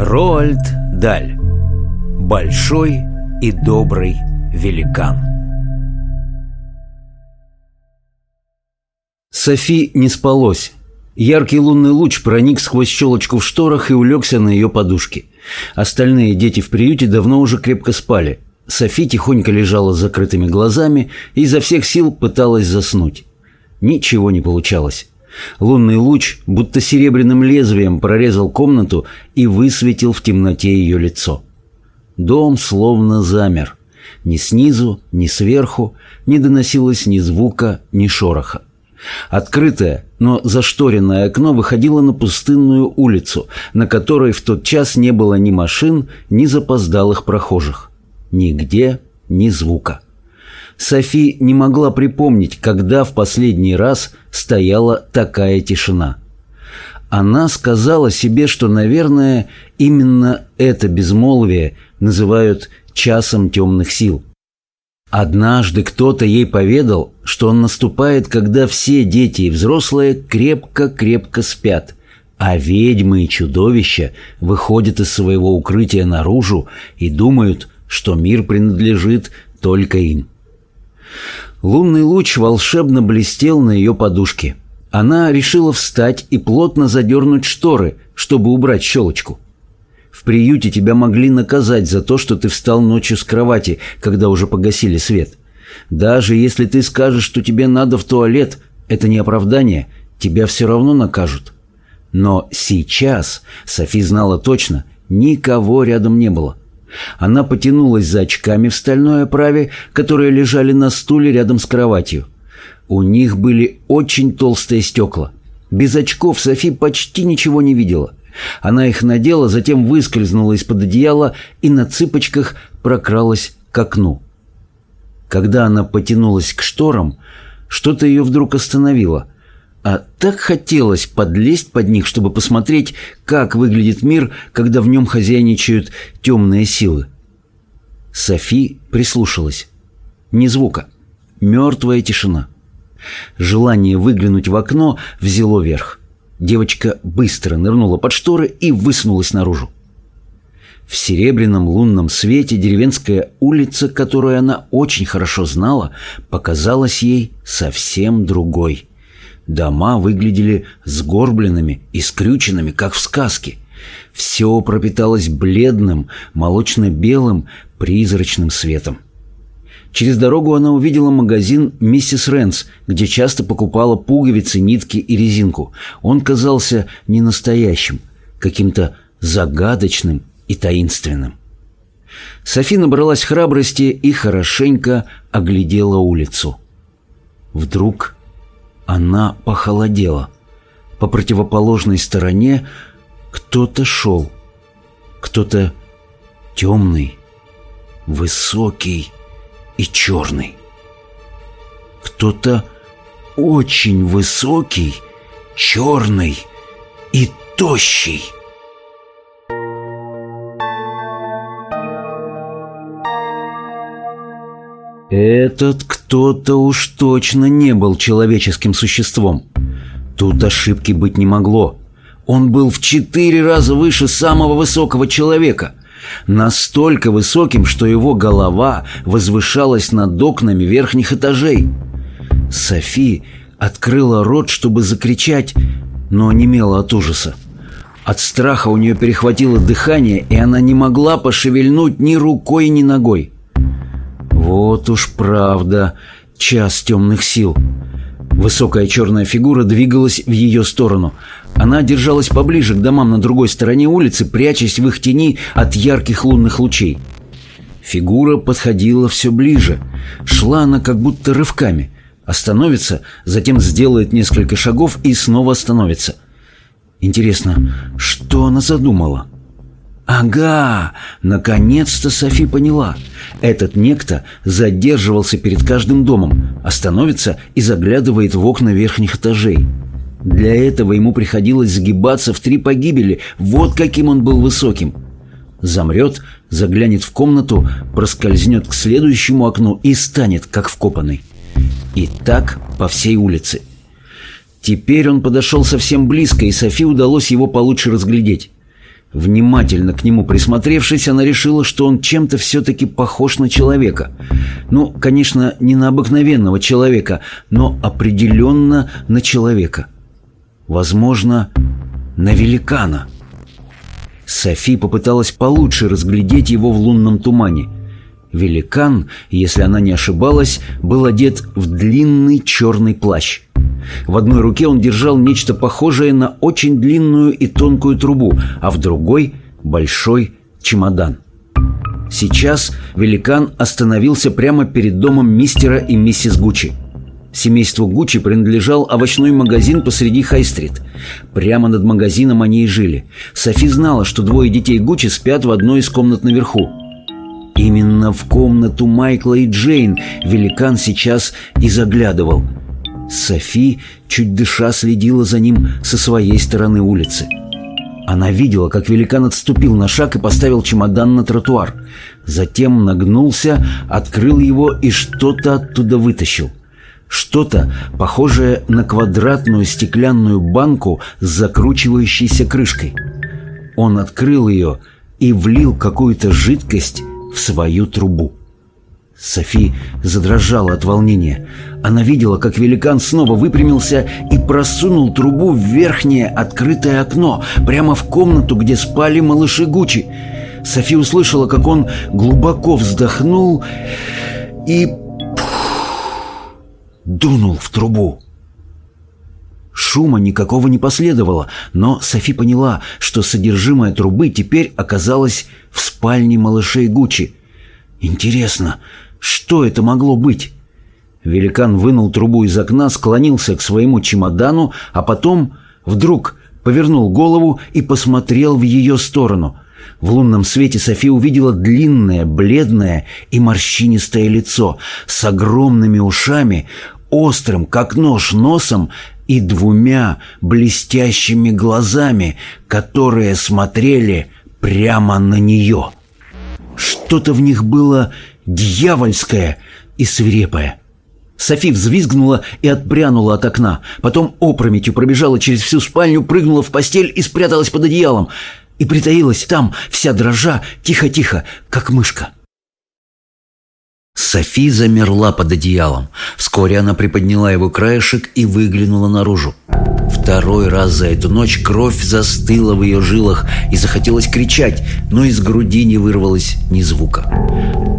Роальд Даль Большой и добрый великан Софи не спалось. Яркий лунный луч проник сквозь щелочку в шторах и улегся на ее подушке. Остальные дети в приюте давно уже крепко спали. Софи тихонько лежала с закрытыми глазами и изо всех сил пыталась заснуть. Ничего не получалось. Лунный луч, будто серебряным лезвием, прорезал комнату и высветил в темноте ее лицо. Дом словно замер. Ни снизу, ни сверху не доносилось ни звука, ни шороха. Открытое, но зашторенное окно выходило на пустынную улицу, на которой в тот час не было ни машин, ни запоздалых прохожих. Нигде ни звука. Софи не могла припомнить, когда в последний раз стояла такая тишина. Она сказала себе, что, наверное, именно это безмолвие называют «часом темных сил». Однажды кто-то ей поведал, что он наступает, когда все дети и взрослые крепко-крепко спят, а ведьмы и чудовища выходят из своего укрытия наружу и думают, что мир принадлежит только им. Лунный луч волшебно блестел на ее подушке. Она решила встать и плотно задернуть шторы, чтобы убрать щелочку. В приюте тебя могли наказать за то, что ты встал ночью с кровати, когда уже погасили свет. Даже если ты скажешь, что тебе надо в туалет, это не оправдание, тебя все равно накажут. Но сейчас, Софи знала точно, никого рядом не было. Она потянулась за очками в стальной оправе, которые лежали на стуле рядом с кроватью. У них были очень толстые стекла. Без очков Софи почти ничего не видела. Она их надела, затем выскользнула из-под одеяла и на цыпочках прокралась к окну. Когда она потянулась к шторам, что-то ее вдруг остановило – а так хотелось подлезть под них, чтобы посмотреть, как выглядит мир, когда в нем хозяйничают темные силы. Софи прислушалась. Ни звука. Мертвая тишина. Желание выглянуть в окно взяло верх. Девочка быстро нырнула под шторы и высунулась наружу. В серебряном лунном свете деревенская улица, которую она очень хорошо знала, показалась ей совсем другой. Дома выглядели сгорбленными и скрюченными, как в сказке. Все пропиталось бледным, молочно-белым, призрачным светом. Через дорогу она увидела магазин «Миссис Рэнс», где часто покупала пуговицы, нитки и резинку. Он казался не настоящим, каким-то загадочным и таинственным. Софи набралась храбрости и хорошенько оглядела улицу. Вдруг она похолодела. По противоположной стороне кто-то шел. Кто-то темный, высокий и черный. Кто-то очень высокий, черный и тощий. Этот кто-то уж точно не был человеческим существом. Тут ошибки быть не могло. Он был в четыре раза выше самого высокого человека. Настолько высоким, что его голова возвышалась над окнами верхних этажей. Софи открыла рот, чтобы закричать, но онемела от ужаса. От страха у нее перехватило дыхание, и она не могла пошевельнуть ни рукой, ни ногой. Вот уж правда, час темных сил. Высокая черная фигура двигалась в ее сторону. Она держалась поближе к домам на другой стороне улицы, прячась в их тени от ярких лунных лучей. Фигура подходила все ближе. Шла она как будто рывками. Остановится, затем сделает несколько шагов и снова остановится. Интересно, что она задумала? — Ага, наконец-то Софи поняла. Этот некто задерживался перед каждым домом, остановится и заглядывает в окна верхних этажей. Для этого ему приходилось сгибаться в три погибели, вот каким он был высоким. Замрет, заглянет в комнату, проскользнет к следующему окну и станет, как вкопанный. И так по всей улице. Теперь он подошел совсем близко, и Софи удалось его получше разглядеть. Внимательно к нему присмотревшись, она решила, что он чем-то все-таки похож на человека. Ну, конечно, не на обыкновенного человека, но определенно на человека. Возможно, на великана. Софи попыталась получше разглядеть его в лунном тумане. Великан, если она не ошибалась, был одет в длинный черный плащ. В одной руке он держал нечто похожее на очень длинную и тонкую трубу, а в другой — большой чемодан. Сейчас великан остановился прямо перед домом мистера и миссис Гуччи. Семейству Гуччи принадлежал овощной магазин посреди Хай-стрит. Прямо над магазином они и жили. Софи знала, что двое детей Гуччи спят в одной из комнат наверху. Именно в комнату Майкла и Джейн великан сейчас и заглядывал – Софи, чуть дыша, следила за ним со своей стороны улицы. Она видела, как великан отступил на шаг и поставил чемодан на тротуар. Затем нагнулся, открыл его и что-то оттуда вытащил. Что-то, похожее на квадратную стеклянную банку с закручивающейся крышкой. Он открыл ее и влил какую-то жидкость в свою трубу. Софи задрожала от волнения. Она видела, как великан снова выпрямился и просунул трубу в верхнее открытое окно, прямо в комнату, где спали малыши Гучи. Софи услышала, как он глубоко вздохнул и дунул в трубу. Шума никакого не последовало, но Софи поняла, что содержимое трубы теперь оказалось в спальне малышей Гучи. Интересно, что это могло быть? Великан вынул трубу из окна, склонился к своему чемодану, а потом вдруг повернул голову и посмотрел в ее сторону. В лунном свете София увидела длинное, бледное и морщинистое лицо с огромными ушами, острым, как нож, носом и двумя блестящими глазами, которые смотрели прямо на нее. Что-то в них было дьявольское и свирепое. Софи взвизгнула и отпрянула от окна. Потом опрометью пробежала через всю спальню, прыгнула в постель и спряталась под одеялом. И притаилась там, вся дрожа, тихо-тихо, как мышка. Софи замерла под одеялом. Вскоре она приподняла его краешек и выглянула наружу. Второй раз за эту ночь кровь застыла в ее жилах и захотелось кричать, но из груди не вырвалось ни звука.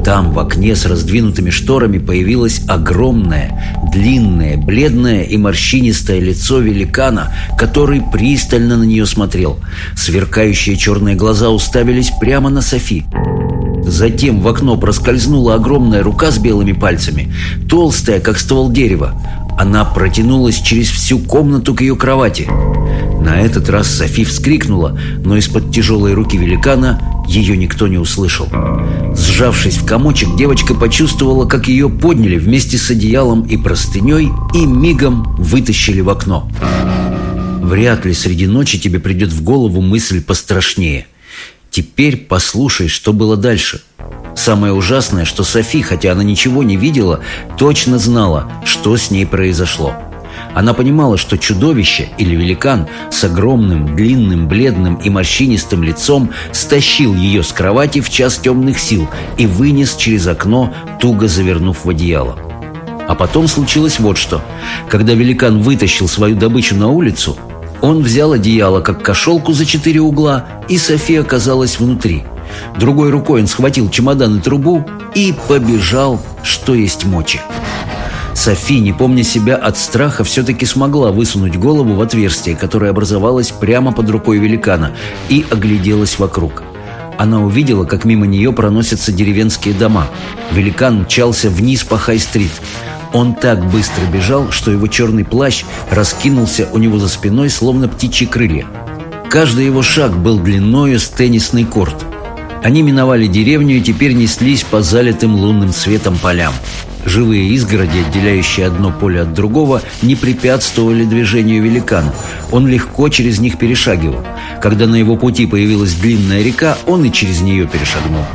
Там в окне с раздвинутыми шторами появилось огромное, длинное, бледное и морщинистое лицо великана, который пристально на нее смотрел. Сверкающие черные глаза уставились прямо на Софи. Затем в окно проскользнула огромная рука с белыми пальцами, толстая, как ствол дерева. Она протянулась через всю комнату к ее кровати. На этот раз Софи вскрикнула, но из-под тяжелой руки великана ее никто не услышал. Сжавшись в комочек, девочка почувствовала, как ее подняли вместе с одеялом и простыней и мигом вытащили в окно. Вряд ли среди ночи тебе придет в голову мысль пострашнее – Теперь послушай, что было дальше. Самое ужасное, что Софи, хотя она ничего не видела, точно знала, что с ней произошло. Она понимала, что чудовище или великан с огромным, длинным, бледным и морщинистым лицом стащил ее с кровати в час темных сил и вынес через окно, туго завернув в одеяло. А потом случилось вот что. Когда великан вытащил свою добычу на улицу, он взял одеяло, как кошелку за четыре угла, и София оказалась внутри. Другой рукой он схватил чемодан и трубу и побежал, что есть мочи. Софи, не помня себя от страха, все-таки смогла высунуть голову в отверстие, которое образовалось прямо под рукой великана, и огляделась вокруг. Она увидела, как мимо нее проносятся деревенские дома. Великан мчался вниз по Хай-стрит. Он так быстро бежал, что его черный плащ раскинулся у него за спиной, словно птичьи крылья. Каждый его шаг был длиною с теннисный корт. Они миновали деревню и теперь неслись по залитым лунным светом полям. Живые изгороди, отделяющие одно поле от другого, не препятствовали движению великана. Он легко через них перешагивал. Когда на его пути появилась длинная река, он и через нее перешагнул.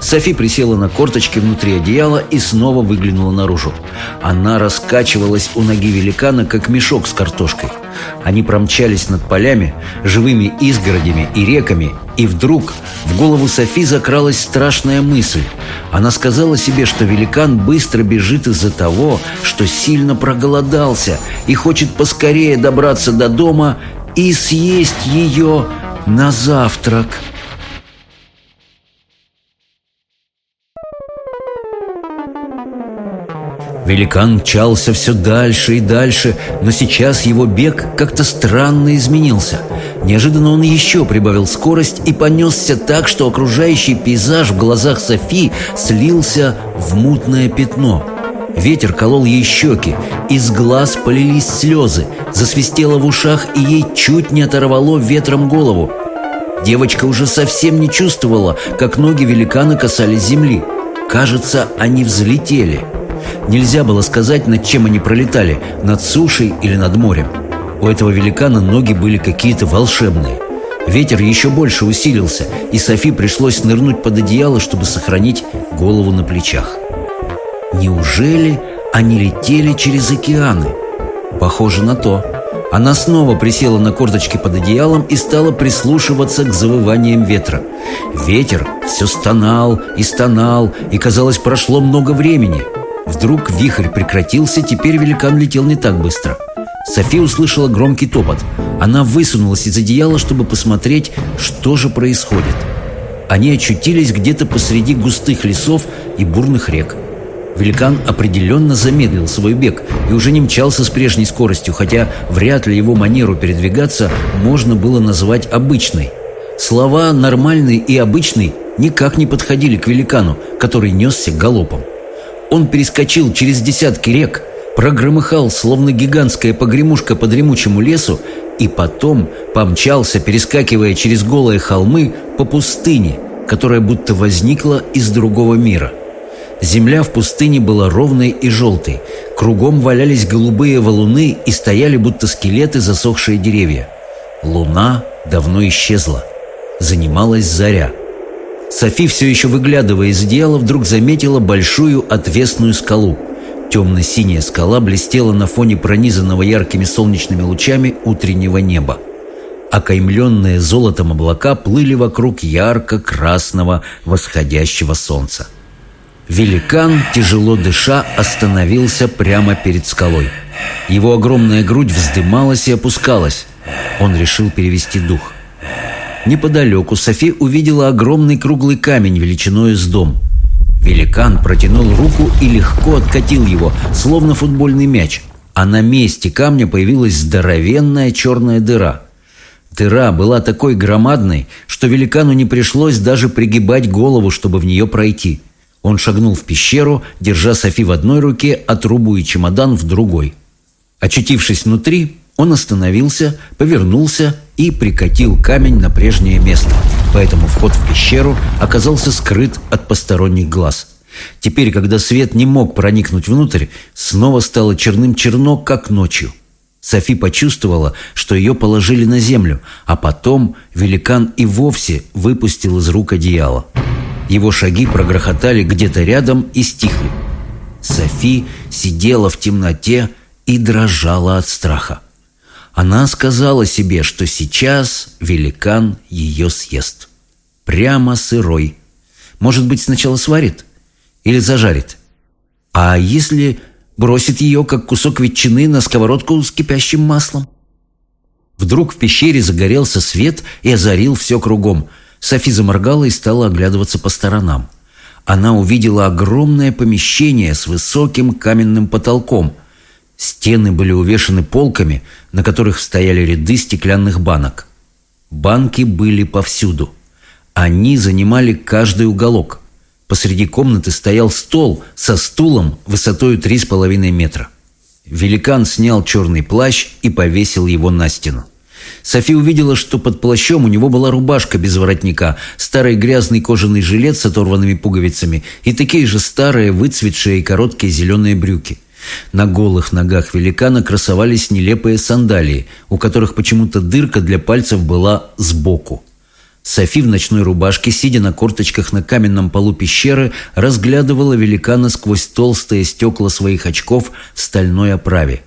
Софи присела на корточки внутри одеяла и снова выглянула наружу. Она раскачивалась у ноги великана, как мешок с картошкой. Они промчались над полями, живыми изгородями и реками, и вдруг в голову Софи закралась страшная мысль. Она сказала себе, что великан быстро бежит из-за того, что сильно проголодался и хочет поскорее добраться до дома и съесть ее на завтрак. Великан мчался все дальше и дальше, но сейчас его бег как-то странно изменился. Неожиданно он еще прибавил скорость и понесся так, что окружающий пейзаж в глазах Софи слился в мутное пятно. Ветер колол ей щеки, из глаз полились слезы, засвистело в ушах и ей чуть не оторвало ветром голову. Девочка уже совсем не чувствовала, как ноги великана касались земли. Кажется, они взлетели. Нельзя было сказать, над чем они пролетали, над сушей или над морем. У этого великана ноги были какие-то волшебные. Ветер еще больше усилился, и Софи пришлось нырнуть под одеяло, чтобы сохранить голову на плечах. Неужели они летели через океаны? Похоже на то. Она снова присела на корточки под одеялом и стала прислушиваться к завываниям ветра. Ветер все стонал и стонал, и, казалось, прошло много времени – Вдруг вихрь прекратился, теперь великан летел не так быстро. София услышала громкий топот. Она высунулась из одеяла, чтобы посмотреть, что же происходит. Они очутились где-то посреди густых лесов и бурных рек. Великан определенно замедлил свой бег и уже не мчался с прежней скоростью, хотя вряд ли его манеру передвигаться можно было назвать обычной. Слова «нормальный» и «обычный» никак не подходили к великану, который несся галопом. Он перескочил через десятки рек, прогромыхал, словно гигантская погремушка по дремучему лесу, и потом помчался, перескакивая через голые холмы по пустыне, которая будто возникла из другого мира. Земля в пустыне была ровной и желтой, кругом валялись голубые валуны и стояли будто скелеты засохшие деревья. Луна давно исчезла. Занималась заря. Софи, все еще выглядывая из одеяла, вдруг заметила большую отвесную скалу. Темно-синяя скала блестела на фоне пронизанного яркими солнечными лучами утреннего неба. Окаймленные золотом облака плыли вокруг ярко-красного восходящего солнца. Великан, тяжело дыша, остановился прямо перед скалой. Его огромная грудь вздымалась и опускалась. Он решил перевести дух – Неподалеку Софи увидела огромный круглый камень величиной с дом. Великан протянул руку и легко откатил его, словно футбольный мяч, а на месте камня появилась здоровенная черная дыра. Дыра была такой громадной, что великану не пришлось даже пригибать голову, чтобы в нее пройти. Он шагнул в пещеру, держа Софи в одной руке, а трубу и чемодан в другой. Очутившись внутри, он остановился, повернулся и прикатил камень на прежнее место, поэтому вход в пещеру оказался скрыт от посторонних глаз. Теперь, когда свет не мог проникнуть внутрь, снова стало черным-черно, как ночью. Софи почувствовала, что ее положили на землю, а потом великан и вовсе выпустил из рук одеяло. Его шаги прогрохотали где-то рядом и стихли. Софи сидела в темноте и дрожала от страха. Она сказала себе, что сейчас великан ее съест. Прямо сырой. Может быть, сначала сварит или зажарит. А если бросит ее, как кусок ветчины, на сковородку с кипящим маслом? Вдруг в пещере загорелся свет и озарил все кругом. Софи заморгала и стала оглядываться по сторонам. Она увидела огромное помещение с высоким каменным потолком – Стены были увешаны полками, на которых стояли ряды стеклянных банок. Банки были повсюду. Они занимали каждый уголок. Посреди комнаты стоял стол со стулом высотой 3,5 метра. Великан снял черный плащ и повесил его на стену. Софи увидела, что под плащом у него была рубашка без воротника, старый грязный кожаный жилет с оторванными пуговицами и такие же старые, выцветшие и короткие зеленые брюки – на голых ногах великана красовались нелепые сандалии, у которых почему-то дырка для пальцев была сбоку. Софи в ночной рубашке, сидя на корточках на каменном полу пещеры, разглядывала великана сквозь толстые стекла своих очков в стальной оправе.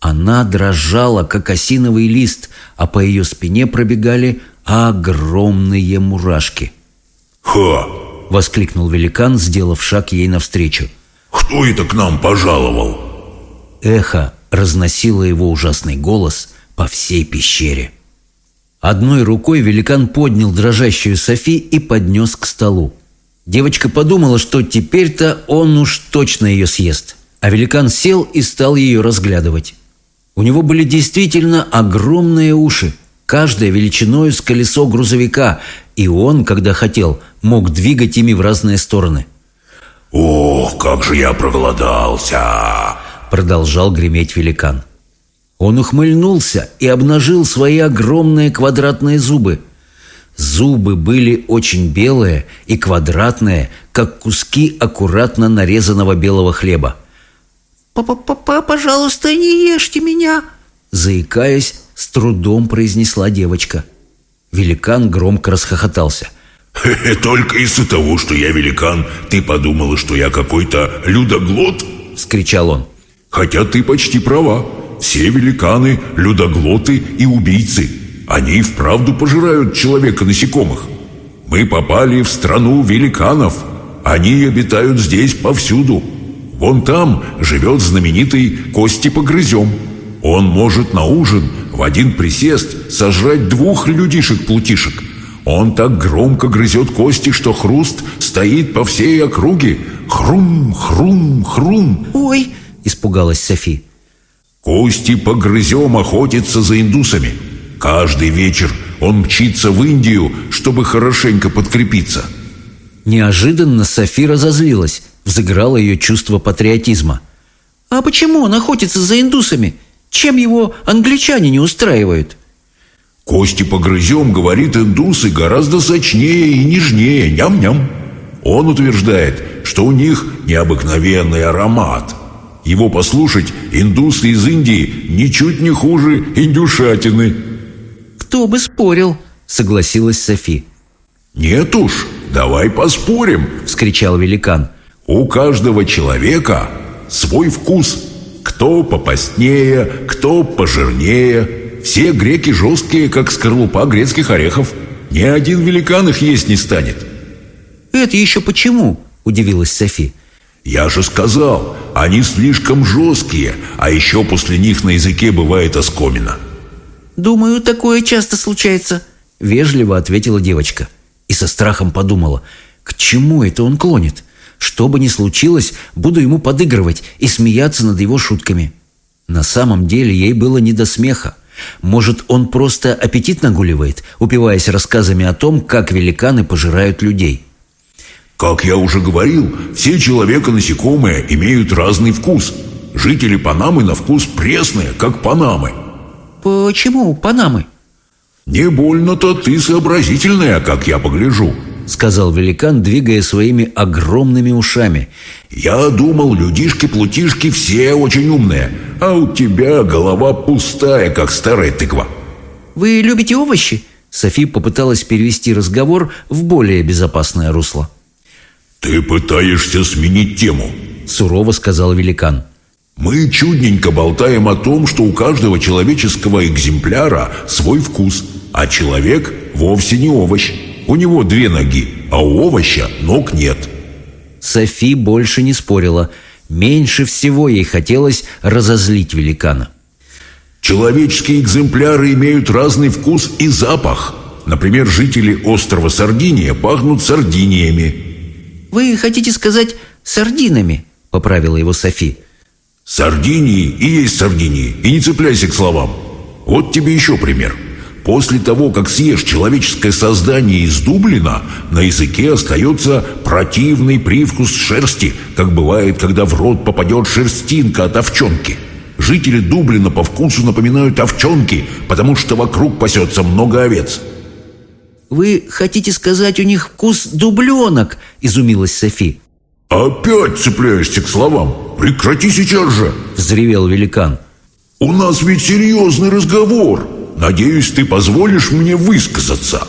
Она дрожала, как осиновый лист, а по ее спине пробегали огромные мурашки. «Ха!» — воскликнул великан, сделав шаг ей навстречу. «Кто это к нам пожаловал?» Эхо разносило его ужасный голос по всей пещере. Одной рукой великан поднял дрожащую Софи и поднес к столу. Девочка подумала, что теперь-то он уж точно ее съест. А великан сел и стал ее разглядывать. У него были действительно огромные уши, каждая величиной с колесо грузовика, и он, когда хотел, мог двигать ими в разные стороны. «Ох, как же я проголодался!» Продолжал греметь великан. Он ухмыльнулся и обнажил свои огромные квадратные зубы. Зубы были очень белые и квадратные, как куски аккуратно нарезанного белого хлеба. «Папа, пожалуйста, не ешьте меня!» Заикаясь, с трудом произнесла девочка. Великан громко расхохотался. «Только из-за того, что я великан, ты подумала, что я какой-то людоглот?» — вскричал он. «Хотя ты почти права. Все великаны – людоглоты и убийцы. Они и вправду пожирают человека-насекомых. Мы попали в страну великанов. Они обитают здесь повсюду. Вон там живет знаменитый Кости Погрызем. Он может на ужин в один присест сожрать двух людишек-плутишек. Он так громко грызет кости, что хруст стоит по всей округе. Хрум, хрум, хрум. «Ой!» – испугалась Софи. Кости погрызем охотится за индусами. Каждый вечер он мчится в Индию, чтобы хорошенько подкрепиться. Неожиданно Софи разозлилась, взыграло ее чувство патриотизма. «А почему он охотится за индусами? Чем его англичане не устраивают?» «Кости погрызем, говорит индусы, гораздо сочнее и нежнее, ням-ням. Он утверждает, что у них необыкновенный аромат». Его послушать индусы из Индии ничуть не хуже индюшатины. «Кто бы спорил», — согласилась Софи. «Нет уж, давай поспорим», — вскричал великан. «У каждого человека свой вкус. Кто попостнее, кто пожирнее. Все греки жесткие, как скорлупа грецких орехов. Ни один великан их есть не станет». «Это еще почему?» — удивилась Софи. «Я же сказал, они слишком жесткие, а еще после них на языке бывает оскомина». «Думаю, такое часто случается», — вежливо ответила девочка. И со страхом подумала, к чему это он клонит? Что бы ни случилось, буду ему подыгрывать и смеяться над его шутками. На самом деле ей было не до смеха. Может, он просто аппетит нагуливает, упиваясь рассказами о том, как великаны пожирают людей. Как я уже говорил, все человека-насекомые имеют разный вкус. Жители Панамы на вкус пресные, как Панамы. Почему Панамы? Не больно-то ты сообразительная, как я погляжу. Сказал великан, двигая своими огромными ушами. Я думал, людишки-плутишки все очень умные, а у тебя голова пустая, как старая тыква. Вы любите овощи? Софи попыталась перевести разговор в более безопасное русло. «Ты пытаешься сменить тему», — сурово сказал великан. «Мы чудненько болтаем о том, что у каждого человеческого экземпляра свой вкус, а человек вовсе не овощ. У него две ноги, а у овоща ног нет». Софи больше не спорила. Меньше всего ей хотелось разозлить великана. «Человеческие экземпляры имеют разный вкус и запах. Например, жители острова Сардиния пахнут сардиниями, «Вы хотите сказать сардинами?» — поправила его Софи. «Сардинии и есть сардинии, и не цепляйся к словам. Вот тебе еще пример. После того, как съешь человеческое создание из Дублина, на языке остается противный привкус шерсти, как бывает, когда в рот попадет шерстинка от овчонки. Жители Дублина по вкусу напоминают овчонки, потому что вокруг пасется много овец». «Вы хотите сказать, у них вкус дубленок?» – изумилась Софи. «Опять цепляешься к словам! Прекрати сейчас же!» – взревел великан. «У нас ведь серьезный разговор! Надеюсь, ты позволишь мне высказаться!»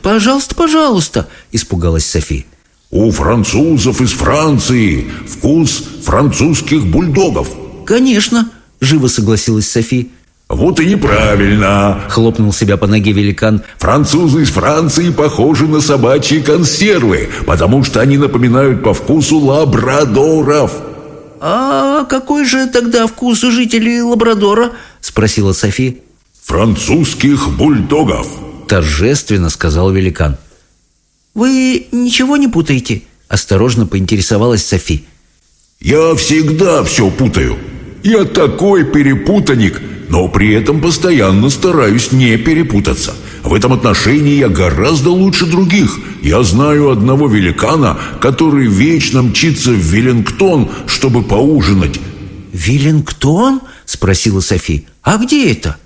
«Пожалуйста, пожалуйста!» – испугалась Софи. У французов из Франции вкус французских бульдогов. «Конечно!» – живо согласилась Софи. Вот и неправильно. Хлопнул себя по ноге великан. Французы из Франции похожи на собачьи консервы, потому что они напоминают по вкусу лабрадоров. «А какой же тогда вкус у жителей Лабрадора?» – спросила Софи. «Французских бульдогов», – торжественно сказал великан. «Вы ничего не путаете?» – осторожно поинтересовалась Софи. «Я всегда все путаю. Я такой перепутанник, но при этом постоянно стараюсь не перепутаться. В этом отношении я гораздо лучше других. Я знаю одного великана, который вечно мчится в Веллингтон, чтобы поужинать». «Веллингтон?» – спросила Софи. «А где это?»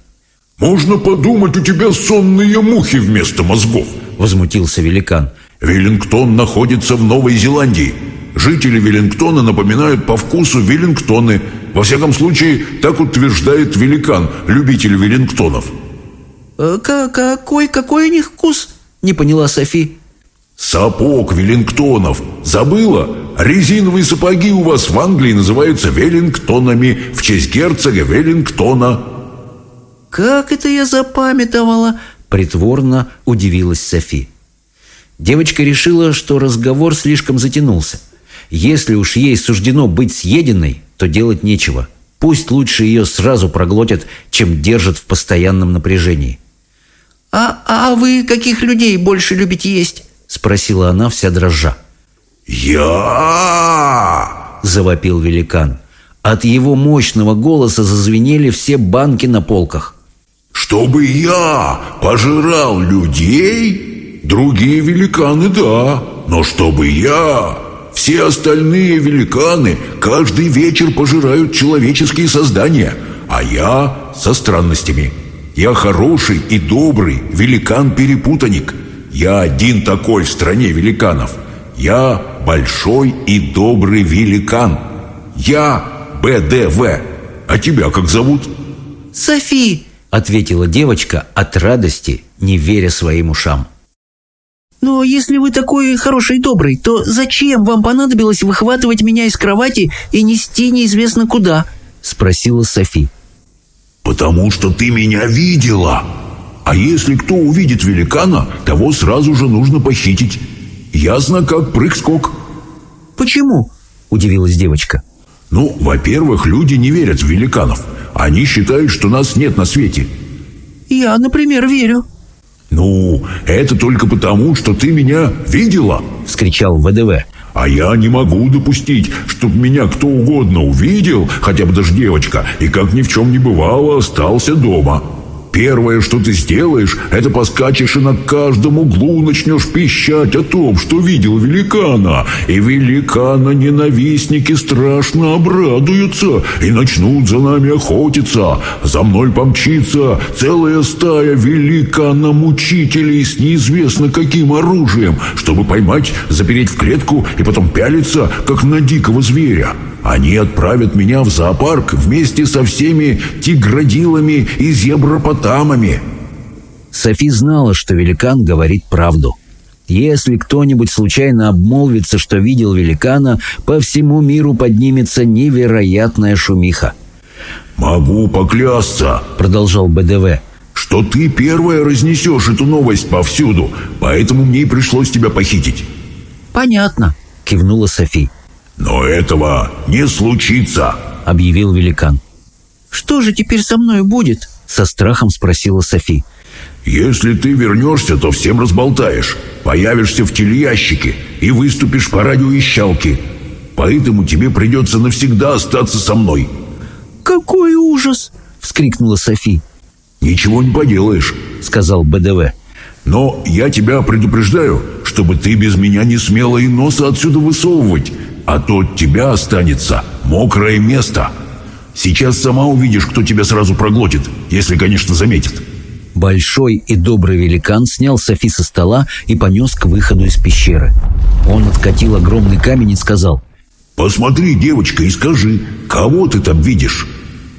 «Можно подумать, у тебя сонные мухи вместо мозгов», – возмутился великан. «Веллингтон находится в Новой Зеландии. Жители Веллингтона напоминают по вкусу Веллингтоны. Во всяком случае, так утверждает великан, любитель Веллингтонов». «Э, «Какой, какой у них вкус?» – не поняла Софи. «Сапог Веллингтонов. Забыла? Резиновые сапоги у вас в Англии называются Веллингтонами в честь герцога Веллингтона». «Как это я запамятовала?» – притворно удивилась Софи. Девочка решила, что разговор слишком затянулся. Если уж ей суждено быть съеденной, то делать нечего. Пусть лучше ее сразу проглотят, чем держат в постоянном напряжении. «А, а вы каких людей больше любите есть?» – спросила она вся дрожа. «Я!» – завопил великан. От его мощного голоса зазвенели все банки на полках. «Чтобы я пожирал людей? Другие великаны, да, но чтобы я...» Все остальные великаны каждый вечер пожирают человеческие создания, а я со странностями. Я хороший и добрый великан-перепутанник. Я один такой в стране великанов. Я большой и добрый великан. Я БДВ. А тебя как зовут? Софи, ответила девочка от радости, не веря своим ушам. «Но если вы такой хороший и добрый, то зачем вам понадобилось выхватывать меня из кровати и нести неизвестно куда?» — спросила Софи. «Потому что ты меня видела. А если кто увидит великана, того сразу же нужно похитить. Ясно, как прыг-скок». «Почему?» — удивилась девочка. «Ну, во-первых, люди не верят в великанов. Они считают, что нас нет на свете». «Я, например, верю», «Ну, это только потому, что ты меня видела!» — вскричал ВДВ. «А я не могу допустить, чтобы меня кто угодно увидел, хотя бы даже девочка, и как ни в чем не бывало остался дома. Первое, что ты сделаешь, это поскачешь и на каждом углу начнешь пищать о том, что видел великана. И великана-ненавистники страшно обрадуются и начнут за нами охотиться. За мной помчится целая стая великана-мучителей с неизвестно каким оружием, чтобы поймать, запереть в клетку и потом пялиться, как на дикого зверя. Они отправят меня в зоопарк вместе со всеми тигродилами и зебропотамами». Софи знала, что великан говорит правду. Если кто-нибудь случайно обмолвится, что видел великана, по всему миру поднимется невероятная шумиха. «Могу поклясться», — продолжал БДВ, «что ты первая разнесешь эту новость повсюду, поэтому мне и пришлось тебя похитить». «Понятно», — кивнула Софи. «Но этого не случится», — объявил великан. «Что же теперь со мной будет?» — со страхом спросила Софи. «Если ты вернешься, то всем разболтаешь. Появишься в телеящике и выступишь по радиовещалке. Поэтому тебе придется навсегда остаться со мной». «Какой ужас!» — вскрикнула Софи. «Ничего не поделаешь», — сказал БДВ. «Но я тебя предупреждаю, чтобы ты без меня не смела и носа отсюда высовывать а то от тебя останется мокрое место. Сейчас сама увидишь, кто тебя сразу проглотит, если, конечно, заметит». Большой и добрый великан снял Софи со стола и понес к выходу из пещеры. Он откатил огромный камень и сказал «Посмотри, девочка, и скажи, кого ты там видишь?»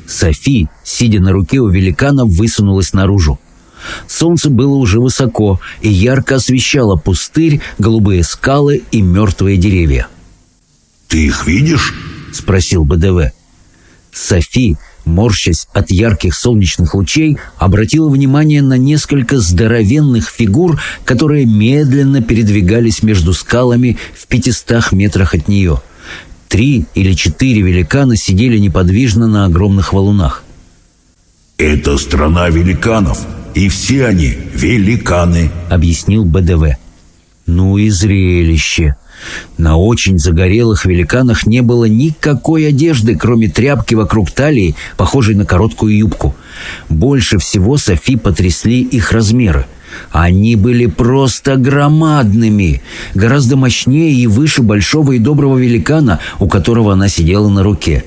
Софи, сидя на руке у великана, высунулась наружу. Солнце было уже высоко и ярко освещало пустырь, голубые скалы и мертвые деревья. «Ты их видишь?» — спросил БДВ. Софи, морщась от ярких солнечных лучей, обратила внимание на несколько здоровенных фигур, которые медленно передвигались между скалами в пятистах метрах от нее. Три или четыре великана сидели неподвижно на огромных валунах. «Это страна великанов, и все они великаны», — объяснил БДВ. «Ну и зрелище!» На очень загорелых великанах не было никакой одежды, кроме тряпки вокруг талии, похожей на короткую юбку. Больше всего Софи потрясли их размеры. Они были просто громадными, гораздо мощнее и выше большого и доброго великана, у которого она сидела на руке.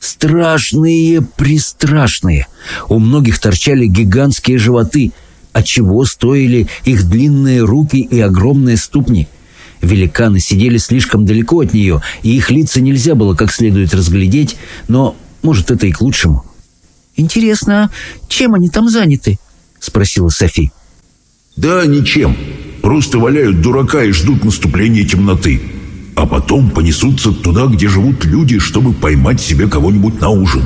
Страшные, пристрашные. У многих торчали гигантские животы, отчего стоили их длинные руки и огромные ступни – Великаны сидели слишком далеко от нее, и их лица нельзя было как следует разглядеть, но, может, это и к лучшему. «Интересно, чем они там заняты?» — спросила Софи. «Да ничем. Просто валяют дурака и ждут наступления темноты. А потом понесутся туда, где живут люди, чтобы поймать себе кого-нибудь на ужин».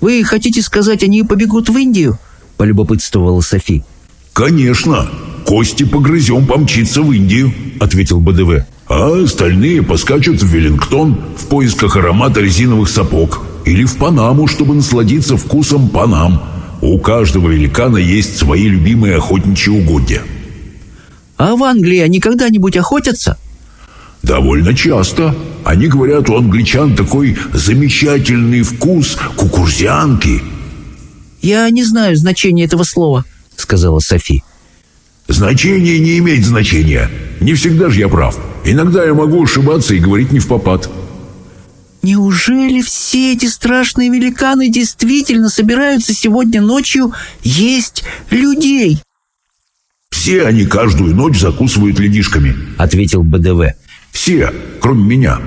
«Вы хотите сказать, они побегут в Индию?» — полюбопытствовала Софи. «Конечно. Кости погрызем помчиться в Индию», — ответил БДВ. «А остальные поскачут в Веллингтон в поисках аромата резиновых сапог или в Панаму, чтобы насладиться вкусом Панам. У каждого великана есть свои любимые охотничьи угодья». «А в Англии они когда-нибудь охотятся?» «Довольно часто. Они говорят, у англичан такой замечательный вкус кукурзянки». «Я не знаю значения этого слова», — сказала Софи. «Значение не имеет значения. Не всегда же я прав. Иногда я могу ошибаться и говорить не в попад». «Неужели все эти страшные великаны действительно собираются сегодня ночью есть людей?» «Все они каждую ночь закусывают ледишками», — ответил БДВ. «Все, кроме меня.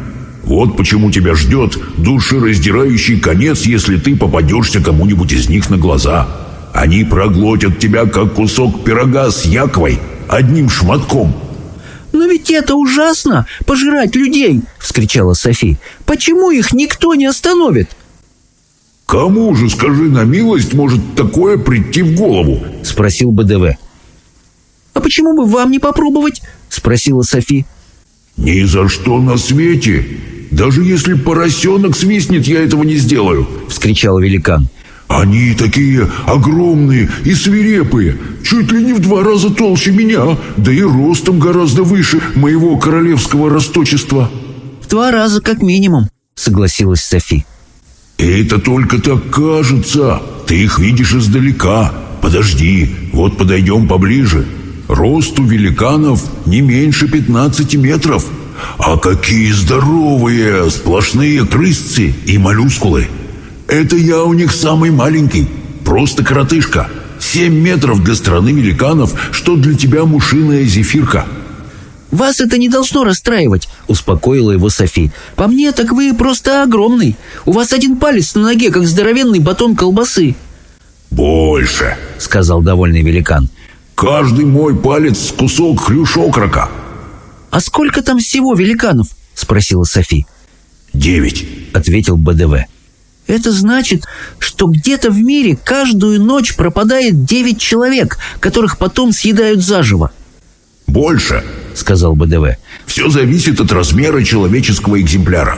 Вот почему тебя ждет душераздирающий конец, если ты попадешься кому-нибудь из них на глаза». Они проглотят тебя, как кусок пирога с яквой, одним шматком». «Но ведь это ужасно, пожирать людей!» — вскричала Софи. «Почему их никто не остановит?» «Кому же, скажи на милость, может такое прийти в голову?» — спросил БДВ. «А почему бы вам не попробовать?» — спросила Софи. «Ни за что на свете! Даже если поросенок свистнет, я этого не сделаю!» — вскричал великан. Они такие огромные и свирепые, чуть ли не в два раза толще меня, да и ростом гораздо выше моего королевского росточества». «В два раза как минимум», — согласилась Софи. «Это только так кажется. Ты их видишь издалека. Подожди, вот подойдем поближе. Рост у великанов не меньше 15 метров. А какие здоровые сплошные крысцы и моллюскулы!» Это я у них самый маленький, просто коротышка. Семь метров для страны великанов, что для тебя мушиная зефирка». «Вас это не должно расстраивать», — успокоила его Софи. «По мне, так вы просто огромный. У вас один палец на ноге, как здоровенный батон колбасы». «Больше», — сказал довольный великан. «Каждый мой палец — кусок хрюшокрока». «А сколько там всего великанов?» — спросила Софи. «Девять», — ответил БДВ. Это значит, что где-то в мире каждую ночь пропадает девять человек, которых потом съедают заживо. «Больше», — сказал БДВ. «Все зависит от размера человеческого экземпляра.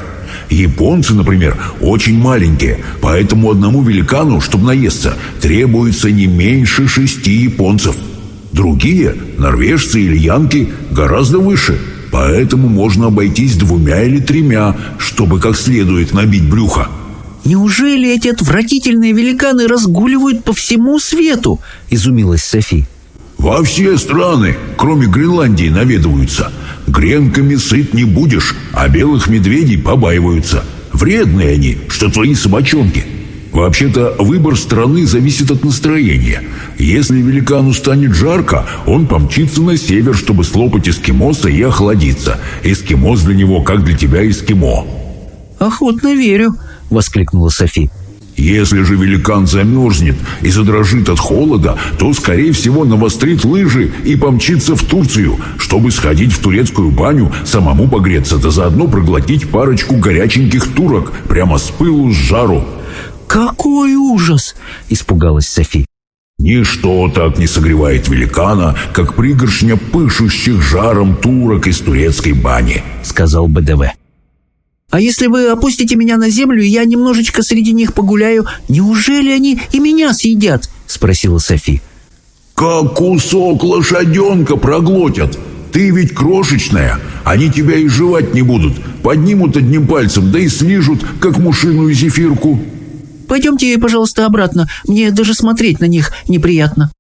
Японцы, например, очень маленькие, поэтому одному великану, чтобы наесться, требуется не меньше шести японцев. Другие, норвежцы или янки, гораздо выше, поэтому можно обойтись двумя или тремя, чтобы как следует набить брюхо». «Неужели эти отвратительные великаны разгуливают по всему свету?» – изумилась Софи. «Во все страны, кроме Гренландии, наведываются. Гренками сыт не будешь, а белых медведей побаиваются. Вредные они, что твои собачонки. Вообще-то выбор страны зависит от настроения. Если великану станет жарко, он помчится на север, чтобы слопать эскимоса и охладиться. Эскимос для него, как для тебя эскимо». «Охотно верю», — воскликнула Софи. Если же великан замерзнет и задрожит от холода, то, скорее всего, навострит лыжи и помчится в Турцию, чтобы сходить в турецкую баню, самому погреться, да заодно проглотить парочку горяченьких турок прямо с пылу с жару. «Какой ужас!» — испугалась Софи. Ничто так не согревает великана, как пригоршня пышущих жаром турок из турецкой бани, сказал БДВ. А если вы опустите меня на землю, и я немножечко среди них погуляю, неужели они и меня съедят?» — спросила Софи. «Как кусок лошаденка проглотят. Ты ведь крошечная. Они тебя и жевать не будут. Поднимут одним пальцем, да и слижут, как мушиную зефирку». «Пойдемте, пожалуйста, обратно. Мне даже смотреть на них неприятно».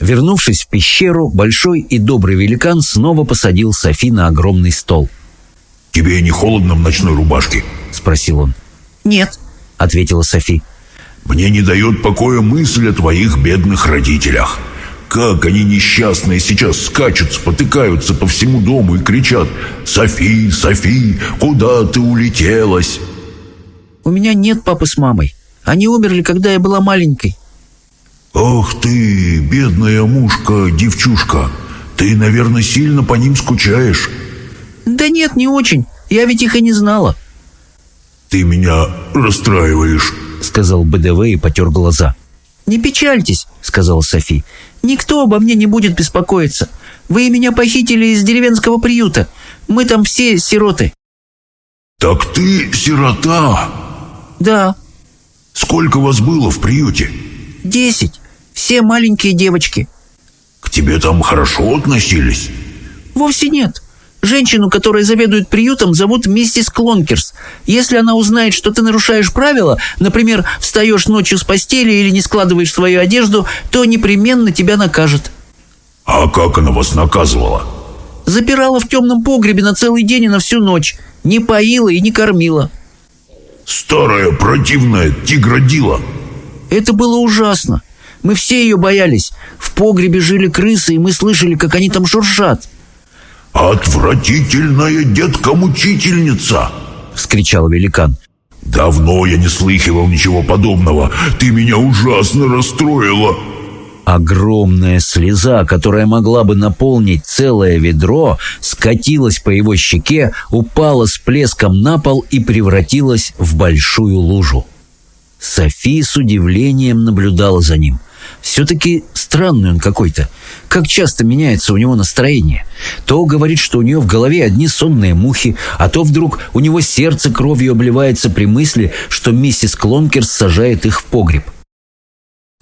Вернувшись в пещеру, большой и добрый великан снова посадил Софи на огромный стол — «Тебе не холодно в ночной рубашке?» — спросил он. «Нет», — ответила Софи. «Мне не дает покоя мысль о твоих бедных родителях. Как они несчастные сейчас скачут, спотыкаются по всему дому и кричат «Софи, Софи, куда ты улетелась?» «У меня нет папы с мамой. Они умерли, когда я была маленькой». «Ах ты, бедная мушка, девчушка, ты, наверное, сильно по ним скучаешь». «Да нет, не очень. Я ведь их и не знала». «Ты меня расстраиваешь», — сказал БДВ и потер глаза. «Не печальтесь», — сказала Софи. «Никто обо мне не будет беспокоиться. Вы меня похитили из деревенского приюта. Мы там все сироты». «Так ты сирота?» «Да». «Сколько вас было в приюте?» «Десять. Все маленькие девочки». «К тебе там хорошо относились?» «Вовсе нет. Женщину, которая заведует приютом, зовут миссис Клонкерс. Если она узнает, что ты нарушаешь правила, например, встаешь ночью с постели или не складываешь свою одежду, то непременно тебя накажет». «А как она вас наказывала?» «Запирала в темном погребе на целый день и на всю ночь. Не поила и не кормила». «Старая противная тигродила». «Это было ужасно. Мы все ее боялись. В погребе жили крысы, и мы слышали, как они там шуршат». «Отвратительная детка-мучительница!» — вскричал великан. «Давно я не слыхивал ничего подобного. Ты меня ужасно расстроила!» Огромная слеза, которая могла бы наполнить целое ведро, скатилась по его щеке, упала с плеском на пол и превратилась в большую лужу. Софи с удивлением наблюдала за ним — все-таки странный он какой-то. Как часто меняется у него настроение. То говорит, что у нее в голове одни сонные мухи, а то вдруг у него сердце кровью обливается при мысли, что миссис Клонкерс сажает их в погреб.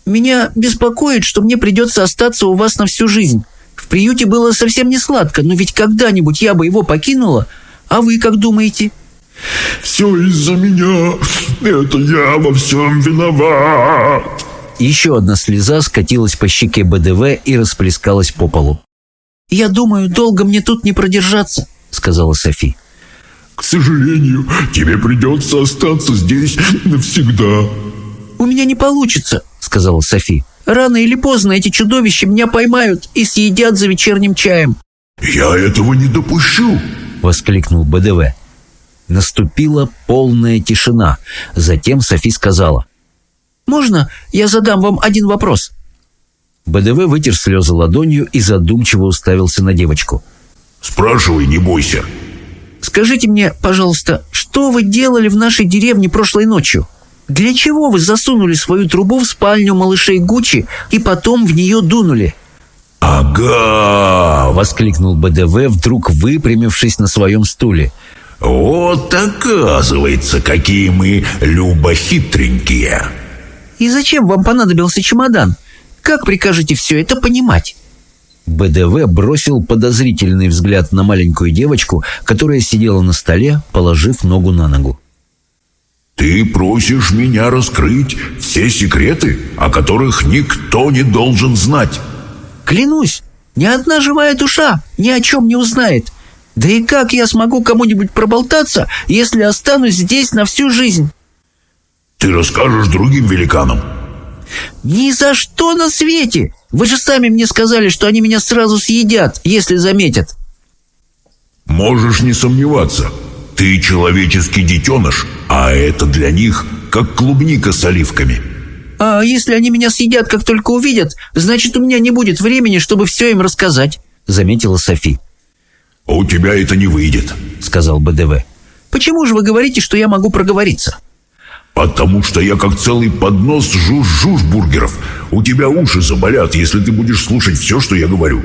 «Меня беспокоит, что мне придется остаться у вас на всю жизнь. В приюте было совсем не сладко, но ведь когда-нибудь я бы его покинула. А вы как думаете?» «Все из-за меня. Это я во всем виноват». Еще одна слеза скатилась по щеке БДВ и расплескалась по полу. «Я думаю, долго мне тут не продержаться», — сказала Софи. «К сожалению, тебе придется остаться здесь навсегда». «У меня не получится», — сказала Софи. «Рано или поздно эти чудовища меня поймают и съедят за вечерним чаем». «Я этого не допущу», — воскликнул БДВ. Наступила полная тишина. Затем Софи сказала. Можно я задам вам один вопрос?» БДВ вытер слезы ладонью и задумчиво уставился на девочку. «Спрашивай, не бойся». «Скажите мне, пожалуйста, что вы делали в нашей деревне прошлой ночью? Для чего вы засунули свою трубу в спальню малышей Гуччи и потом в нее дунули?» «Ага!» — воскликнул БДВ, вдруг выпрямившись на своем стуле. «Вот оказывается, какие мы любохитренькие!» И зачем вам понадобился чемодан? Как прикажете все это понимать?» БДВ бросил подозрительный взгляд на маленькую девочку, которая сидела на столе, положив ногу на ногу. «Ты просишь меня раскрыть все секреты, о которых никто не должен знать?» «Клянусь, ни одна живая душа ни о чем не узнает. Да и как я смогу кому-нибудь проболтаться, если останусь здесь на всю жизнь?» Ты расскажешь другим великанам?» «Ни за что на свете! Вы же сами мне сказали, что они меня сразу съедят, если заметят!» «Можешь не сомневаться. Ты человеческий детеныш, а это для них как клубника с оливками. А если они меня съедят, как только увидят, значит, у меня не будет времени, чтобы все им рассказать», — заметила Софи. «У тебя это не выйдет», — сказал БДВ. «Почему же вы говорите, что я могу проговориться?» «Потому что я как целый поднос жуж-жуж бургеров. У тебя уши заболят, если ты будешь слушать все, что я говорю».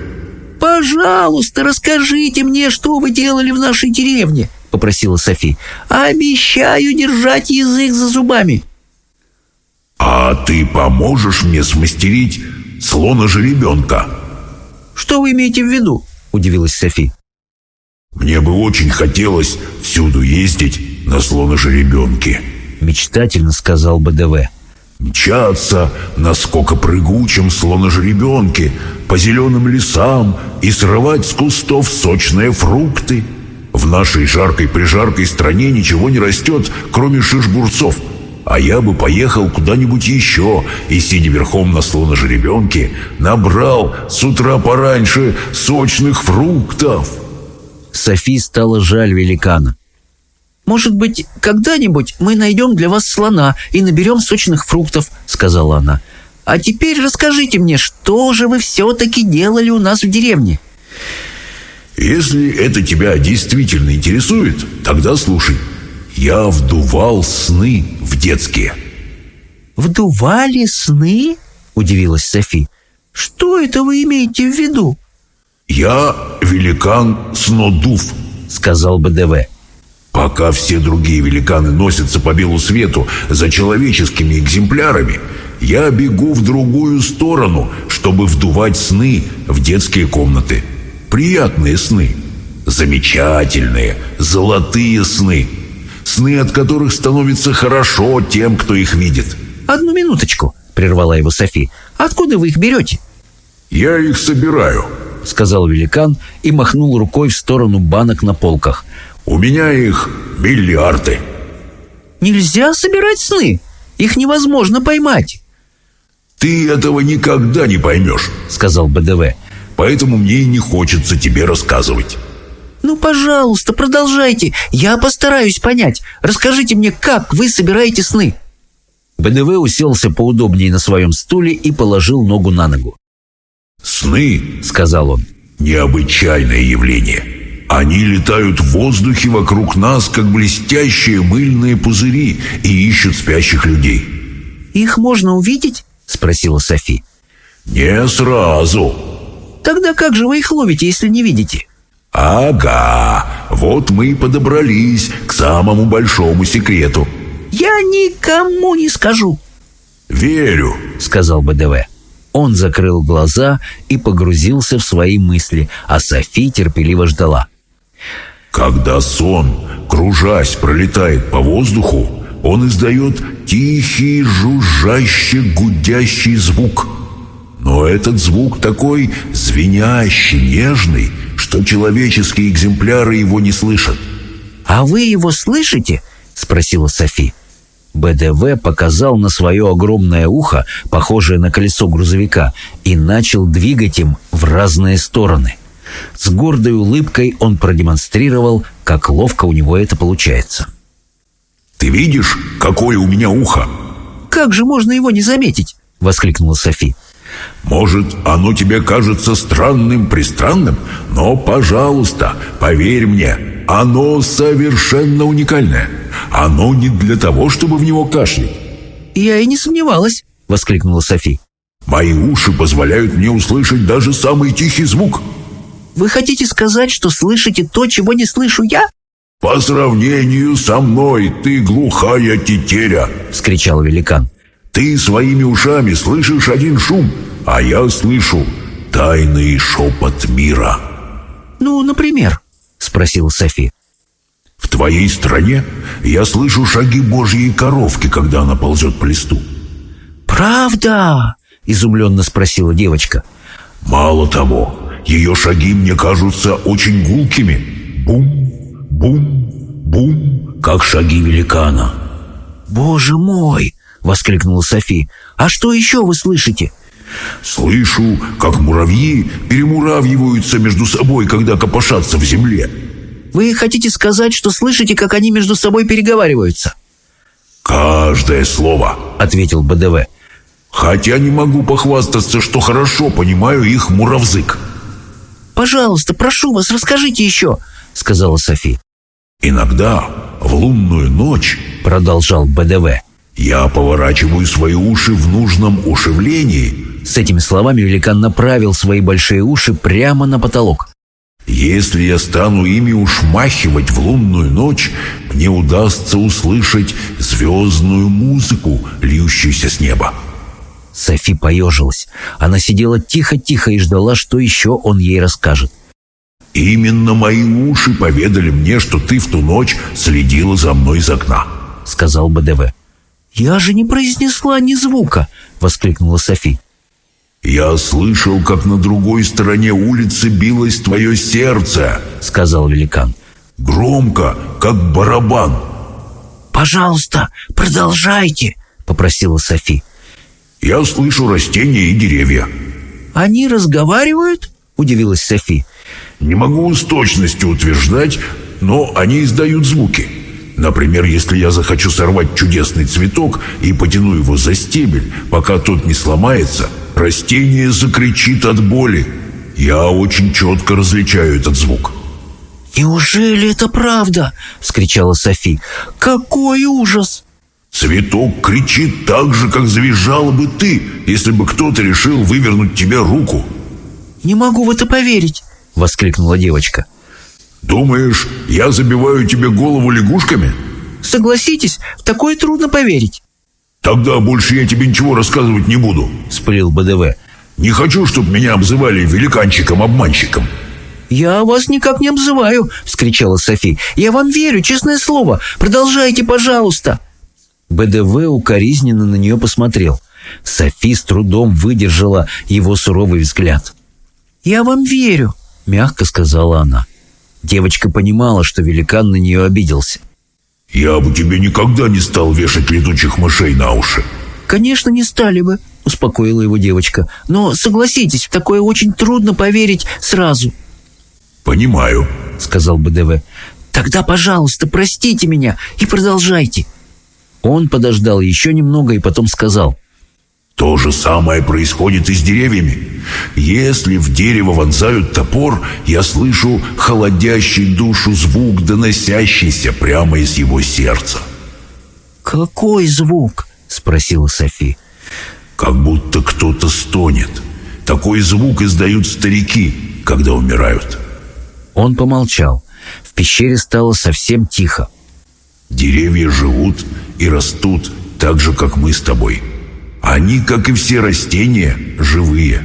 «Пожалуйста, расскажите мне, что вы делали в нашей деревне», — попросила Софи. «Обещаю держать язык за зубами». «А ты поможешь мне смастерить слона-жеребенка?» «Что вы имеете в виду?» — удивилась Софи. «Мне бы очень хотелось всюду ездить на слона-жеребенке», — мечтательно сказал БДВ. «Мчаться на скокопрыгучем слоножребенке по зеленым лесам и срывать с кустов сочные фрукты. В нашей жаркой-прижаркой стране ничего не растет, кроме шишгурцов. А я бы поехал куда-нибудь еще и, сидя верхом на слоножребенке, набрал с утра пораньше сочных фруктов». Софи стало жаль великана. «Может быть, когда-нибудь мы найдем для вас слона и наберем сочных фруктов», — сказала она. «А теперь расскажите мне, что же вы все-таки делали у нас в деревне?» «Если это тебя действительно интересует, тогда слушай. Я вдувал сны в детские». «Вдували сны?» — удивилась Софи. «Что это вы имеете в виду?» «Я великан Снодув», — сказал БДВ. «Пока все другие великаны носятся по белу свету за человеческими экземплярами, я бегу в другую сторону, чтобы вдувать сны в детские комнаты. Приятные сны, замечательные, золотые сны, сны, от которых становится хорошо тем, кто их видит». «Одну минуточку», — прервала его Софи. «Откуда вы их берете?» «Я их собираю», — сказал великан и махнул рукой в сторону банок на полках. «У меня их миллиарды». «Нельзя собирать сны. Их невозможно поймать». «Ты этого никогда не поймешь», — сказал БДВ. «Поэтому мне и не хочется тебе рассказывать». «Ну, пожалуйста, продолжайте. Я постараюсь понять. Расскажите мне, как вы собираете сны?» БДВ уселся поудобнее на своем стуле и положил ногу на ногу. «Сны», — сказал он, — «необычайное явление. Они летают в воздухе вокруг нас, как блестящие мыльные пузыри, и ищут спящих людей». «Их можно увидеть?» — спросила Софи. «Не сразу». «Тогда как же вы их ловите, если не видите?» «Ага, вот мы и подобрались к самому большому секрету». «Я никому не скажу». «Верю», — сказал БДВ. Он закрыл глаза и погрузился в свои мысли, а Софи терпеливо ждала. «Когда сон, кружась, пролетает по воздуху, он издает тихий, жужжащий, гудящий звук. Но этот звук такой звенящий, нежный, что человеческие экземпляры его не слышат». «А вы его слышите?» — спросила Софи. БДВ показал на свое огромное ухо, похожее на колесо грузовика, и начал двигать им в разные стороны. С гордой улыбкой он продемонстрировал, как ловко у него это получается. «Ты видишь, какое у меня ухо?» «Как же можно его не заметить?» — воскликнула Софи. «Может, оно тебе кажется странным-пристранным, но, пожалуйста, поверь мне, оно совершенно уникальное. Оно не для того, чтобы в него кашлять. «Я и не сомневалась», — воскликнула Софи. «Мои уши позволяют мне услышать даже самый тихий звук». «Вы хотите сказать, что слышите то, чего не слышу я?» «По сравнению со мной ты глухая тетеря!» — вскричал великан. «Ты своими ушами слышишь один шум, а я слышу тайный шепот мира». «Ну, например?» — спросила Софи. «В твоей стране я слышу шаги божьей коровки, когда она ползет по листу». «Правда?» — изумленно спросила девочка. «Мало того, ее шаги мне кажутся очень гулкими. Бум, бум, бум, как шаги великана». «Боже мой!» — воскликнула Софи. «А что еще вы слышите?» «Слышу, как муравьи перемуравьиваются между собой, когда копошатся в земле». «Вы хотите сказать, что слышите, как они между собой переговариваются?» «Каждое слово», — ответил БДВ. «Хотя не могу похвастаться, что хорошо понимаю их муравзык». «Пожалуйста, прошу вас, расскажите еще», — сказала Софи. «Иногда, в лунную ночь», — продолжал БДВ, «я поворачиваю свои уши в нужном ушивлении». С этими словами великан направил свои большие уши прямо на потолок. Если я стану ими ушмахивать в лунную ночь, мне удастся услышать звездную музыку, льющуюся с неба. Софи поежилась. Она сидела тихо-тихо и ждала, что еще он ей расскажет. «Именно мои уши поведали мне, что ты в ту ночь следила за мной из окна», — сказал БДВ. «Я же не произнесла ни звука!» — воскликнула Софи. «Я слышал, как на другой стороне улицы билось твое сердце», — сказал великан. «Громко, как барабан». «Пожалуйста, продолжайте», — попросила Софи. «Я слышу растения и деревья». «Они разговаривают?» — удивилась Софи. «Не могу с точностью утверждать, но они издают звуки. Например, если я захочу сорвать чудесный цветок и потяну его за стебель, пока тот не сломается, растение закричит от боли. Я очень четко различаю этот звук». «Неужели это правда?» — вскричала Софи. «Какой ужас!» Цветок кричит так же, как завизжала бы ты, если бы кто-то решил вывернуть тебе руку. «Не могу в это поверить!» — воскликнула девочка. «Думаешь, я забиваю тебе голову лягушками?» «Согласитесь, в такое трудно поверить». «Тогда больше я тебе ничего рассказывать не буду», — спылил БДВ. «Не хочу, чтобы меня обзывали великанчиком-обманщиком». «Я вас никак не обзываю!» — вскричала Софи. «Я вам верю, честное слово! Продолжайте, пожалуйста!» БДВ укоризненно на нее посмотрел. Софи с трудом выдержала его суровый взгляд. «Я вам верю», — мягко сказала она. Девочка понимала, что великан на нее обиделся. «Я бы тебе никогда не стал вешать летучих мышей на уши». «Конечно, не стали бы», — успокоила его девочка. «Но согласитесь, в такое очень трудно поверить сразу». «Понимаю», — сказал БДВ. «Тогда, пожалуйста, простите меня и продолжайте». Он подождал еще немного и потом сказал. То же самое происходит и с деревьями. Если в дерево вонзают топор, я слышу холодящий душу звук, доносящийся прямо из его сердца. «Какой звук?» — спросила Софи. «Как будто кто-то стонет. Такой звук издают старики, когда умирают». Он помолчал. В пещере стало совсем тихо. «Деревья живут и растут так же, как мы с тобой». Они, как и все растения, живые.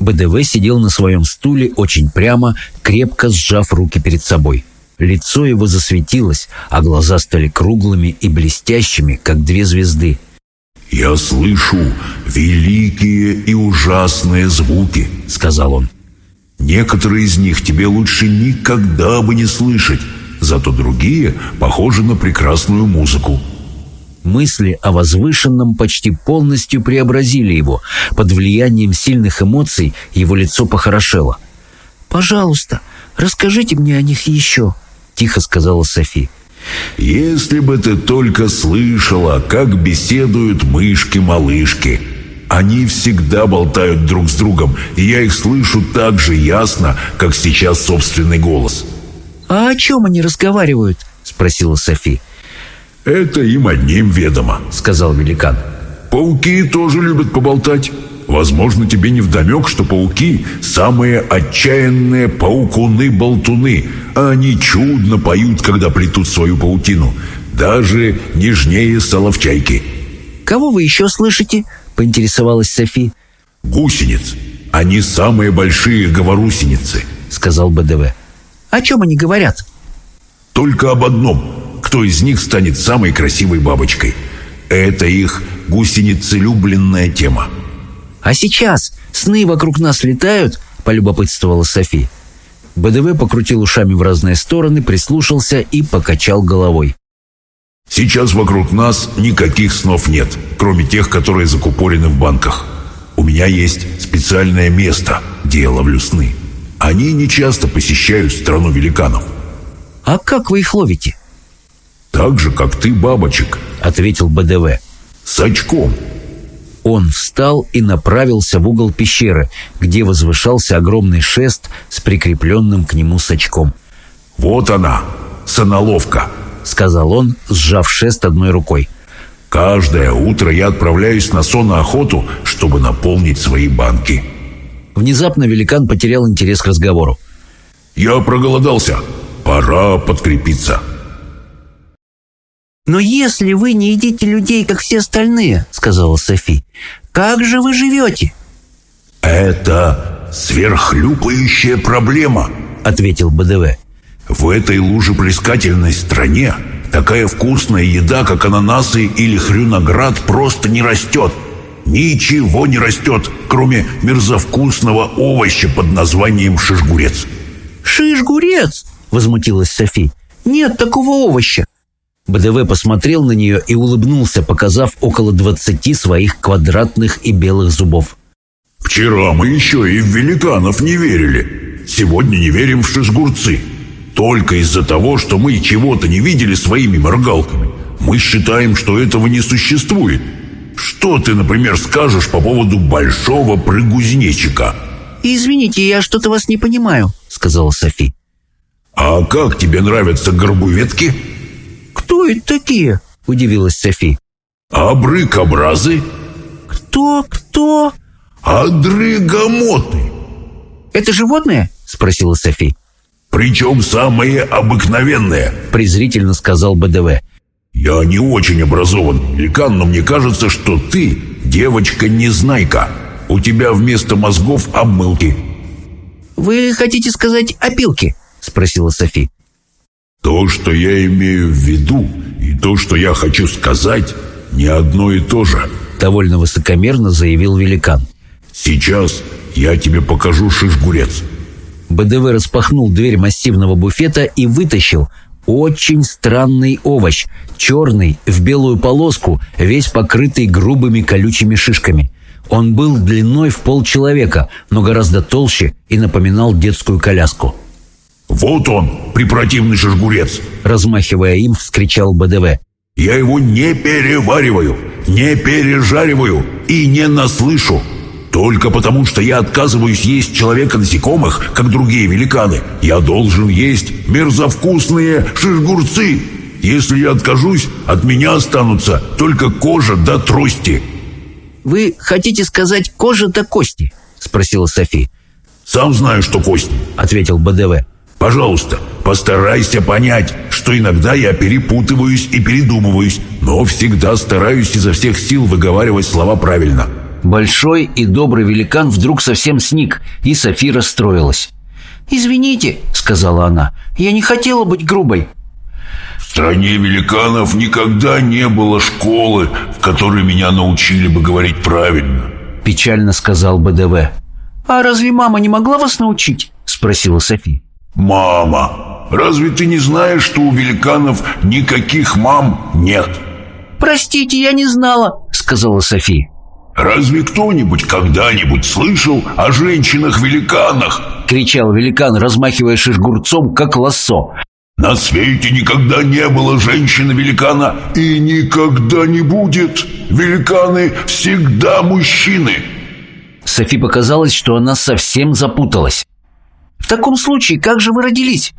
БДВ сидел на своем стуле очень прямо, крепко сжав руки перед собой. Лицо его засветилось, а глаза стали круглыми и блестящими, как две звезды. «Я слышу великие и ужасные звуки», — сказал он. «Некоторые из них тебе лучше никогда бы не слышать, зато другие похожи на прекрасную музыку. Мысли о возвышенном почти полностью преобразили его. Под влиянием сильных эмоций его лицо похорошело. «Пожалуйста, расскажите мне о них еще», — тихо сказала Софи. «Если бы ты только слышала, как беседуют мышки-малышки. Они всегда болтают друг с другом, и я их слышу так же ясно, как сейчас собственный голос». «А о чем они разговаривают?» — спросила Софи. «Это им одним ведомо», — сказал великан. «Пауки тоже любят поболтать. Возможно, тебе не вдомек, что пауки — самые отчаянные паукуны-болтуны, а они чудно поют, когда плетут свою паутину, даже нежнее соловчайки». «Кого вы еще слышите?» — поинтересовалась Софи. «Гусениц. Они самые большие говорусеницы», — сказал БДВ. «О чем они говорят?» «Только об одном кто из них станет самой красивой бабочкой. Это их гусеницелюбленная тема. «А сейчас сны вокруг нас летают?» – полюбопытствовала Софи. БДВ покрутил ушами в разные стороны, прислушался и покачал головой. «Сейчас вокруг нас никаких снов нет, кроме тех, которые закупорены в банках. У меня есть специальное место, где я ловлю сны. Они нечасто посещают страну великанов». «А как вы их ловите?» «Так же, как ты, бабочек», — ответил БДВ. С очком. Он встал и направился в угол пещеры, где возвышался огромный шест с прикрепленным к нему сачком. Вот она, соналовка, сказал он, сжав шест одной рукой. Каждое утро я отправляюсь на охоту, чтобы наполнить свои банки. Внезапно великан потерял интерес к разговору. Я проголодался. Пора подкрепиться. «Но если вы не едите людей, как все остальные, — сказала Софи, — как же вы живете?» «Это сверхлюпающая проблема», — ответил БДВ. «В этой лужеплескательной стране такая вкусная еда, как ананасы или хрюноград, просто не растет. Ничего не растет, кроме мерзовкусного овоща под названием шишгурец». «Шишгурец!» — возмутилась Софи. «Нет такого овоща. БДВ посмотрел на нее и улыбнулся, показав около двадцати своих квадратных и белых зубов. «Вчера мы еще и в великанов не верили. Сегодня не верим в шишгурцы. Только из-за того, что мы чего-то не видели своими моргалками. Мы считаем, что этого не существует. Что ты, например, скажешь по поводу большого прыгузнечика?» «Извините, я что-то вас не понимаю», — сказала Софи. «А как тебе нравятся горбуветки?» «Кто это такие?» – удивилась Софи. «Абрыкобразы». «Кто? Кто?» «Адрыгамоты». «Это животные?» – спросила Софи. «Причем самые обыкновенные», – презрительно сказал БДВ. «Я не очень образован, великан, но мне кажется, что ты девочка-незнайка. У тебя вместо мозгов обмылки». «Вы хотите сказать опилки?» – спросила Софи. То, что я имею в виду, и то, что я хочу сказать, не одно и то же. Довольно высокомерно заявил великан. Сейчас я тебе покажу шишгурец. БДВ распахнул дверь массивного буфета и вытащил очень странный овощ, черный, в белую полоску, весь покрытый грубыми колючими шишками. Он был длиной в полчеловека, но гораздо толще и напоминал детскую коляску. «Вот он, припротивный шажгурец!» Размахивая им, вскричал БДВ. «Я его не перевариваю, не пережариваю и не наслышу. Только потому, что я отказываюсь есть человека-насекомых, как другие великаны, я должен есть мерзовкусные шишгурцы. Если я откажусь, от меня останутся только кожа до трости». «Вы хотите сказать кожа до кости?» — спросила Софи. «Сам знаю, что кость», — ответил БДВ. Пожалуйста, постарайся понять, что иногда я перепутываюсь и передумываюсь, но всегда стараюсь изо всех сил выговаривать слова правильно». Большой и добрый великан вдруг совсем сник, и Софи расстроилась. «Извините», — сказала она, — «я не хотела быть грубой». В стране великанов никогда не было школы, в которой меня научили бы говорить правильно. Печально сказал БДВ. «А разве мама не могла вас научить?» — спросила Софи. «Мама! Разве ты не знаешь, что у великанов никаких мам нет?» «Простите, я не знала», — сказала Софи. «Разве кто-нибудь когда-нибудь слышал о женщинах-великанах?» — кричал великан, размахивая шишгурцом, как лассо. «На свете никогда не было женщины-великана и никогда не будет. Великаны всегда мужчины». Софи показалось, что она совсем запуталась. В таком случае, как же вы родились?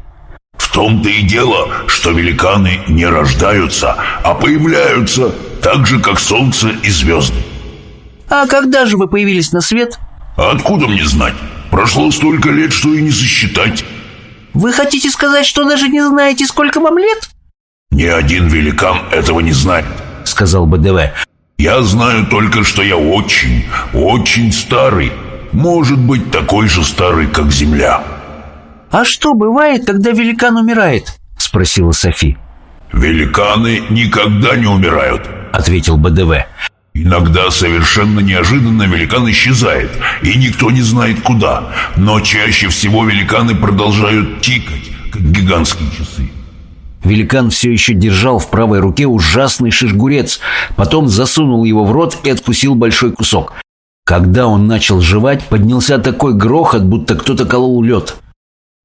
В том-то и дело, что великаны не рождаются, а появляются, так же, как солнце и звезды. А когда же вы появились на свет? Откуда мне знать? Прошло столько лет, что и не засчитать. Вы хотите сказать, что даже не знаете, сколько вам лет? Ни один великан этого не знает, сказал БДВ. Я знаю только, что я очень, очень старый. Может быть, такой же старый, как земля. «А что бывает, когда великан умирает?» — спросила Софи. «Великаны никогда не умирают», — ответил БДВ. Иногда совершенно неожиданно великан исчезает, и никто не знает куда. Но чаще всего великаны продолжают тикать, как гигантские часы. Великан все еще держал в правой руке ужасный шишгурец, потом засунул его в рот и откусил большой кусок. Когда он начал жевать, поднялся такой грохот, будто кто-то колол лед.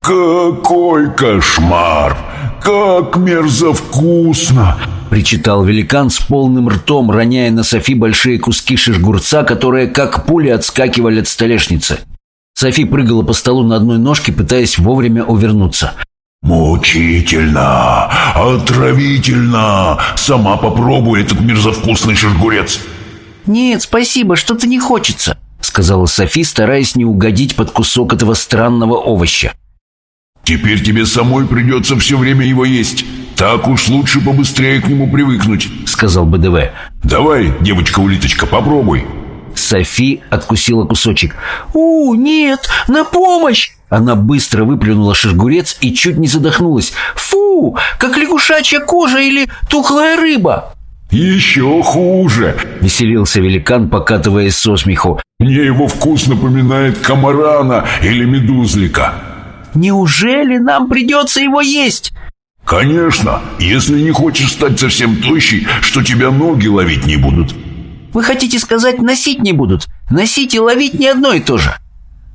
«Какой кошмар! Как мерзовкусно! — причитал великан с полным ртом, роняя на Софи большие куски шишгурца, которые как пули отскакивали от столешницы. Софи прыгала по столу на одной ножке, пытаясь вовремя увернуться. «Мучительно! Отравительно! Сама попробуй этот мерзовкусный шишгурец!» «Нет, спасибо, что-то не хочется», — сказала Софи, стараясь не угодить под кусок этого странного овоща. «Теперь тебе самой придется все время его есть. Так уж лучше побыстрее к нему привыкнуть», — сказал БДВ. «Давай, девочка-улиточка, попробуй». Софи откусила кусочек. «У, нет, на помощь!» Она быстро выплюнула шишгурец и чуть не задохнулась. «Фу, как лягушачья кожа или тухлая рыба!» «Еще хуже!» — веселился великан, покатываясь со смеху. «Мне его вкус напоминает комарана или медузлика». «Неужели нам придется его есть?» «Конечно, если не хочешь стать совсем тощей, что тебя ноги ловить не будут». «Вы хотите сказать, носить не будут? Носить и ловить не одно и то же».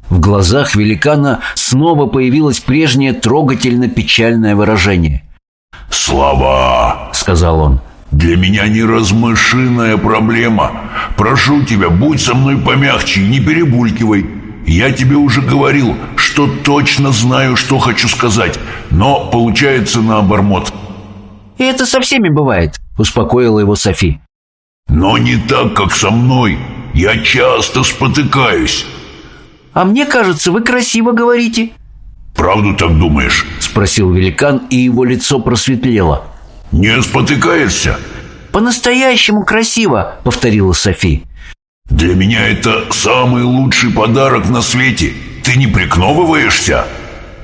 В глазах великана снова появилось прежнее трогательно печальное выражение. «Слова», — сказал он, — «для меня неразмышленная проблема. Прошу тебя, будь со мной помягче и не перебулькивай. Я тебе уже говорил, что точно знаю, что хочу сказать, но получается наоборот». «Это со всеми бывает», — успокоила его Софи. «Но не так, как со мной. Я часто спотыкаюсь». «А мне кажется, вы красиво говорите». «Правду так думаешь?» — спросил великан, и его лицо просветлело. «Не спотыкаешься?» «По-настоящему красиво», — повторила Софи. «Для меня это самый лучший подарок на свете. Ты не прикновываешься?»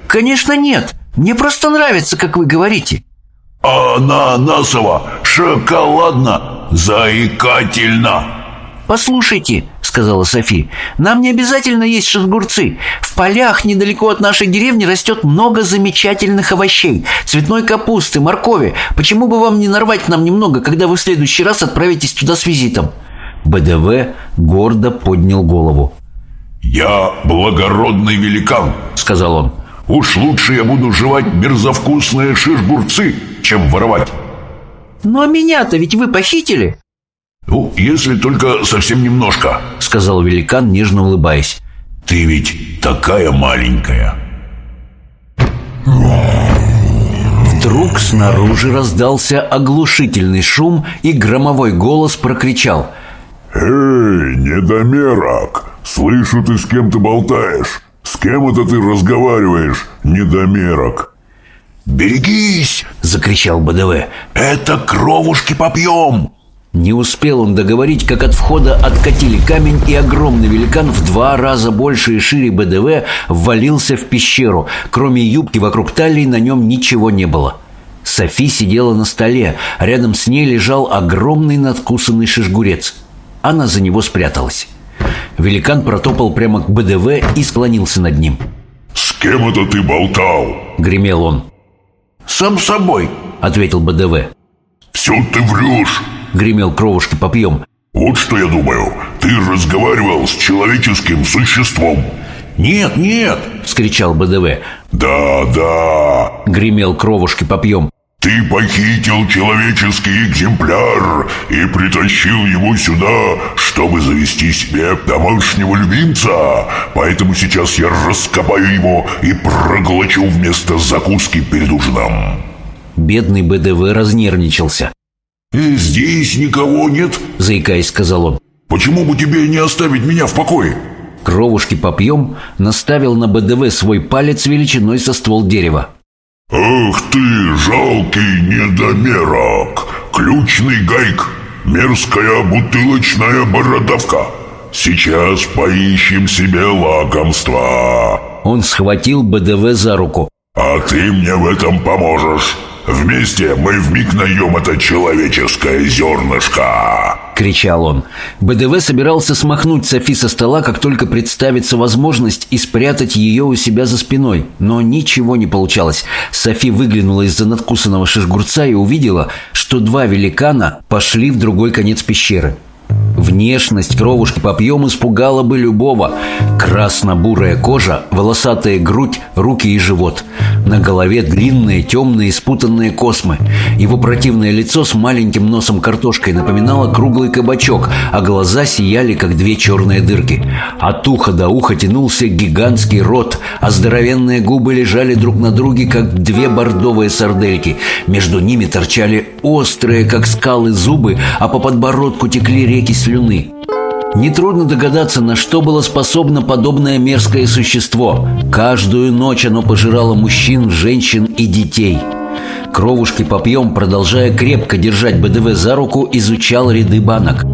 «Конечно нет. Мне просто нравится, как вы говорите». «Ананасово, шоколадно, заикательно». «Послушайте», — сказала Софи, — «нам не обязательно есть шангурцы. В полях недалеко от нашей деревни растет много замечательных овощей. Цветной капусты, моркови. Почему бы вам не нарвать нам немного, когда вы в следующий раз отправитесь туда с визитом?» БДВ гордо поднял голову. «Я благородный великан», — сказал он. «Уж лучше я буду жевать мерзовкусные шишгурцы, чем воровать». «Но меня-то ведь вы похитили?» «Ну, если только совсем немножко», — сказал великан, нежно улыбаясь. «Ты ведь такая маленькая». Вдруг снаружи раздался оглушительный шум, и громовой голос прокричал. «Эй, недомерок! Слышу, ты с кем-то болтаешь. С кем это ты разговариваешь, недомерок?» «Берегись!» — закричал БДВ. «Это кровушки попьем!» Не успел он договорить, как от входа откатили камень, и огромный великан в два раза больше и шире БДВ ввалился в пещеру. Кроме юбки вокруг талии на нем ничего не было. Софи сидела на столе, рядом с ней лежал огромный надкусанный шишгурец. Она за него спряталась. Великан протопал прямо к БДВ и склонился над ним. «С кем это ты болтал?» — гремел он. «Сам собой», — ответил БДВ. «Все ты врешь!» — гремел кровушки попьем. «Вот что я думаю. Ты разговаривал с человеческим существом». «Нет, нет!» — вскричал БДВ. «Да, да!» — гремел кровушки попьем. «Ты похитил человеческий экземпляр и притащил его сюда, чтобы завести себе домашнего любимца. Поэтому сейчас я раскопаю его и проглочу вместо закуски перед ужином». Бедный БДВ разнервничался. «Здесь никого нет?» — заикаясь, сказал он. «Почему бы тебе не оставить меня в покое?» Кровушки попьем наставил на БДВ свой палец величиной со ствол дерева. «Ах ты, жалкий недомерок! Ключный гайк! Мерзкая бутылочная бородавка! Сейчас поищем себе лакомство!» Он схватил БДВ за руку. «А ты мне в этом поможешь!» Вместе мы вмиг найдем это человеческое зернышко!» — кричал он. БДВ собирался смахнуть Софи со стола, как только представится возможность, и спрятать ее у себя за спиной. Но ничего не получалось. Софи выглянула из-за надкусанного шишгурца и увидела, что два великана пошли в другой конец пещеры. Внешность кровушки попьем испугала бы любого. Красно-бурая кожа, волосатая грудь, руки и живот. На голове длинные, темные, спутанные космы. Его противное лицо с маленьким носом картошкой напоминало круглый кабачок, а глаза сияли, как две черные дырки. От уха до уха тянулся гигантский рот, а здоровенные губы лежали друг на друге, как две бордовые сардельки. Между ними торчали острые, как скалы, зубы, а по подбородку текли реки слюны. Нетрудно догадаться, на что было способно подобное мерзкое существо. Каждую ночь оно пожирало мужчин, женщин и детей. Кровушки попьем, продолжая крепко держать БДВ за руку, изучал ряды банок.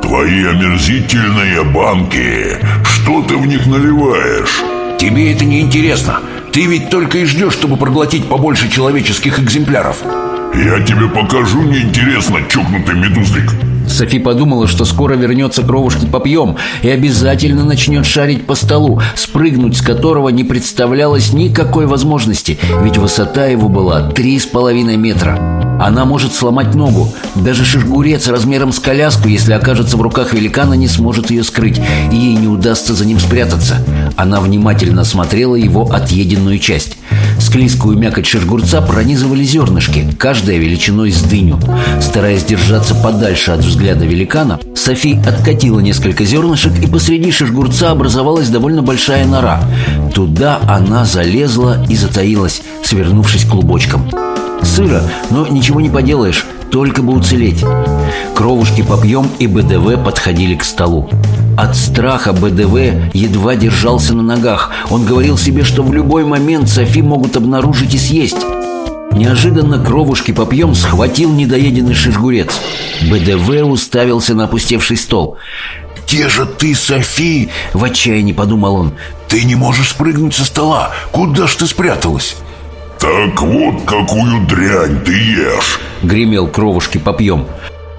Твои омерзительные банки. Что ты в них наливаешь? Тебе это не интересно. Ты ведь только и ждешь, чтобы проглотить побольше человеческих экземпляров. Я тебе покажу неинтересно, чокнутый медузлик. Софи подумала, что скоро вернется кровушки попьем и обязательно начнет шарить по столу, спрыгнуть с которого не представлялось никакой возможности, ведь высота его была три с половиной метра. Она может сломать ногу. Даже шишгурец размером с коляску, если окажется в руках великана, не сможет ее скрыть, и ей не удастся за ним спрятаться. Она внимательно смотрела его отъеденную часть. Склизкую мякоть шишгурца пронизывали зернышки, каждая величиной с дыню. Стараясь держаться подальше от взгляда великана, Софи откатила несколько зернышек, и посреди шишгурца образовалась довольно большая нора. Туда она залезла и затаилась, свернувшись клубочком. Сыро, но ничего не поделаешь, только бы уцелеть. Кровушки попьем и БДВ подходили к столу. От страха БДВ едва держался на ногах. Он говорил себе, что в любой момент Софи могут обнаружить и съесть. Неожиданно кровушки попьем схватил недоеденный шишгурец. БДВ уставился на опустевший стол. «Где же ты, Софи?» — в отчаянии подумал он. «Ты не можешь спрыгнуть со стола. Куда ж ты спряталась?» Так вот какую дрянь ты ешь Гремел кровушки попьем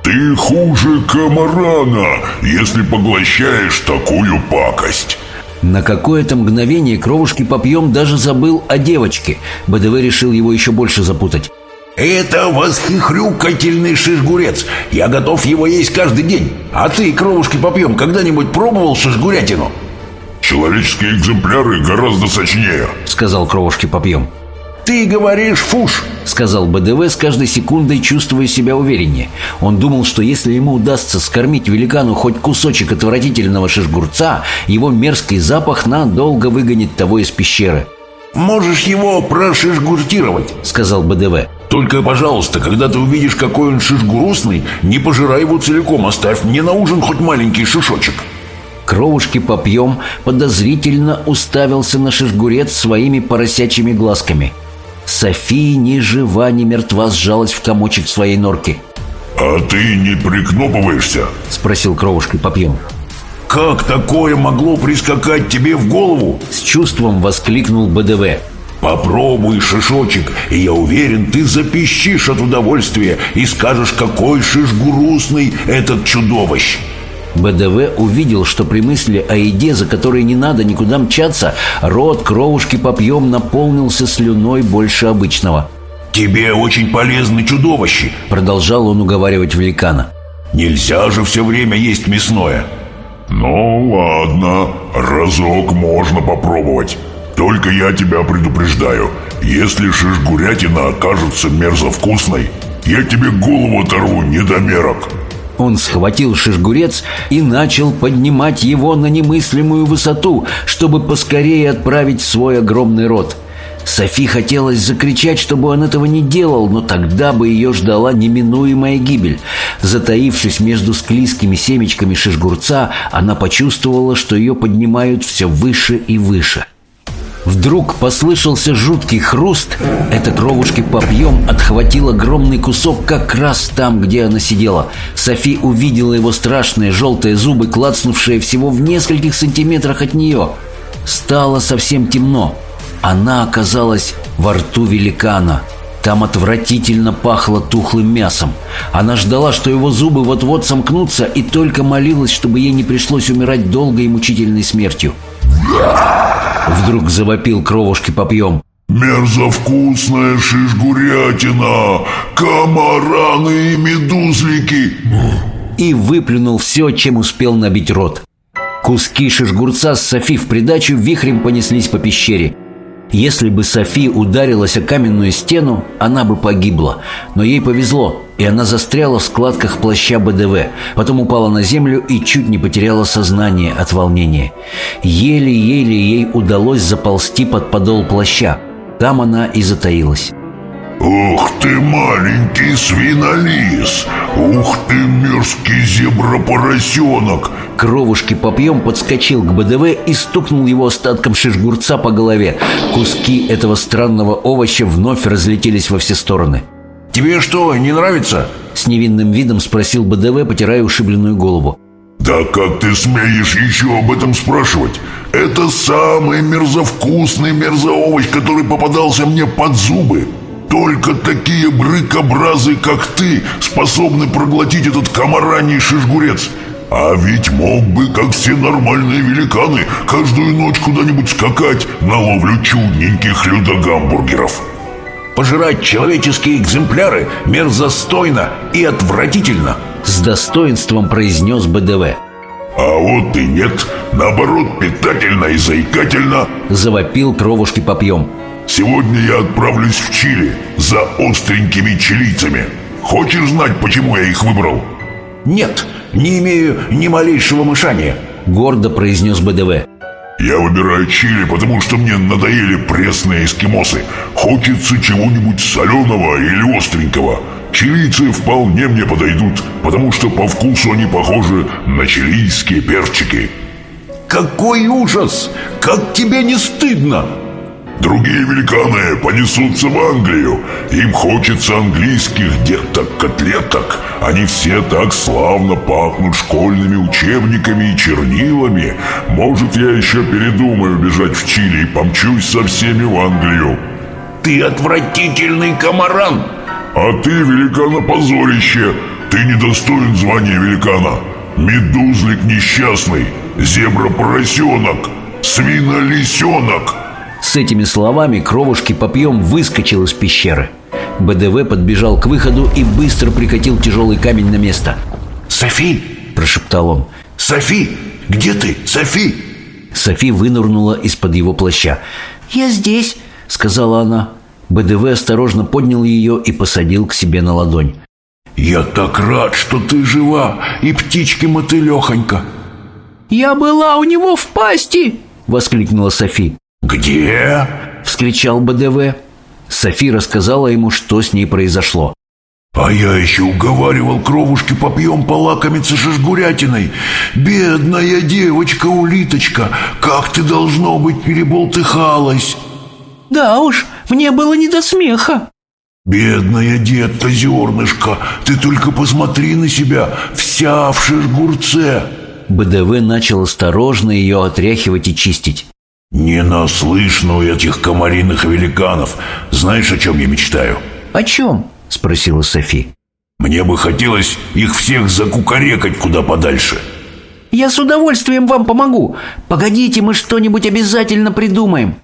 Ты хуже комарана, если поглощаешь такую пакость на какое-то мгновение кровушки попьем даже забыл о девочке. БДВ решил его еще больше запутать. «Это восхихрюкательный шишгурец. Я готов его есть каждый день. А ты, кровушки попьем, когда-нибудь пробовал шишгурятину?» «Человеческие экземпляры гораздо сочнее», — сказал кровушки попьем. «Ты говоришь фуш!» — сказал БДВ с каждой секундой, чувствуя себя увереннее. Он думал, что если ему удастся скормить великану хоть кусочек отвратительного шишгурца, его мерзкий запах надолго выгонит того из пещеры. «Можешь его прошишгуртировать», — сказал БДВ. «Только, пожалуйста, когда ты увидишь, какой он шишгурусный, не пожирай его целиком, оставь мне на ужин хоть маленький шишочек». Кровушки попьем подозрительно уставился на шишгурец своими поросячьими глазками — София ни жива, ни мертва сжалась в комочек своей норки. «А ты не прикнопываешься?» — спросил кровушкой попьем. «Как такое могло прискакать тебе в голову?» С чувством воскликнул БДВ. «Попробуй шишочек, и я уверен, ты запищишь от удовольствия и скажешь, какой шишгурусный этот чудовищ!» БДВ увидел, что при мысли о еде, за которой не надо никуда мчаться, рот кровушки попьем наполнился слюной больше обычного. «Тебе очень полезны чудовищи», — продолжал он уговаривать великана. «Нельзя же все время есть мясное». «Ну ладно, разок можно попробовать. Только я тебя предупреждаю, если шишгурятина окажется мерзовкусной, я тебе голову оторву, недомерок». Он схватил шишгурец и начал поднимать его на немыслимую высоту, чтобы поскорее отправить свой огромный рот. Софи хотелось закричать, чтобы он этого не делал, но тогда бы ее ждала неминуемая гибель. Затаившись между склизкими семечками шишгурца, она почувствовала, что ее поднимают все выше и выше. Вдруг послышался жуткий хруст. Эта кровушки попьем отхватил огромный кусок как раз там, где она сидела. Софи увидела его страшные желтые зубы, клацнувшие всего в нескольких сантиметрах от нее. Стало совсем темно. Она оказалась во рту великана. Там отвратительно пахло тухлым мясом. Она ждала, что его зубы вот-вот сомкнутся, и только молилась, чтобы ей не пришлось умирать долгой и мучительной смертью. Вдруг завопил кровушки попьем. Мерзовкусная шишгурятина, комараны и медузлики. и выплюнул все, чем успел набить рот. Куски шишгурца с Софи в придачу вихрем понеслись по пещере. Если бы Софи ударилась о каменную стену, она бы погибла. Но ей повезло, и она застряла в складках плаща БДВ, потом упала на землю и чуть не потеряла сознание от волнения. Еле-еле ей удалось заползти под подол плаща. Там она и затаилась. Ух ты, маленький свинолис! Ух ты, мерзкий зебра-поросенок! Кровушки попьем подскочил к БДВ и стукнул его остатком шишгурца по голове. Куски этого странного овоща вновь разлетелись во все стороны. «Тебе что, не нравится?» С невинным видом спросил БДВ, потирая ушибленную голову. Да как ты смеешь еще об этом спрашивать? Это самый мерзовкусный мерзоовощ, который попадался мне под зубы. Только такие брыкобразы, как ты, способны проглотить этот комараний шишгурец. А ведь мог бы, как все нормальные великаны, каждую ночь куда-нибудь скакать на ловлю чудненьких людогамбургеров. Пожирать человеческие экземпляры мерзостойно и отвратительно С достоинством произнес БДВ А вот и нет, наоборот, питательно и заикательно. Завопил кровушки попьем Сегодня я отправлюсь в Чили за остренькими чилийцами. Хочешь знать, почему я их выбрал? Нет, не имею ни малейшего мышания Гордо произнес БДВ Я выбираю Чили, потому что мне надоели пресные эскимосы. Хочется чего-нибудь соленого или остренького. Чилийцы вполне мне подойдут, потому что по вкусу они похожи на чилийские перчики. Какой ужас! Как тебе не стыдно? Другие великаны понесутся в Англию. Им хочется английских деток-котлеток. Они все так славно пахнут школьными учебниками и чернилами. Может, я еще передумаю бежать в Чили и помчусь со всеми в Англию. Ты отвратительный комаран А ты, великана-позорище, ты недостоин звания великана. Медузлик несчастный, зебра-поросенок, свинолисенок. С этими словами кровушки попьем выскочил из пещеры. БДВ подбежал к выходу и быстро прикатил тяжелый камень на место. Софи, Прошептал он. Софи, где ты, Софи? Софи вынырнула из-под его плаща. «Я здесь», — сказала она. БДВ осторожно поднял ее и посадил к себе на ладонь. Я так рад, что ты жива И птички-мотылехонька «Я была у него в пасти!» Воскликнула Софи Где? Вскричал БДВ Софи рассказала ему, что с ней произошло А я еще уговаривал кровушки попьем полакомиться шишгурятиной. Бедная девочка-улиточка, как ты, должно быть, переболтыхалась. «Да уж, мне было не до смеха». Бедная детка зернышко, ты только посмотри на себя, вся в шишгурце. БДВ начал осторожно ее отряхивать и чистить Не наслышно у этих комариных великанов. Знаешь, о чем я мечтаю? «О чем?» — спросила Софи Мне бы хотелось их всех закукарекать куда подальше. «Я с удовольствием вам помогу. Погодите, мы что-нибудь обязательно придумаем».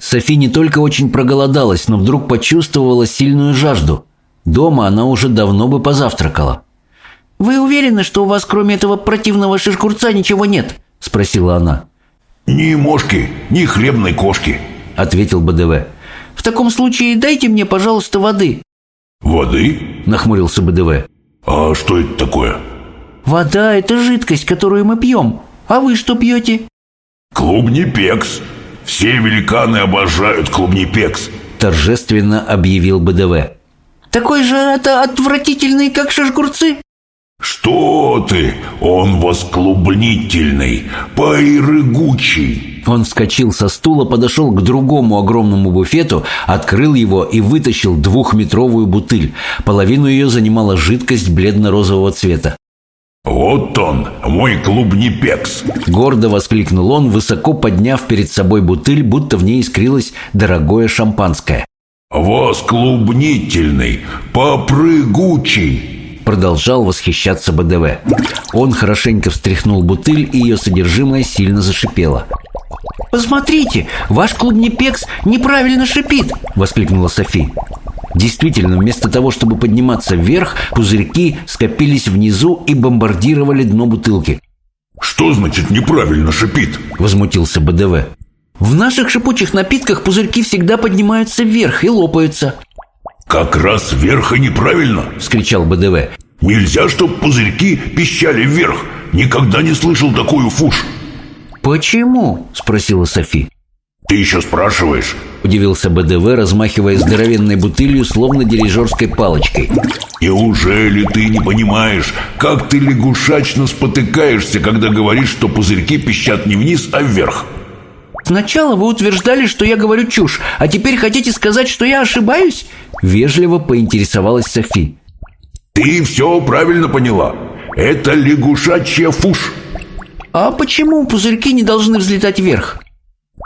Софи не только очень проголодалась, но вдруг почувствовала сильную жажду. Дома она уже давно бы позавтракала. «Вы уверены, что у вас кроме этого противного шишкурца ничего нет?» – спросила она. Ни мошки, ни хлебной кошки. Ответил БДВ. «В таком случае дайте мне, пожалуйста, воды». Воды? Нахмурился БДВ. А что это такое? «Вода – это жидкость, которую мы пьем. А вы что пьете?» Клубнипекс. Все великаны обожают клубнипекс. Торжественно объявил БДВ. «Такой же это отвратительный, как шишгурцы?» Что ты? Он восклубнительный, пайрыгучий. Он вскочил со стула, подошел к другому огромному буфету, открыл его и вытащил двухметровую бутыль. Половину ее занимала жидкость бледно-розового цвета. Вот он, мой клубнипекс. Гордо воскликнул он, высоко подняв перед собой бутыль, будто в ней искрилось дорогое шампанское. Восклубнительный, попрыгучий. Продолжал восхищаться БДВ. Он хорошенько встряхнул бутыль, и ее содержимое сильно зашипело. «Посмотрите, ваш клубнипекс неправильно шипит!» – воскликнула Софи. Действительно, вместо того, чтобы подниматься вверх, пузырьки скопились внизу и бомбардировали дно бутылки. «Что значит неправильно шипит?» – возмутился БДВ. «В наших шипучих напитках пузырьки всегда поднимаются вверх и лопаются». «Как раз вверх и неправильно!» – вскричал БДВ. «Нельзя, чтоб пузырьки пищали вверх! Никогда не слышал такую фуш!» «Почему?» – спросила Софи. «Ты еще спрашиваешь?» – удивился БДВ, размахивая здоровенной бутылью, словно дирижерской палочкой. «Неужели ты не понимаешь, как ты лягушачно спотыкаешься, когда говоришь, что пузырьки пищат не вниз, а вверх?» «Сначала вы утверждали, что я говорю чушь, а теперь хотите сказать, что я ошибаюсь?» Вежливо поинтересовалась Софи. «Ты все правильно поняла. Это лягушачья фуш». «А почему пузырьки не должны взлетать вверх?»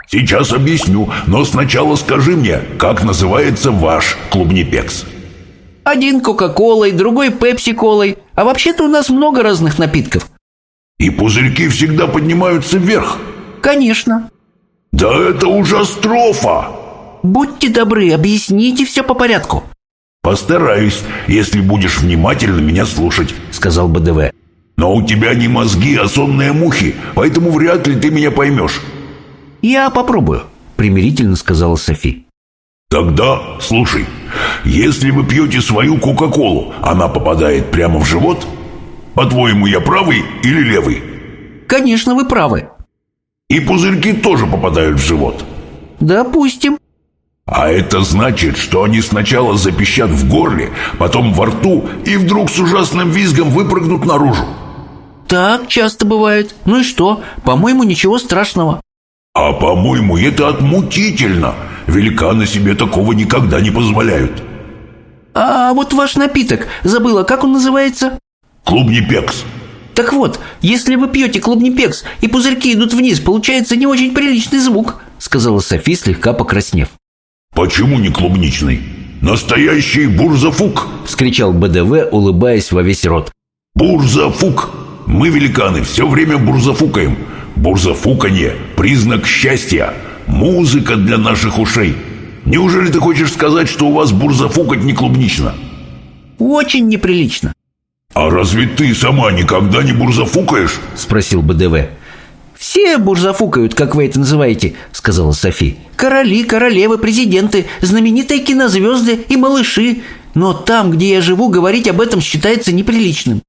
Сейчас объясню, но сначала скажи мне, как называется ваш клубнипекс? Один Кока-Колой, другой Пепси-Колой. А вообще-то у нас много разных напитков. И пузырьки всегда поднимаются вверх? Конечно. Да это ужастрофа! Будьте добры, объясните все по порядку. Постараюсь, если будешь внимательно меня слушать, сказал БДВ. Но у тебя не мозги, а сонные мухи, поэтому вряд ли ты меня поймешь. «Я попробую», — примирительно сказала Софи. «Тогда слушай, если вы пьете свою Кока-Колу, она попадает прямо в живот? По-твоему, я правый или левый?» «Конечно, вы правы». «И пузырьки тоже попадают в живот?» «Допустим». А это значит, что они сначала запищат в горле, потом во рту и вдруг с ужасным визгом выпрыгнут наружу. Так часто бывает. Ну и что? По-моему, ничего страшного. А по-моему, это отмутительно. Великаны себе такого никогда не позволяют. А вот ваш напиток, забыла, как он называется? Клубнипекс. Так вот, если вы пьете клубнипекс и пузырьки идут вниз, получается не очень приличный звук, сказала Софи, слегка покраснев. Почему не клубничный? Настоящий бурзафук! Вскричал БДВ, улыбаясь во весь рот. Бурзафук! Мы, великаны, все время бурзафукаем. Бурзафуканье – признак счастья, музыка для наших ушей. Неужели ты хочешь сказать, что у вас бурзафукать не клубнично? Очень неприлично. А разве ты сама никогда не бурзафукаешь? Спросил БДВ. «Все бурзафукают, как вы это называете», — сказала Софи. «Короли, королевы, президенты, знаменитые кинозвезды и малыши. Но там, где я живу, говорить об этом считается неприличным».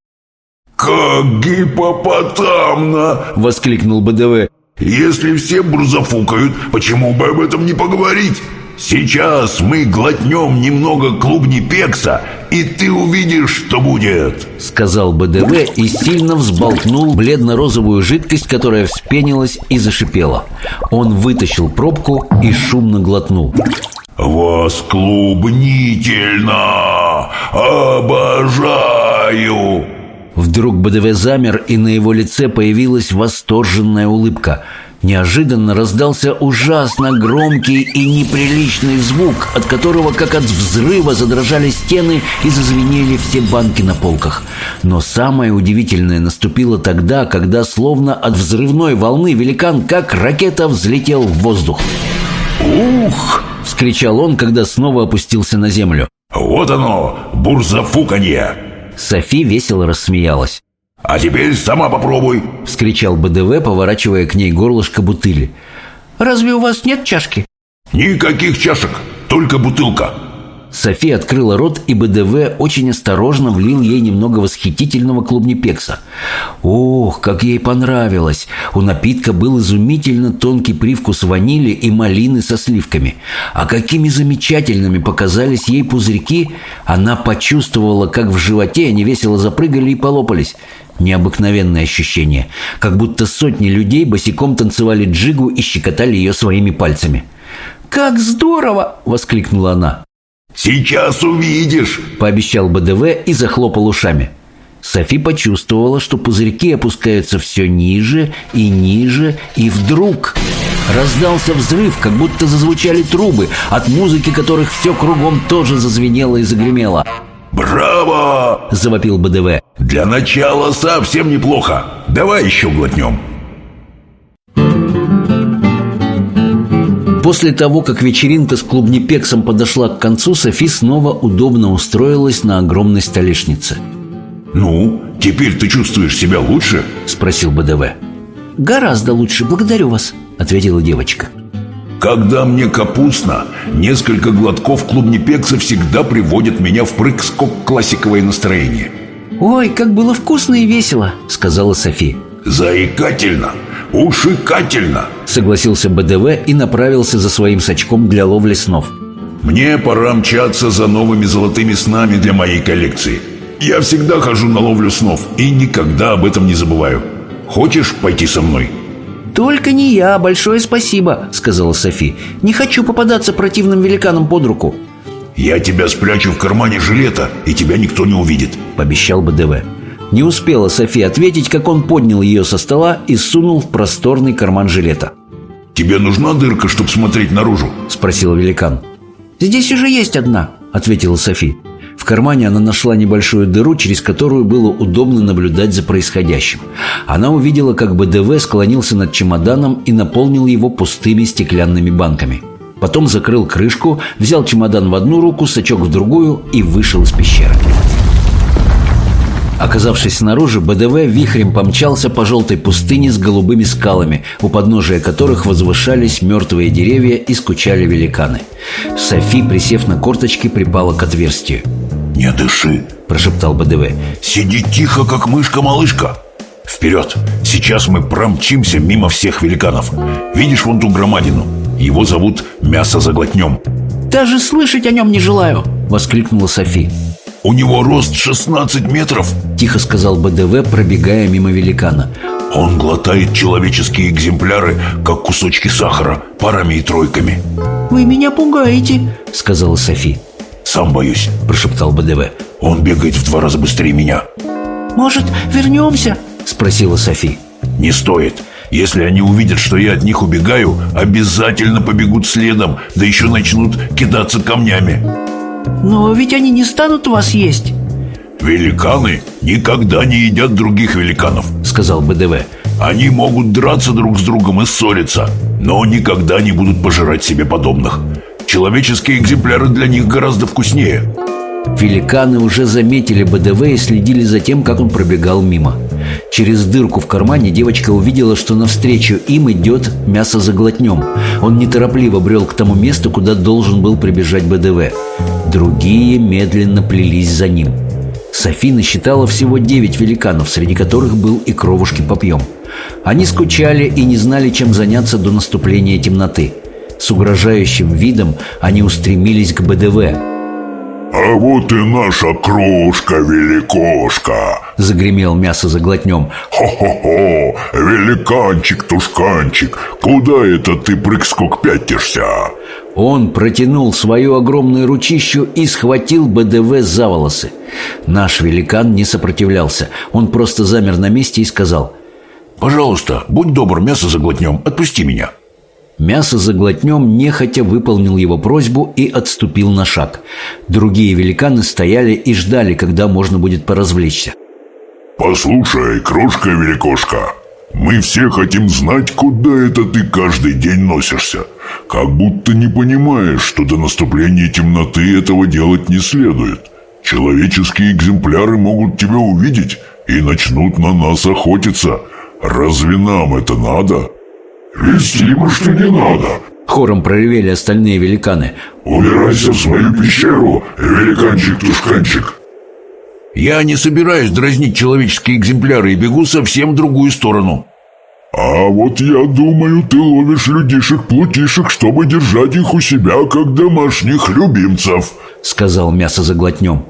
«Как гипопотамно!» — воскликнул БДВ. «Если все бурзафукают, почему бы об этом не поговорить? Сейчас мы глотнем немного клубни пекса, и ты увидишь, что будет!» Сказал БДВ и сильно взболтнул бледно-розовую жидкость, которая вспенилась и зашипела. Он вытащил пробку и шумно глотнул. «Восклубнительно! Обожаю!» Вдруг БДВ замер, и на его лице появилась восторженная улыбка. Неожиданно раздался ужасно громкий и неприличный звук, от которого, как от взрыва, задрожали стены и зазвенели все банки на полках. Но самое удивительное наступило тогда, когда, словно от взрывной волны, великан, как ракета, взлетел в воздух. «Ух!» — вскричал он, когда снова опустился на землю. «Вот оно, бурзафуканье!» Софи весело рассмеялась. «А теперь сама попробуй!» — вскричал БДВ, поворачивая к ней горлышко бутыли. «Разве у вас нет чашки?» «Никаких чашек, только бутылка!» Софи открыла рот, и БДВ очень осторожно влил ей немного восхитительного клубнипекса. Ох, как ей понравилось! У напитка был изумительно тонкий привкус ванили и малины со сливками. А какими замечательными показались ей пузырьки! Она почувствовала, как в животе они весело запрыгали и полопались. Необыкновенное ощущение, как будто сотни людей босиком танцевали джигу и щекотали ее своими пальцами. «Как здорово!» — воскликнула она. «Сейчас увидишь!» – пообещал БДВ и захлопал ушами. Софи почувствовала, что пузырьки опускаются все ниже и ниже, и вдруг раздался взрыв, как будто зазвучали трубы, от музыки которых все кругом тоже зазвенело и загремело. «Браво!» – завопил БДВ. «Для начала совсем неплохо. Давай еще глотнем». После того, как вечеринка с клубнепексом подошла к концу, Софи снова удобно устроилась на огромной столешнице. «Ну, теперь ты чувствуешь себя лучше?» – спросил БДВ. «Гораздо лучше, благодарю вас», – ответила девочка. Когда мне капустно, несколько глотков клубнепекса всегда приводят меня в прыг-скок классиковое настроение. «Ой, как было вкусно и весело», — сказала Софи. «Заикательно, ушикательно», — согласился БДВ и направился за своим сачком для ловли снов. «Мне пора мчаться за новыми золотыми снами для моей коллекции. Я всегда хожу на ловлю снов и никогда об этом не забываю. Хочешь пойти со мной?» «Только не я, большое спасибо», — сказала Софи. «Не хочу попадаться противным великанам под руку». «Я тебя спрячу в кармане жилета, и тебя никто не увидит», — пообещал БДВ. Не успела Софи ответить, как он поднял ее со стола и сунул в просторный карман жилета. «Тебе нужна дырка, чтобы смотреть наружу?» — спросил великан. «Здесь уже есть одна», — ответила Софи. В кармане она нашла небольшую дыру, через которую было удобно наблюдать за происходящим. Она увидела, как БДВ склонился над чемоданом и наполнил его пустыми стеклянными банками. Потом закрыл крышку, взял чемодан в одну руку, сачок в другую и вышел из пещеры. Оказавшись снаружи, БДВ вихрем помчался по желтой пустыне с голубыми скалами, у подножия которых возвышались мертвые деревья и скучали великаны. Софи, присев на корточки, припала к отверстию. «Не дыши!» – прошептал БДВ. «Сиди тихо, как мышка-малышка!» «Вперед! Сейчас мы промчимся мимо всех великанов. Видишь вон ту громадину? Его зовут Мясо Заглотнем». «Даже слышать о нем не желаю!» – воскликнула Софи. «У него рост 16 метров!» – тихо сказал БДВ, пробегая мимо великана. «Он глотает человеческие экземпляры, как кусочки сахара, парами и тройками». «Вы меня пугаете!» – сказала Софи. «Сам боюсь», – прошептал БДВ. «Он бегает в два раза быстрее меня». «Может, вернемся?» – спросила Софи. «Не стоит. Если они увидят, что я от них убегаю, обязательно побегут следом, да еще начнут кидаться камнями». «Но ведь они не станут вас есть». «Великаны никогда не едят других великанов», — сказал БДВ. «Они могут драться друг с другом и ссориться, но никогда не будут пожирать себе подобных. Человеческие экземпляры для них гораздо вкуснее». Великаны уже заметили БДВ и следили за тем, как он пробегал мимо. Через дырку в кармане девочка увидела, что навстречу им идет мясо заглотнем. Он неторопливо брел к тому месту, куда должен был прибежать БДВ. Другие медленно плелись за ним. Софи насчитала всего девять великанов, среди которых был и кровушки попьем. Они скучали и не знали, чем заняться до наступления темноты. С угрожающим видом они устремились к БДВ. «А вот и наша крошка-великошка!» Загремел мясо заглотнем. «Хо-хо-хо! Великанчик-тушканчик! Куда это ты прыг-скок пятишься?» Он протянул свою огромную ручищу и схватил БДВ за волосы. Наш великан не сопротивлялся. Он просто замер на месте и сказал «Пожалуйста, будь добр, мясо заглотнем, отпусти меня». Мясо заглотнем нехотя выполнил его просьбу и отступил на шаг. Другие великаны стояли и ждали, когда можно будет поразвлечься. «Послушай, крошка-великошка, мы все хотим знать, куда это ты каждый день носишься. Как будто не понимаешь, что до наступления темноты этого делать не следует. Человеческие экземпляры могут тебя увидеть и начнут на нас охотиться. Разве нам это надо?» «Вестимо, что не надо!» Хором проревели остальные великаны. «Убирайся в свою пещеру, великанчик-тушканчик!» «Я не собираюсь дразнить человеческие экземпляры и бегу совсем в другую сторону!» «А вот я думаю, ты ловишь людишек-плутишек, чтобы держать их у себя, как домашних любимцев», — сказал мясо заглотнем.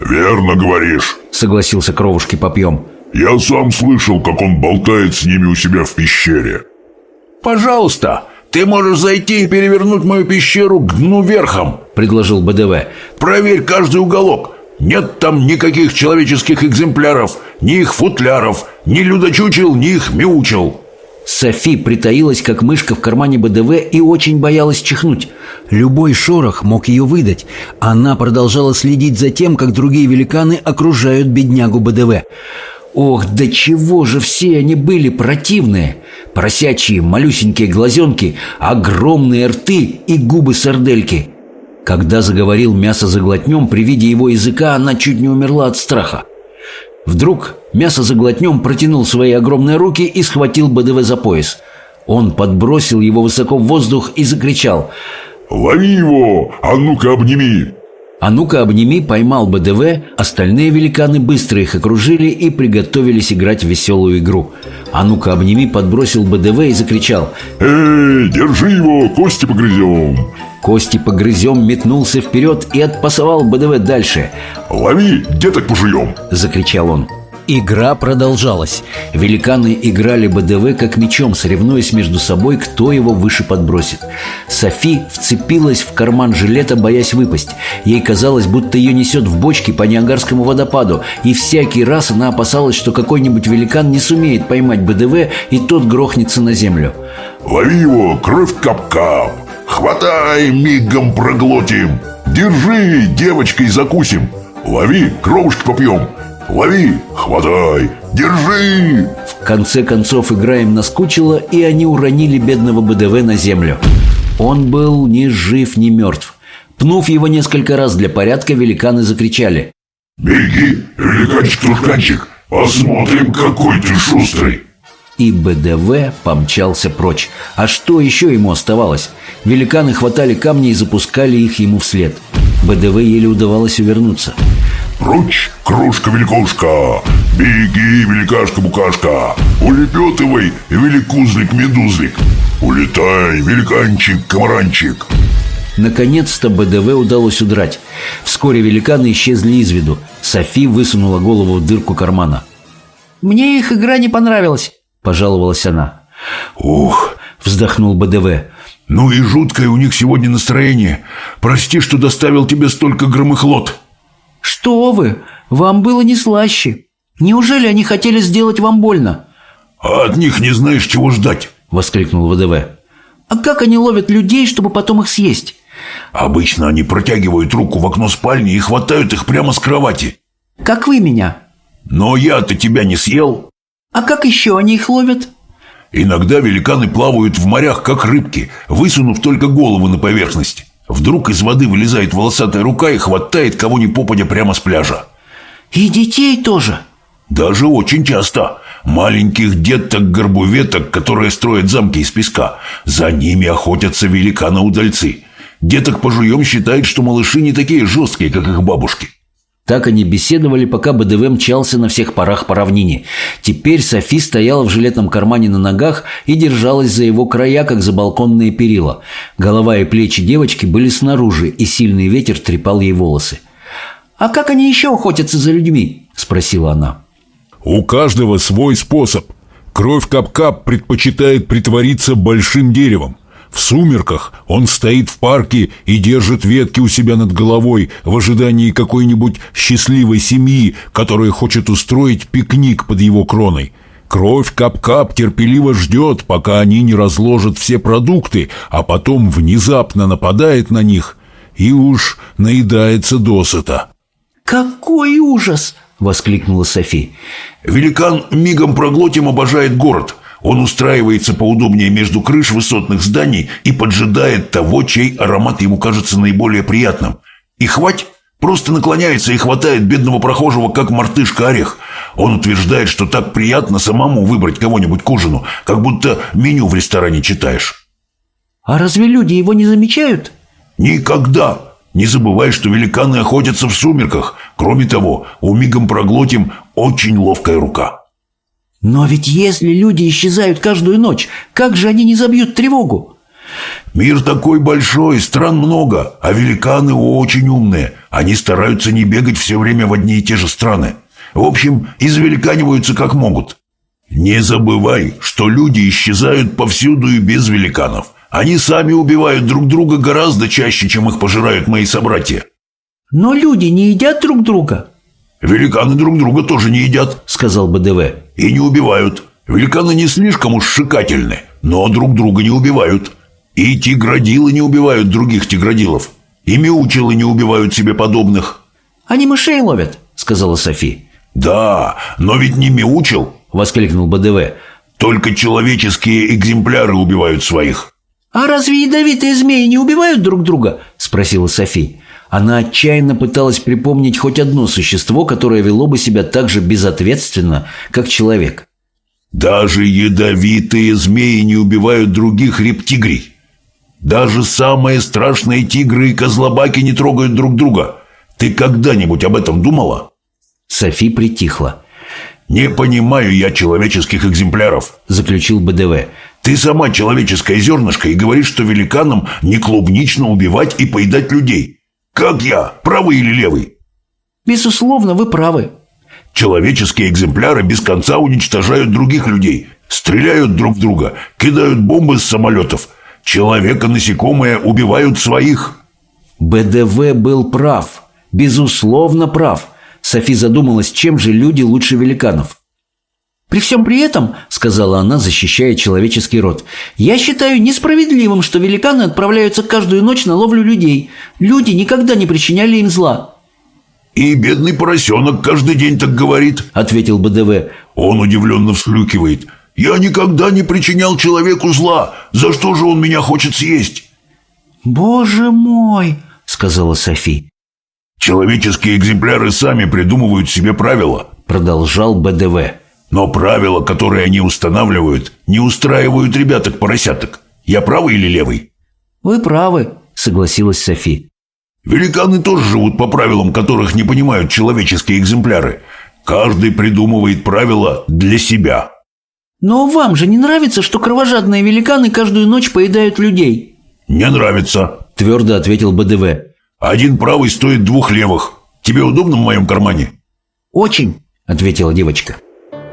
«Верно говоришь», — согласился кровушки попьем. «Я сам слышал, как он болтает с ними у себя в пещере». «Пожалуйста, ты можешь зайти и перевернуть мою пещеру к дну верхом», — предложил БДВ. «Проверь каждый уголок. Нет там никаких человеческих экземпляров, ни их футляров, ни людочучел, ни их мяучел». Софи притаилась, как мышка в кармане БДВ и очень боялась чихнуть. Любой шорох мог ее выдать. Она продолжала следить за тем, как другие великаны окружают беднягу БДВ. Ох, да чего же все они были противные! Просячие малюсенькие глазенки, огромные рты и губы сардельки. Когда заговорил мясо заглотнем, при виде его языка она чуть не умерла от страха. Вдруг мясо заглотнем протянул свои огромные руки и схватил БДВ за пояс. Он подбросил его высоко в воздух и закричал «Лови его! А ну-ка обними!» А ну-ка обними поймал БДВ, остальные великаны быстро их окружили и приготовились играть в веселую игру. А ну-ка обними подбросил БДВ и закричал «Эй, держи его, кости погрызем!» Кости погрызем метнулся вперед и отпасовал БДВ дальше. «Лови, деток пожуем!» – закричал он. Игра продолжалась. Великаны играли БДВ как мечом, соревнуясь между собой, кто его выше подбросит. Софи вцепилась в карман жилета, боясь выпасть. Ей казалось, будто ее несет в бочке по Ниагарскому водопаду, и всякий раз она опасалась, что какой-нибудь великан не сумеет поймать БДВ, и тот грохнется на землю. «Лови его, кровь кап-кап! Хватай, мигом проглотим! Держи, девочкой закусим! Лови, кровушки попьем!» Лови, хватай, держи!» В конце концов игра им наскучила, и они уронили бедного БДВ на землю. Он был ни жив, ни мертв. Пнув его несколько раз для порядка, великаны закричали. «Беги, великанчик-тушканчик, посмотрим, какой ты шустрый!» И БДВ помчался прочь. А что еще ему оставалось? Великаны хватали камни и запускали их ему вслед. БДВ еле удавалось увернуться. Прочь, кружка-великушка, беги, великашка-букашка, улепетывай, великузлик-медузлик, улетай, великанчик-комаранчик. Наконец-то БДВ удалось удрать. Вскоре великаны исчезли из виду. Софи высунула голову в дырку кармана. «Мне их игра не понравилась», – пожаловалась она. «Ух!» – вздохнул БДВ. «Ну и жуткое у них сегодня настроение. Прости, что доставил тебе столько громыхлот». «Что вы? Вам было не слаще. Неужели они хотели сделать вам больно?» «А от них не знаешь, чего ждать», — воскликнул ВДВ. «А как они ловят людей, чтобы потом их съесть?» «Обычно они протягивают руку в окно спальни и хватают их прямо с кровати». «Как вы меня?» «Но я-то тебя не съел». «А как еще они их ловят?» «Иногда великаны плавают в морях, как рыбки, высунув только голову на поверхность. Вдруг из воды вылезает волосатая рука и хватает кого ни попадя прямо с пляжа. И детей тоже? Даже очень часто. Маленьких деток-горбуветок, которые строят замки из песка. За ними охотятся великаны-удальцы. Деток пожуем считает, что малыши не такие жесткие, как их бабушки. Так они беседовали, пока БДВ мчался на всех парах по равнине. Теперь Софи стояла в жилетном кармане на ногах и держалась за его края, как за балконные перила. Голова и плечи девочки были снаружи, и сильный ветер трепал ей волосы. «А как они еще охотятся за людьми?» – спросила она. «У каждого свой способ. Кровь Кап-Кап предпочитает притвориться большим деревом. В сумерках он стоит в парке и держит ветки у себя над головой в ожидании какой-нибудь счастливой семьи, которая хочет устроить пикник под его кроной. Кровь Кап-Кап терпеливо ждет, пока они не разложат все продукты, а потом внезапно нападает на них и уж наедается досыта. «Какой ужас!» — воскликнула Софи. «Великан мигом проглотим обожает город. Он устраивается поудобнее между крыш высотных зданий и поджидает того, чей аромат ему кажется наиболее приятным. И хвать просто наклоняется и хватает бедного прохожего, как мартышка орех. Он утверждает, что так приятно самому выбрать кого-нибудь к ужину, как будто меню в ресторане читаешь. «А разве люди его не замечают?» «Никогда!» Не забывай, что великаны охотятся в сумерках. Кроме того, у мигом проглотим очень ловкая рука. Но ведь если люди исчезают каждую ночь, как же они не забьют тревогу? Мир такой большой, стран много, а великаны очень умные. Они стараются не бегать все время в одни и те же страны. В общем, извеликаниваются как могут. Не забывай, что люди исчезают повсюду и без великанов. Они сами убивают друг друга гораздо чаще, чем их пожирают мои собратья. Но люди не едят друг друга. «Великаны друг друга тоже не едят», — сказал БДВ. «И не убивают. Великаны не слишком уж шикательны, но друг друга не убивают. И тигродилы не убивают других тигродилов. И мяучелы не убивают себе подобных». «Они мышей ловят», — сказала Софи. Да, но ведь не мяучил, воскликнул БДВ. Только человеческие экземпляры убивают своих. «А разве ядовитые змеи не убивают друг друга?» – спросила Софи. Она отчаянно пыталась припомнить хоть одно существо, которое вело бы себя так же безответственно, как человек. «Даже ядовитые змеи не убивают других рептигрий. Даже самые страшные тигры и козлобаки не трогают друг друга. Ты когда-нибудь об этом думала?» Софи притихла. «Не понимаю я человеческих экземпляров», – заключил БДВ. «Ты сама человеческое зернышко и говоришь, что великанам не клубнично убивать и поедать людей. Как я, правый или левый?» «Безусловно, вы правы». «Человеческие экземпляры без конца уничтожают других людей, стреляют друг в друга, кидают бомбы с самолетов. Человека насекомые убивают своих». БДВ был прав, безусловно прав. Софи задумалась, чем же люди лучше великанов. «При всем при этом, — сказала она, защищая человеческий род, — я считаю несправедливым, что великаны отправляются каждую ночь на ловлю людей. Люди никогда не причиняли им зла». «И бедный поросенок каждый день так говорит», — ответил БДВ. «Он удивленно всхлюкивает. Я никогда не причинял человеку зла. За что же он меня хочет съесть?» «Боже мой!» — сказала Софи. Человеческие экземпляры сами придумывают себе правила, продолжал БДВ. Но правила, которые они устанавливают, не устраивают ребяток-поросяток. Я правый или левый? Вы правы, согласилась Софи. Великаны тоже живут по правилам, которых не понимают человеческие экземпляры. Каждый придумывает правила для себя. Но вам же не нравится, что кровожадные великаны каждую ночь поедают людей? Не нравится, твердо ответил БДВ. Один правый стоит двух левых. Тебе удобно в моем кармане?» «Очень», — ответила девочка.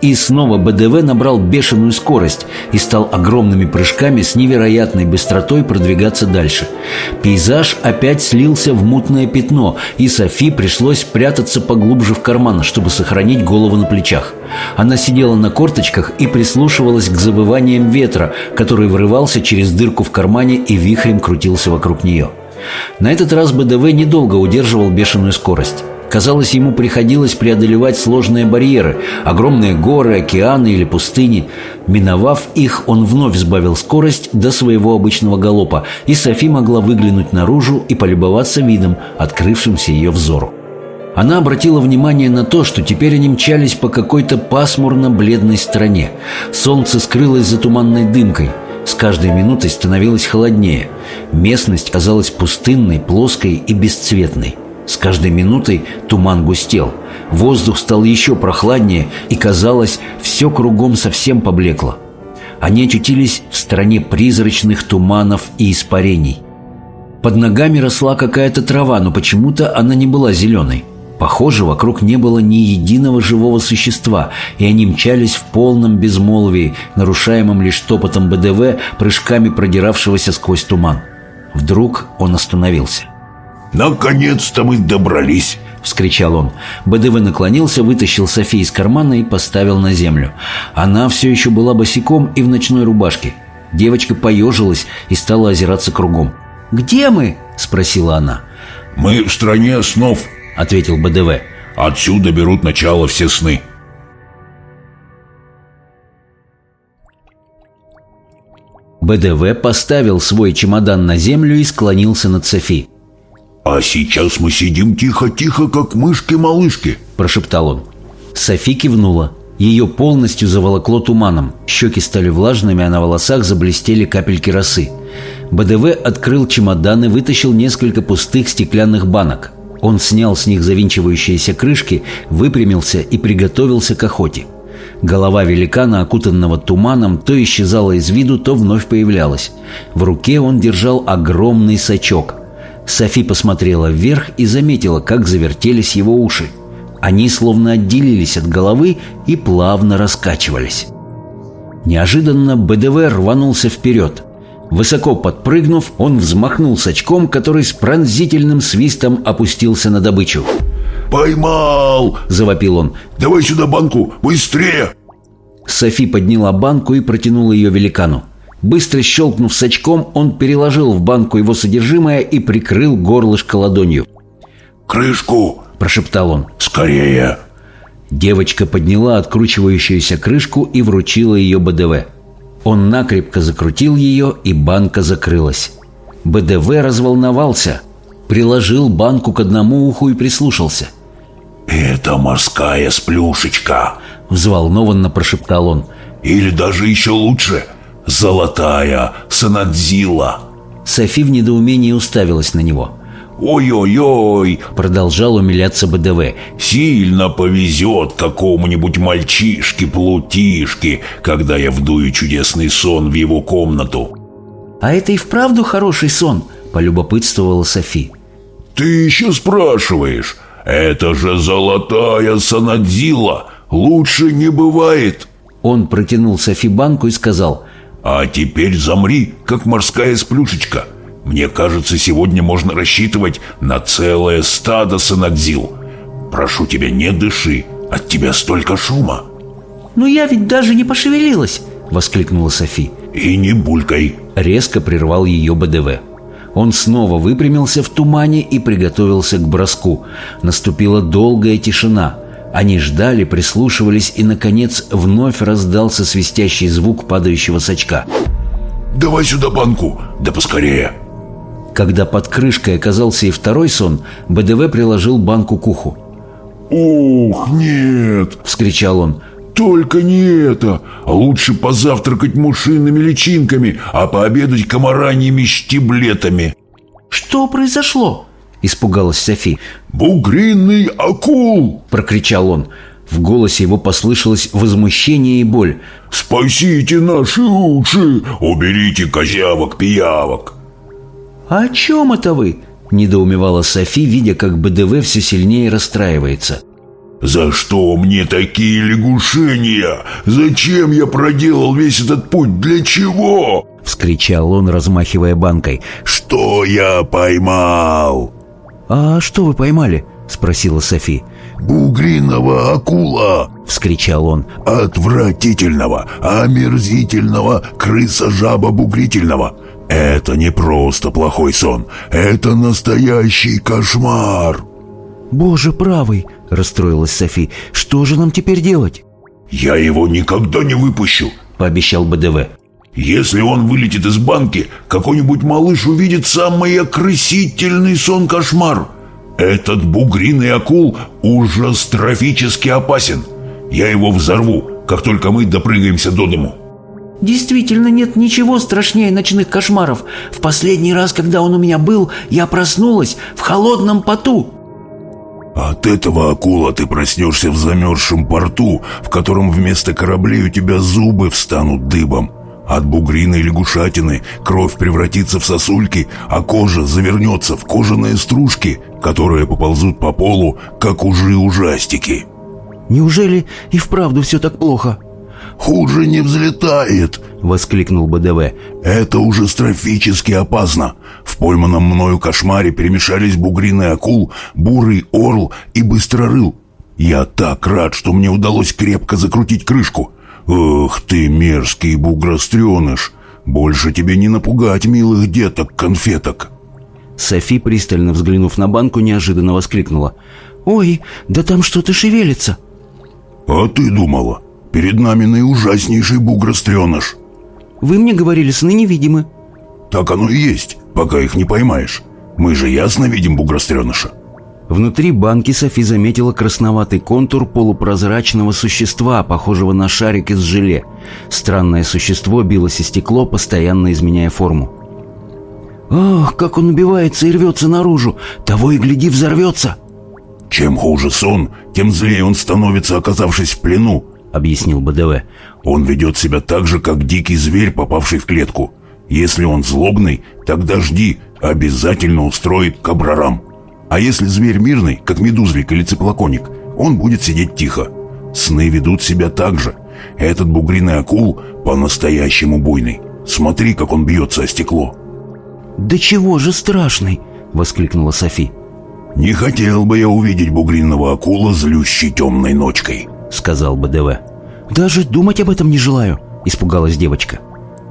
И снова БДВ набрал бешеную скорость и стал огромными прыжками с невероятной быстротой продвигаться дальше. Пейзаж опять слился в мутное пятно, и Софи пришлось прятаться поглубже в карман, чтобы сохранить голову на плечах. Она сидела на корточках и прислушивалась к завываниям ветра, который врывался через дырку в кармане и вихрем крутился вокруг нее. На этот раз БДВ недолго удерживал бешеную скорость. Казалось, ему приходилось преодолевать сложные барьеры, огромные горы, океаны или пустыни. Миновав их, он вновь сбавил скорость до своего обычного галопа, и Софи могла выглянуть наружу и полюбоваться видом, открывшимся ее взору. Она обратила внимание на то, что теперь они мчались по какой-то пасмурно-бледной стране. Солнце скрылось за туманной дымкой – с каждой минутой становилось холоднее. Местность казалась пустынной, плоской и бесцветной. С каждой минутой туман густел. Воздух стал еще прохладнее, и, казалось, все кругом совсем поблекло. Они очутились в стране призрачных туманов и испарений. Под ногами росла какая-то трава, но почему-то она не была зеленой. Похоже, вокруг не было ни единого живого существа, и они мчались в полном безмолвии, нарушаемом лишь топотом БДВ, прыжками продиравшегося сквозь туман. Вдруг он остановился. «Наконец-то мы добрались!» — вскричал он. БДВ наклонился, вытащил Софи из кармана и поставил на землю. Она все еще была босиком и в ночной рубашке. Девочка поежилась и стала озираться кругом. «Где мы?» — спросила она. «Мы в стране снов», — ответил БДВ. «Отсюда берут начало все сны». БДВ поставил свой чемодан на землю и склонился над Софи. «А сейчас мы сидим тихо-тихо, как мышки-малышки», – прошептал он. Софи кивнула. Ее полностью заволокло туманом. Щеки стали влажными, а на волосах заблестели капельки росы. БДВ открыл чемодан и вытащил несколько пустых стеклянных банок. Он снял с них завинчивающиеся крышки, выпрямился и приготовился к охоте. Голова великана, окутанного туманом, то исчезала из виду, то вновь появлялась. В руке он держал огромный сачок. Софи посмотрела вверх и заметила, как завертелись его уши. Они словно отделились от головы и плавно раскачивались. Неожиданно БДВ рванулся вперед. Высоко подпрыгнув, он взмахнул с очком, который с пронзительным свистом опустился на добычу. «Поймал!» – завопил он. «Давай сюда банку! Быстрее!» Софи подняла банку и протянула ее великану. Быстро щелкнув с очком, он переложил в банку его содержимое и прикрыл горлышко ладонью. «Крышку!» – прошептал он. «Скорее!» Девочка подняла откручивающуюся крышку и вручила ее БДВ. Он накрепко закрутил ее, и банка закрылась. БДВ разволновался, приложил банку к одному уху и прислушался. «Это морская сплюшечка», — взволнованно прошептал он. «Или даже еще лучше, золотая санадзила». Софи в недоумении уставилась на него. «Ой-ой-ой!» — продолжал умиляться БДВ. «Сильно повезет какому-нибудь мальчишке-плутишке, когда я вдую чудесный сон в его комнату». «А это и вправду хороший сон?» — полюбопытствовала Софи. «Ты еще спрашиваешь? Это же золотая санадзила! Лучше не бывает!» Он протянул Софи банку и сказал «А теперь замри, как морская сплюшечка. Мне кажется, сегодня можно рассчитывать на целое стадо санадзил. Прошу тебя, не дыши, от тебя столько шума». «Но я ведь даже не пошевелилась!» — воскликнула Софи. «И не булькай!» — резко прервал ее БДВ. Он снова выпрямился в тумане и приготовился к броску. Наступила долгая тишина. Они ждали, прислушивались, и, наконец, вновь раздался свистящий звук падающего сачка. «Давай сюда банку, да поскорее!» Когда под крышкой оказался и второй сон, БДВ приложил банку к уху. «Ух, нет!» — вскричал он. «Только не это! Лучше позавтракать мушиными личинками, а пообедать комараньими штиблетами!» «Что произошло?» — испугалась Софи. «Бугринный акул!» — прокричал он. В голосе его послышалось возмущение и боль. «Спасите наши уши! Уберите козявок-пиявок!» «А о чем это вы?» – недоумевала Софи, видя, как БДВ все сильнее расстраивается. «За что мне такие лягушения? Зачем я проделал весь этот путь? Для чего?» – вскричал он, размахивая банкой. «Что я поймал?» «А что вы поймали?» – спросила Софи. «Бугриного акула!» — вскричал он. «Отвратительного, омерзительного крыса-жаба бугрительного! Это не просто плохой сон, это настоящий кошмар!» «Боже правый!» — расстроилась Софи. «Что же нам теперь делать?» «Я его никогда не выпущу!» — пообещал БДВ. «Если он вылетит из банки, какой-нибудь малыш увидит самый окрысительный сон-кошмар!» Этот бугриный акул ужастрофически опасен. Я его взорву, как только мы допрыгаемся до дому. Действительно нет ничего страшнее ночных кошмаров. В последний раз, когда он у меня был, я проснулась в холодном поту. От этого акула ты проснешься в замерзшем порту, в котором вместо кораблей у тебя зубы встанут дыбом. От бугриной лягушатины кровь превратится в сосульки, а кожа завернется в кожаные стружки, которые поползут по полу, как ужи-ужастики. Неужели и вправду все так плохо? «Хуже не взлетает!» — воскликнул БДВ. «Это уже строфически опасно. В пойманном мною кошмаре перемешались бугриный акул, бурый орл и быстрорыл. Я так рад, что мне удалось крепко закрутить крышку. Ох ты, мерзкий бугростреныш! Больше тебе не напугать милых деток-конфеток!» Софи, пристально взглянув на банку, неожиданно воскликнула. «Ой, да там что-то шевелится!» «А ты думала, перед нами наиужаснейший бугростреныш!» «Вы мне говорили, сны невидимы!» «Так оно и есть, пока их не поймаешь. Мы же ясно видим бугростреныша!» Внутри банки Софи заметила красноватый контур полупрозрачного существа, похожего на шарик из желе. Странное существо билось о стекло, постоянно изменяя форму. «Ох, как он убивается и рвется наружу! Того и гляди, взорвется!» «Чем хуже сон, тем злее он становится, оказавшись в плену», — объяснил БДВ. «Он ведет себя так же, как дикий зверь, попавший в клетку. Если он злобный, тогда жди, обязательно устроит кабрарам. А если зверь мирный, как медузлик или циплоконик, он будет сидеть тихо. Сны ведут себя так же. Этот бугриный акул по-настоящему буйный. Смотри, как он бьется о стекло». «Да чего же страшный!» — воскликнула Софи. «Не хотел бы я увидеть бугриного акула, злющей темной ночкой», — сказал БДВ. «Даже думать об этом не желаю», — испугалась девочка.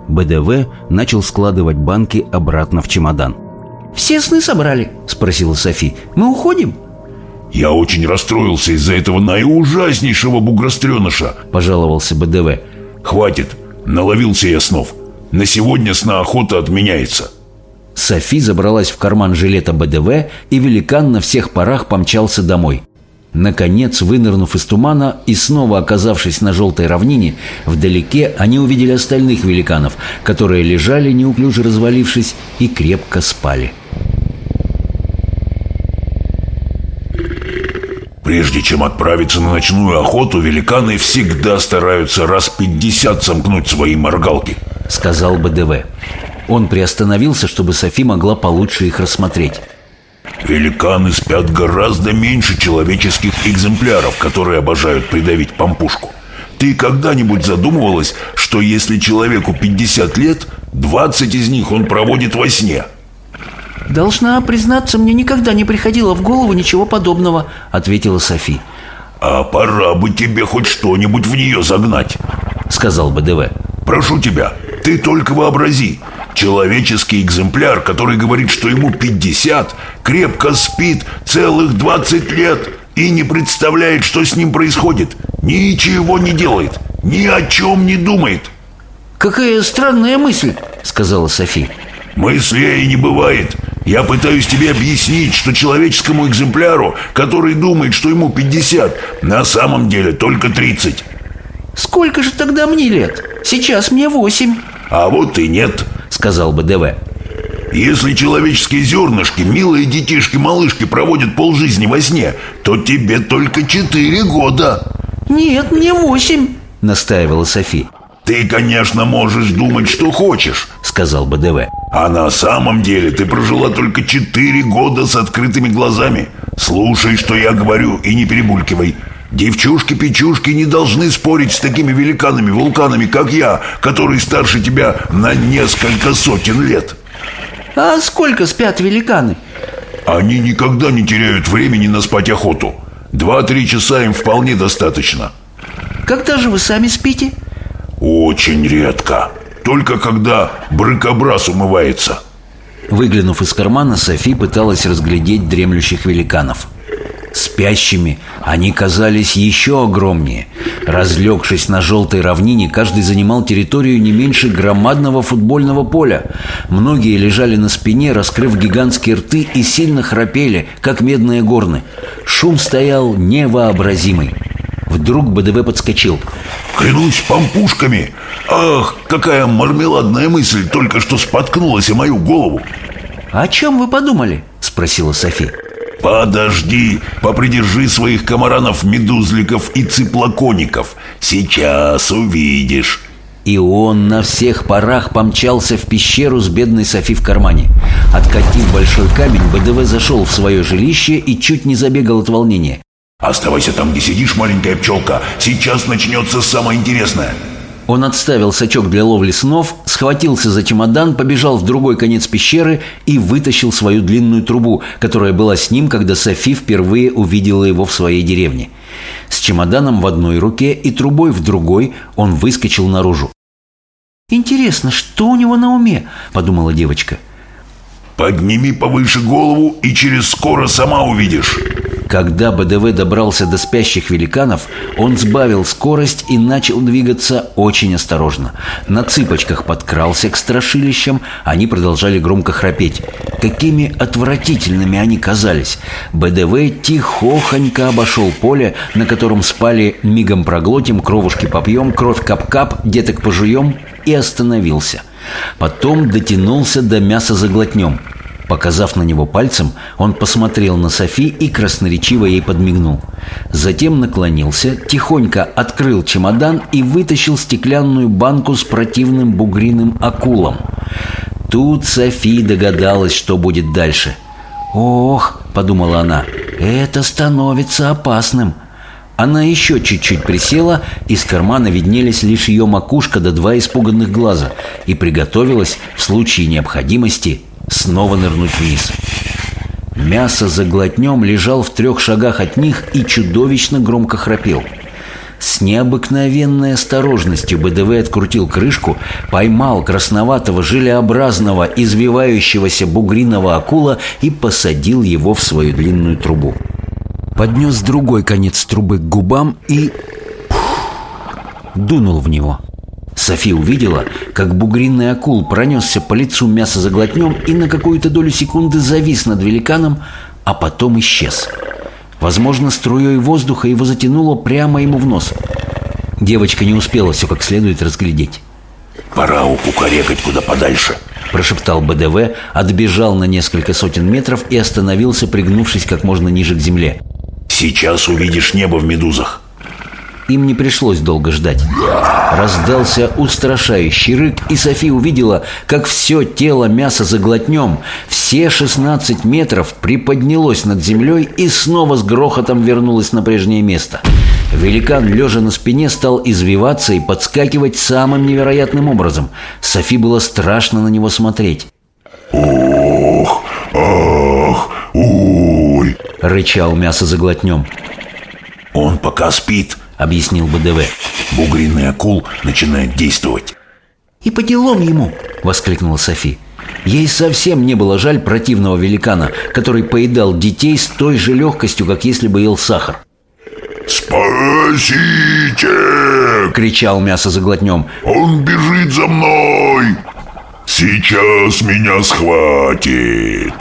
БДВ начал складывать банки обратно в чемодан. «Все сны собрали?» — спросила Софи. «Мы уходим?» Я очень расстроился из-за этого наиужаснейшего бугростреныша Пожаловался БДВ Хватит, наловился я снов На сегодня сна охота отменяется Софи забралась в карман жилета БДВ И великан на всех парах помчался домой Наконец, вынырнув из тумана и снова оказавшись на желтой равнине, вдалеке они увидели остальных великанов, которые лежали, неуклюже развалившись, и крепко спали. Прежде чем отправиться на ночную охоту, великаны всегда стараются раз пятьдесят сомкнуть свои моргалки. Сказал БДВ. Он приостановился, чтобы Софи могла получше их рассмотреть. Великаны спят гораздо меньше человеческих экземпляров, которые обожают придавить помпушку. Ты когда-нибудь задумывалась, что если человеку 50 лет, 20 из них он проводит во сне? «Должна признаться, мне никогда не приходило в голову ничего подобного», — ответила Софи. «А пора бы тебе хоть что-нибудь в нее загнать», — сказал БДВ. «Прошу тебя, ты только вообрази. Человеческий экземпляр, который говорит, что ему 50, крепко спит целых 20 лет и не представляет, что с ним происходит. Ничего не делает, ни о чем не думает». «Какая странная мысль», — сказала Софи. Мыслей не бывает. Я пытаюсь тебе объяснить, что человеческому экземпляру, который думает, что ему 50, на самом деле только 30. Сколько же тогда мне лет? Сейчас мне 8. А вот и нет, сказал БДВ. Если человеческие зернышки, милые детишки-малышки проводят полжизни во сне, то тебе только 4 года. Нет, мне 8, настаивала Софи. Ты, конечно, можешь думать, что хочешь, сказал БДВ. А на самом деле ты прожила только четыре года с открытыми глазами. Слушай, что я говорю, и не перебулькивай. Девчушки-печушки не должны спорить с такими великанами-вулканами, как я, которые старше тебя на несколько сотен лет. А сколько спят великаны? Они никогда не теряют времени на спать охоту. Два-три часа им вполне достаточно. Когда же вы сами спите? Очень редко. Только когда брыкобраз умывается. Выглянув из кармана, Софи пыталась разглядеть дремлющих великанов. Спящими они казались еще огромнее. Разлегшись на желтой равнине, каждый занимал территорию не меньше громадного футбольного поля. Многие лежали на спине, раскрыв гигантские рты и сильно храпели, как медные горны. Шум стоял невообразимый. Вдруг БДВ подскочил. «Клянусь помпушками! Ах, какая мармеладная мысль только что споткнулась о мою голову!» «О чем вы подумали?» – спросила Софи. «Подожди, попридержи своих комаранов-медузликов и циплокоников. Сейчас увидишь». И он на всех парах помчался в пещеру с бедной Софи в кармане. Откатив большой камень, БДВ зашел в свое жилище и чуть не забегал от волнения. Оставайся там, где сидишь, маленькая пчелка. Сейчас начнется самое интересное. Он отставил сачок для ловли снов, схватился за чемодан, побежал в другой конец пещеры и вытащил свою длинную трубу, которая была с ним, когда Софи впервые увидела его в своей деревне. С чемоданом в одной руке и трубой в другой он выскочил наружу. «Интересно, что у него на уме?» – подумала девочка. «Подними повыше голову и через скоро сама увидишь». Когда БДВ добрался до спящих великанов, он сбавил скорость и начал двигаться очень осторожно. На цыпочках подкрался к страшилищам, они продолжали громко храпеть. Какими отвратительными они казались. БДВ тихохонько обошел поле, на котором спали «Мигом проглотим, кровушки попьем, кровь кап-кап, деток пожуем» и остановился. Потом дотянулся до мяса заглотнем – Показав на него пальцем, он посмотрел на Софи и красноречиво ей подмигнул. Затем наклонился, тихонько открыл чемодан и вытащил стеклянную банку с противным бугриным акулом. Тут Софи догадалась, что будет дальше. «Ох», — подумала она, — «это становится опасным». Она еще чуть-чуть присела, из кармана виднелись лишь ее макушка да два испуганных глаза и приготовилась в случае необходимости снова нырнуть вниз. Мясо за глотнем лежал в трех шагах от них и чудовищно громко храпел. С необыкновенной осторожностью БДВ открутил крышку, поймал красноватого желеобразного извивающегося бугриного акула и посадил его в свою длинную трубу. поднес другой конец трубы к губам и... дунул в него. Софи увидела, как бугринный акул пронесся по лицу мяса заглотнем и на какую-то долю секунды завис над великаном, а потом исчез. Возможно, струей воздуха его затянуло прямо ему в нос. Девочка не успела все как следует разглядеть. «Пора укукарекать куда подальше», – прошептал БДВ, отбежал на несколько сотен метров и остановился, пригнувшись как можно ниже к земле. «Сейчас увидишь небо в медузах». Им не пришлось долго ждать. Раздался устрашающий рык, и Софи увидела, как все тело мяса заглотнем, все 16 метров приподнялось над землей и снова с грохотом вернулось на прежнее место. Великан, лежа на спине, стал извиваться и подскакивать самым невероятным образом. Софи было страшно на него смотреть. «Ох, ах, ой!» — рычал мясо заглотнем. «Он пока спит», — объяснил БДВ. «Бугриный акул начинает действовать». «И по делам ему!» — воскликнула Софи. Ей совсем не было жаль противного великана, который поедал детей с той же легкостью, как если бы ел сахар. «Спасите!» — кричал мясо заглотнем. «Он бежит за мной! Сейчас меня схватит!»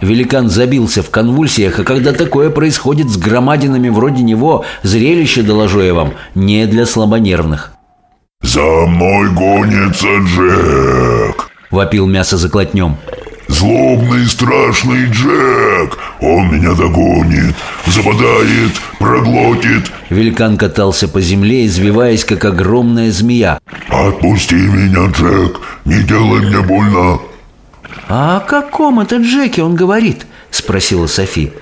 Великан забился в конвульсиях, а когда такое происходит с громадинами вроде него, зрелище, доложу я вам, не для слабонервных. «За мной гонится Джек!» — вопил мясо заклотнем. «Злобный страшный Джек! Он меня догонит, западает, проглотит!» Великан катался по земле, извиваясь, как огромная змея. «Отпусти меня, Джек! Не делай мне больно!» «А о каком это Джеке он говорит?» — спросила Софи.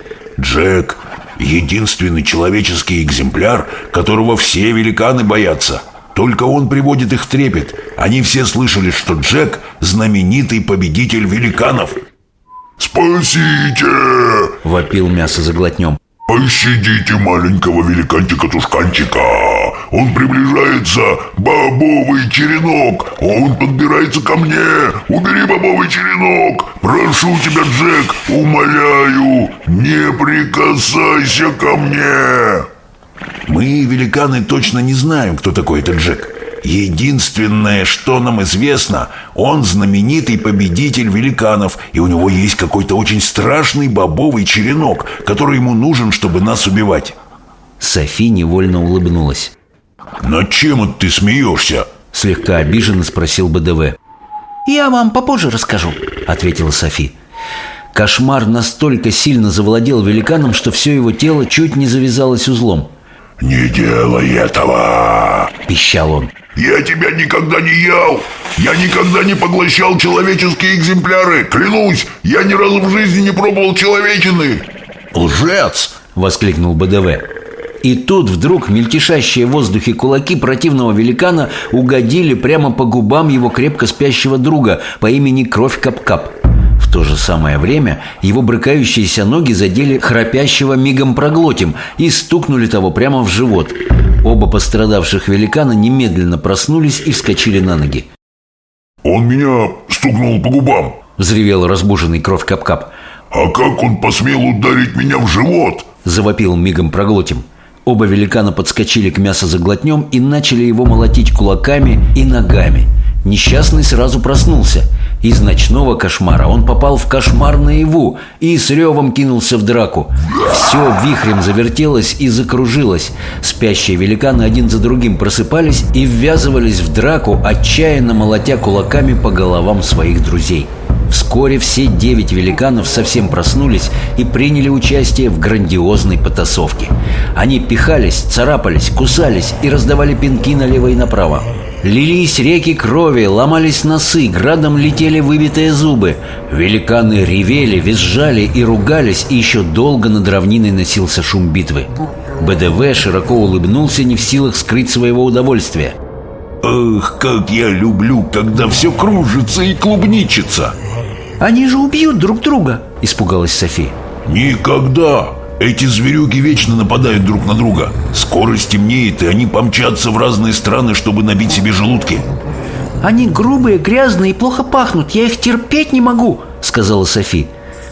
«Джек — единственный человеческий экземпляр, которого все великаны боятся. Только он приводит их в трепет. Они все слышали, что Джек — знаменитый победитель великанов». «Спасите!» — вопил мясо заглотнем. «Пощадите маленького великанчика-тушканчика! Он приближается! Бобовый черенок! Он подбирается ко мне! Убери бобовый черенок! Прошу тебя, Джек! Умоляю! Не прикасайся ко мне!» Мы, великаны, точно не знаем, кто такой этот Джек. Единственное, что нам известно, он знаменитый победитель великанов, и у него есть какой-то очень страшный бобовый черенок, который ему нужен, чтобы нас убивать. Софи невольно улыбнулась. «Над чем это ты смеешься?» Слегка обиженно спросил БДВ. «Я вам попозже расскажу», — ответила Софи. Кошмар настолько сильно завладел великаном, что все его тело чуть не завязалось узлом. «Не делай этого!» – пищал он. «Я тебя никогда не ел! Я никогда не поглощал человеческие экземпляры! Клянусь, я ни разу в жизни не пробовал человечины!» «Лжец!» – воскликнул БДВ. И тут вдруг мельтешащие в воздухе кулаки противного великана угодили прямо по губам его крепко спящего друга по имени Кровь Кап-Кап. В то же самое время его брыкающиеся ноги задели храпящего мигом проглотим и стукнули того прямо в живот. Оба пострадавших великана немедленно проснулись и вскочили на ноги. «Он меня стукнул по губам!» – взревел разбуженный кровь Кап-Кап. «А как он посмел ударить меня в живот?» – завопил мигом проглотим. Оба великана подскочили к мясозаглотнем и начали его молотить кулаками и ногами. Несчастный сразу проснулся. Из ночного кошмара он попал в кошмар наяву и с ревом кинулся в драку. Все вихрем завертелось и закружилось. Спящие великаны один за другим просыпались и ввязывались в драку, отчаянно молотя кулаками по головам своих друзей. Вскоре все девять великанов совсем проснулись и приняли участие в грандиозной потасовке. Они пихались, царапались, кусались и раздавали пинки налево и направо. Лились реки крови, ломались носы, градом летели выбитые зубы. Великаны ревели, визжали и ругались, и еще долго над равниной носился шум битвы. БДВ широко улыбнулся, не в силах скрыть своего удовольствия. «Ах, как я люблю, когда все кружится и клубничится!» «Они же убьют друг друга!» – испугалась Софи. «Никогда! Эти зверюги вечно нападают друг на друга. Скоро стемнеет, и они помчатся в разные страны, чтобы набить себе желудки». «Они грубые, грязные и плохо пахнут. Я их терпеть не могу», — сказала Софи.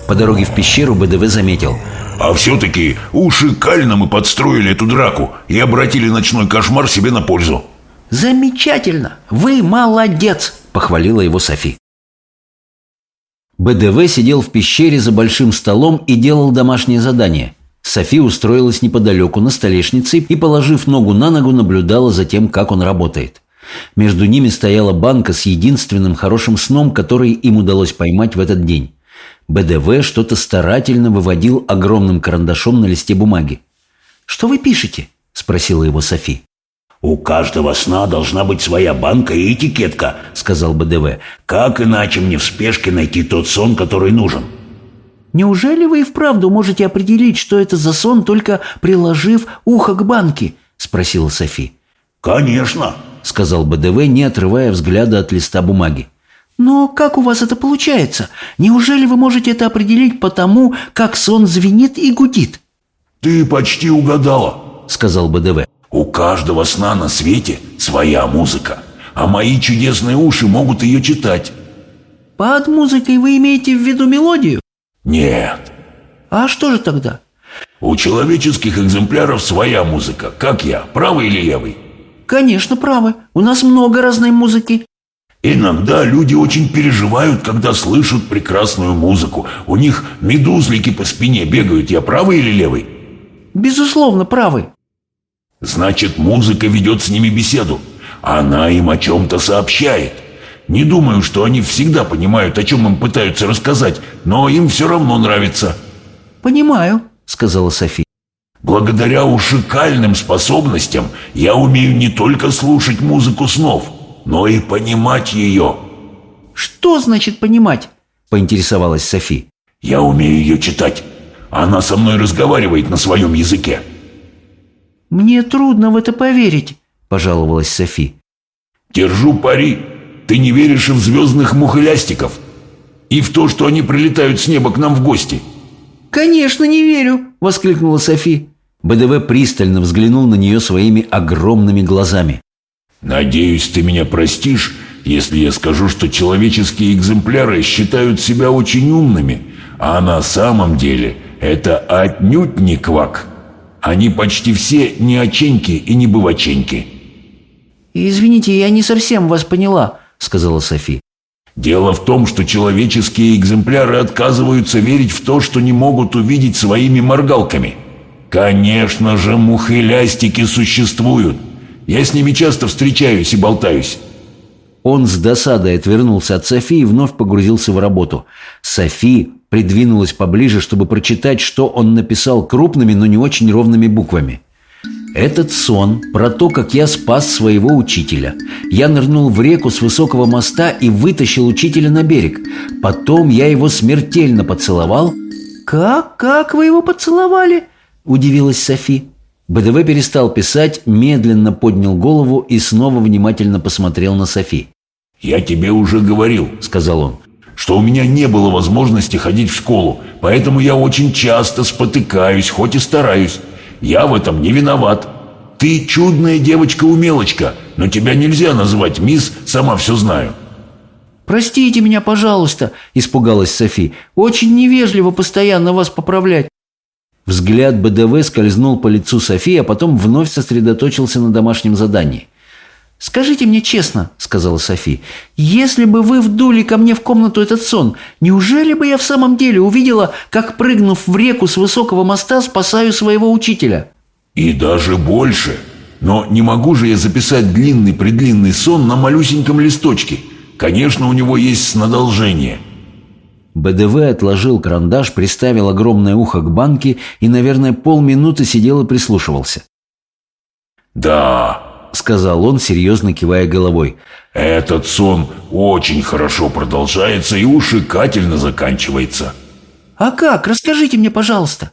По дороге в пещеру БДВ заметил. А все-таки уши кально мы подстроили эту драку и обратили ночной кошмар себе на пользу. Замечательно! Вы молодец! Похвалила его Софи. БДВ сидел в пещере за большим столом и делал домашнее задание. Софи устроилась неподалеку на столешнице и, положив ногу на ногу, наблюдала за тем, как он работает. Между ними стояла банка с единственным хорошим сном, который им удалось поймать в этот день. БДВ что-то старательно выводил огромным карандашом на листе бумаги. «Что вы пишете?» – спросила его Софи. «У каждого сна должна быть своя банка и этикетка», — сказал БДВ. «Как иначе мне в спешке найти тот сон, который нужен?» «Неужели вы и вправду можете определить, что это за сон, только приложив ухо к банке?» — спросила Софи. «Конечно», — сказал БДВ, не отрывая взгляда от листа бумаги. «Но как у вас это получается? Неужели вы можете это определить по тому, как сон звенит и гудит?» «Ты почти угадала», — сказал БДВ. У каждого сна на свете своя музыка, а мои чудесные уши могут ее читать. Под музыкой вы имеете в виду мелодию? Нет. А что же тогда? У человеческих экземпляров своя музыка, как я, правый или левый? Конечно, правы. У нас много разной музыки. Иногда люди очень переживают, когда слышат прекрасную музыку. У них медузлики по спине бегают. Я правый или левый? Безусловно, правый. Значит, музыка ведет с ними беседу. Она им о чем-то сообщает. Не думаю, что они всегда понимают, о чем им пытаются рассказать, но им все равно нравится. «Понимаю», — сказала Софи. «Благодаря ушикальным способностям я умею не только слушать музыку снов, но и понимать ее». «Что значит понимать?» — поинтересовалась Софи. «Я умею ее читать. Она со мной разговаривает на своем языке». «Мне трудно в это поверить», – пожаловалась Софи. «Держу пари. Ты не веришь и в звездных мухолястиков, и в то, что они прилетают с неба к нам в гости». «Конечно, не верю!» – воскликнула Софи. БДВ пристально взглянул на нее своими огромными глазами. «Надеюсь, ты меня простишь, если я скажу, что человеческие экземпляры считают себя очень умными, а на самом деле это отнюдь не квак». Они почти все не оченьки и не бываченьки. «Извините, я не совсем вас поняла», — сказала Софи. «Дело в том, что человеческие экземпляры отказываются верить в то, что не могут увидеть своими моргалками. Конечно же, мухелястики существуют. Я с ними часто встречаюсь и болтаюсь». Он с досадой отвернулся от Софи и вновь погрузился в работу. Софи придвинулась поближе, чтобы прочитать, что он написал крупными, но не очень ровными буквами. Этот сон про то, как я спас своего учителя. Я нырнул в реку с высокого моста и вытащил учителя на берег. Потом я его смертельно поцеловал. «Как? Как вы его поцеловали?» – удивилась Софи. БДВ перестал писать, медленно поднял голову и снова внимательно посмотрел на Софи. «Я тебе уже говорил», – сказал он что у меня не было возможности ходить в школу, поэтому я очень часто спотыкаюсь, хоть и стараюсь. Я в этом не виноват. Ты чудная девочка-умелочка, но тебя нельзя называть мисс «сама все знаю». «Простите меня, пожалуйста», – испугалась Софи. «Очень невежливо постоянно вас поправлять». Взгляд БДВ скользнул по лицу Софи, а потом вновь сосредоточился на домашнем задании. «Скажите мне честно», — сказала Софи, — «если бы вы вдули ко мне в комнату этот сон, неужели бы я в самом деле увидела, как, прыгнув в реку с высокого моста, спасаю своего учителя?» «И даже больше. Но не могу же я записать длинный-предлинный сон на малюсеньком листочке. Конечно, у него есть снадолжение». БДВ отложил карандаш, приставил огромное ухо к банке и, наверное, полминуты сидел и прислушивался. «Да, сказал он, серьезно кивая головой. «Этот сон очень хорошо продолжается и ушикательно заканчивается». «А как? Расскажите мне, пожалуйста».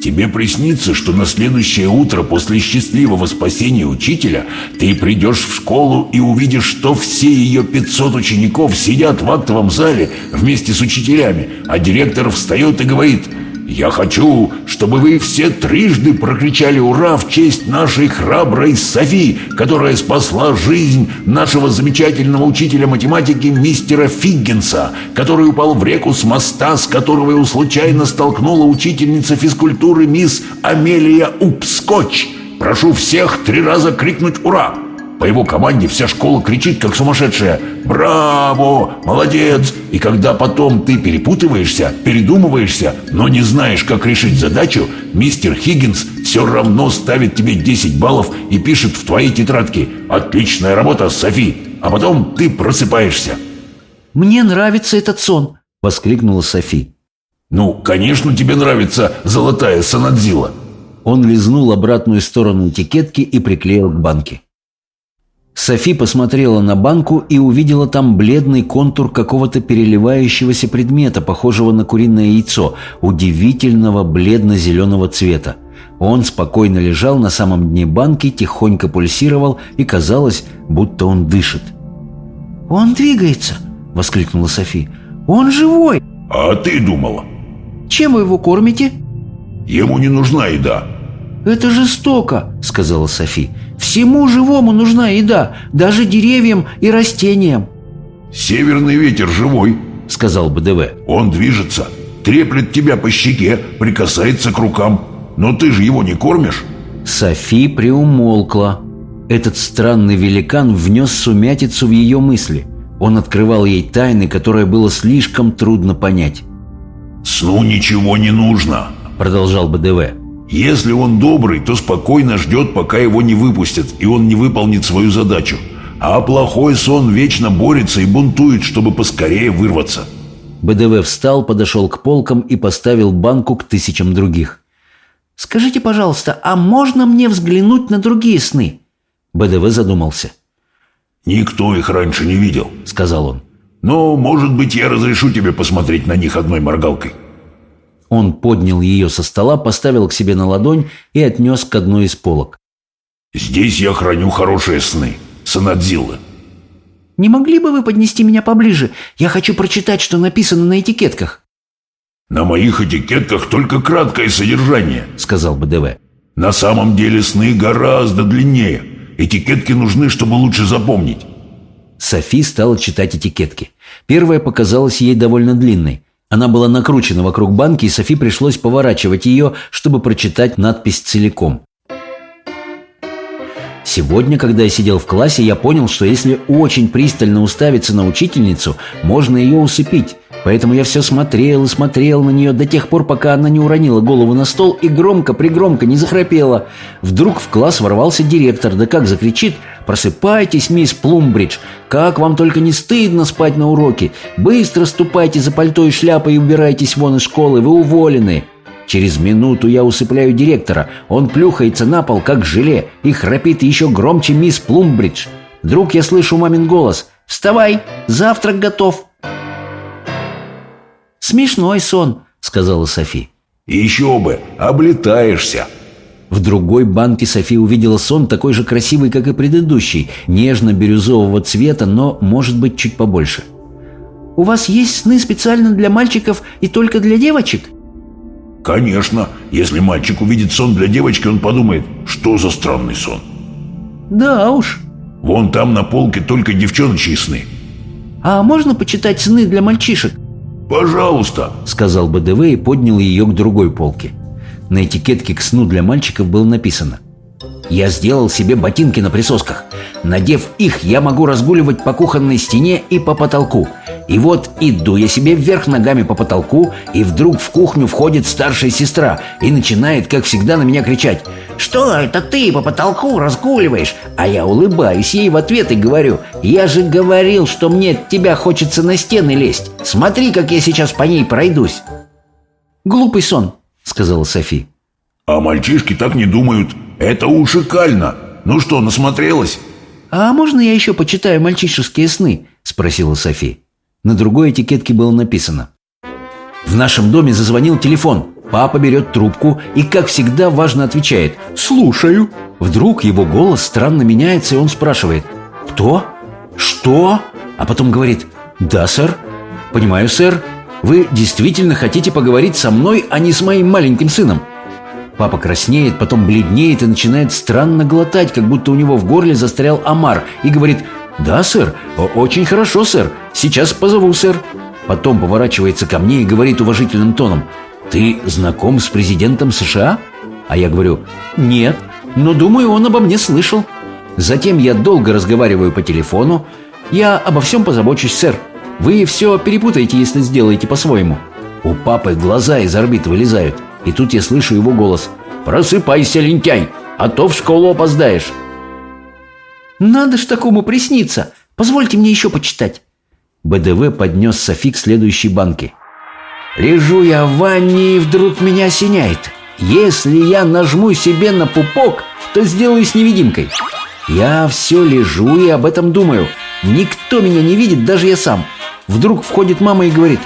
Тебе приснится, что на следующее утро после счастливого спасения учителя ты придешь в школу и увидишь, что все ее 500 учеников сидят в актовом зале вместе с учителями, а директор встает и говорит Я хочу, чтобы вы все трижды прокричали «Ура!» в честь нашей храброй Софи, которая спасла жизнь нашего замечательного учителя математики мистера Фиггинса, который упал в реку с моста, с которого его случайно столкнула учительница физкультуры мисс Амелия Упскотч. Прошу всех три раза крикнуть «Ура!» По его команде вся школа кричит, как сумасшедшая «Браво! Молодец!» И когда потом ты перепутываешься, передумываешься, но не знаешь, как решить задачу, мистер Хиггинс все равно ставит тебе 10 баллов и пишет в твоей тетрадке «Отличная работа, Софи!» А потом ты просыпаешься. «Мне нравится этот сон!» — воскликнула Софи. «Ну, конечно, тебе нравится золотая Санадзила!» Он лизнул обратную сторону этикетки и приклеил к банке. Софи посмотрела на банку и увидела там бледный контур какого-то переливающегося предмета, похожего на куриное яйцо, удивительного бледно-зеленого цвета. Он спокойно лежал на самом дне банки, тихонько пульсировал, и казалось, будто он дышит. «Он двигается!» — воскликнула Софи. «Он живой!» «А ты думала?» «Чем вы его кормите?» «Ему не нужна еда». «Это жестоко!» — сказала Софи. «Всему живому нужна еда, даже деревьям и растениям». «Северный ветер живой», — сказал БДВ. «Он движется, треплет тебя по щеке, прикасается к рукам. Но ты же его не кормишь?» Софи приумолкла. Этот странный великан внес сумятицу в ее мысли. Он открывал ей тайны, которые было слишком трудно понять. «Сну ничего не нужно», — продолжал БДВ. «Если он добрый, то спокойно ждет, пока его не выпустят, и он не выполнит свою задачу. А плохой сон вечно борется и бунтует, чтобы поскорее вырваться». БДВ встал, подошел к полкам и поставил банку к тысячам других. «Скажите, пожалуйста, а можно мне взглянуть на другие сны?» БДВ задумался. «Никто их раньше не видел», — сказал он. «Но, может быть, я разрешу тебе посмотреть на них одной моргалкой». Он поднял ее со стола, поставил к себе на ладонь и отнес к одной из полок. «Здесь я храню хорошие сны, Санадзилы». «Не могли бы вы поднести меня поближе? Я хочу прочитать, что написано на этикетках». «На моих этикетках только краткое содержание», — сказал БДВ. «На самом деле сны гораздо длиннее. Этикетки нужны, чтобы лучше запомнить». Софи стала читать этикетки. Первая показалась ей довольно длинной. Она была накручена вокруг банки, и Софи пришлось поворачивать ее, чтобы прочитать надпись целиком. Сегодня, когда я сидел в классе, я понял, что если очень пристально уставиться на учительницу, можно ее усыпить. Поэтому я все смотрел и смотрел на нее до тех пор, пока она не уронила голову на стол и громко-пригромко не захрапела. Вдруг в класс ворвался директор, да как закричит «Просыпайтесь, мисс Плумбридж! Как вам только не стыдно спать на уроке! Быстро ступайте за пальто и шляпой и убирайтесь вон из школы, вы уволены!» Через минуту я усыпляю директора. Он плюхается на пол, как желе, и храпит еще громче мисс Плумбридж. Вдруг я слышу мамин голос. «Вставай! Завтрак готов!» «Смешной сон», — сказала Софи. «Еще бы! Облетаешься!» В другой банке Софи увидела сон такой же красивый, как и предыдущий, нежно-бирюзового цвета, но, может быть, чуть побольше. «У вас есть сны специально для мальчиков и только для девочек?» Конечно, если мальчик увидит сон для девочки, он подумает, что за странный сон. Да уж. Вон там на полке только девчоночьи сны. А можно почитать сны для мальчишек? Пожалуйста, сказал БДВ и поднял ее к другой полке. На этикетке к сну для мальчиков было написано «Я сделал себе ботинки на присосках. Надев их, я могу разгуливать по кухонной стене и по потолку. И вот иду я себе вверх ногами по потолку, и вдруг в кухню входит старшая сестра и начинает, как всегда, на меня кричать «Что это ты по потолку разгуливаешь?» А я улыбаюсь ей в ответ и говорю «Я же говорил, что мне от тебя хочется на стены лезть. Смотри, как я сейчас по ней пройдусь». «Глупый сон», — сказала Софи. «А мальчишки так не думают. Это ушикально. Ну что, насмотрелась?» «А можно я еще почитаю мальчишеские сны?» — спросила Софи. На другой этикетке было написано «В нашем доме зазвонил телефон. Папа берет трубку и, как всегда, важно отвечает «Слушаю». Вдруг его голос странно меняется, и он спрашивает «Кто? Что?» А потом говорит «Да, сэр». «Понимаю, сэр». Вы действительно хотите поговорить со мной, а не с моим маленьким сыном?» Папа краснеет, потом бледнеет и начинает странно глотать, как будто у него в горле застрял омар, и говорит «Да, сэр, очень хорошо, сэр, сейчас позову, сэр». Потом поворачивается ко мне и говорит уважительным тоном «Ты знаком с президентом США?» А я говорю «Нет, но думаю, он обо мне слышал». Затем я долго разговариваю по телефону. «Я обо всем позабочусь, сэр. Вы все перепутаете, если сделаете по-своему». У папы глаза из орбит вылезают. И тут я слышу его голос. «Просыпайся, лентяй, а то в школу опоздаешь». «Надо ж такому присниться! Позвольте мне еще почитать!» БДВ поднес Софи к следующей банке. «Лежу я в ванне, и вдруг меня осеняет. Если я нажму себе на пупок, то сделаюсь невидимкой. Я все лежу и об этом думаю. Никто меня не видит, даже я сам. Вдруг входит мама и говорит,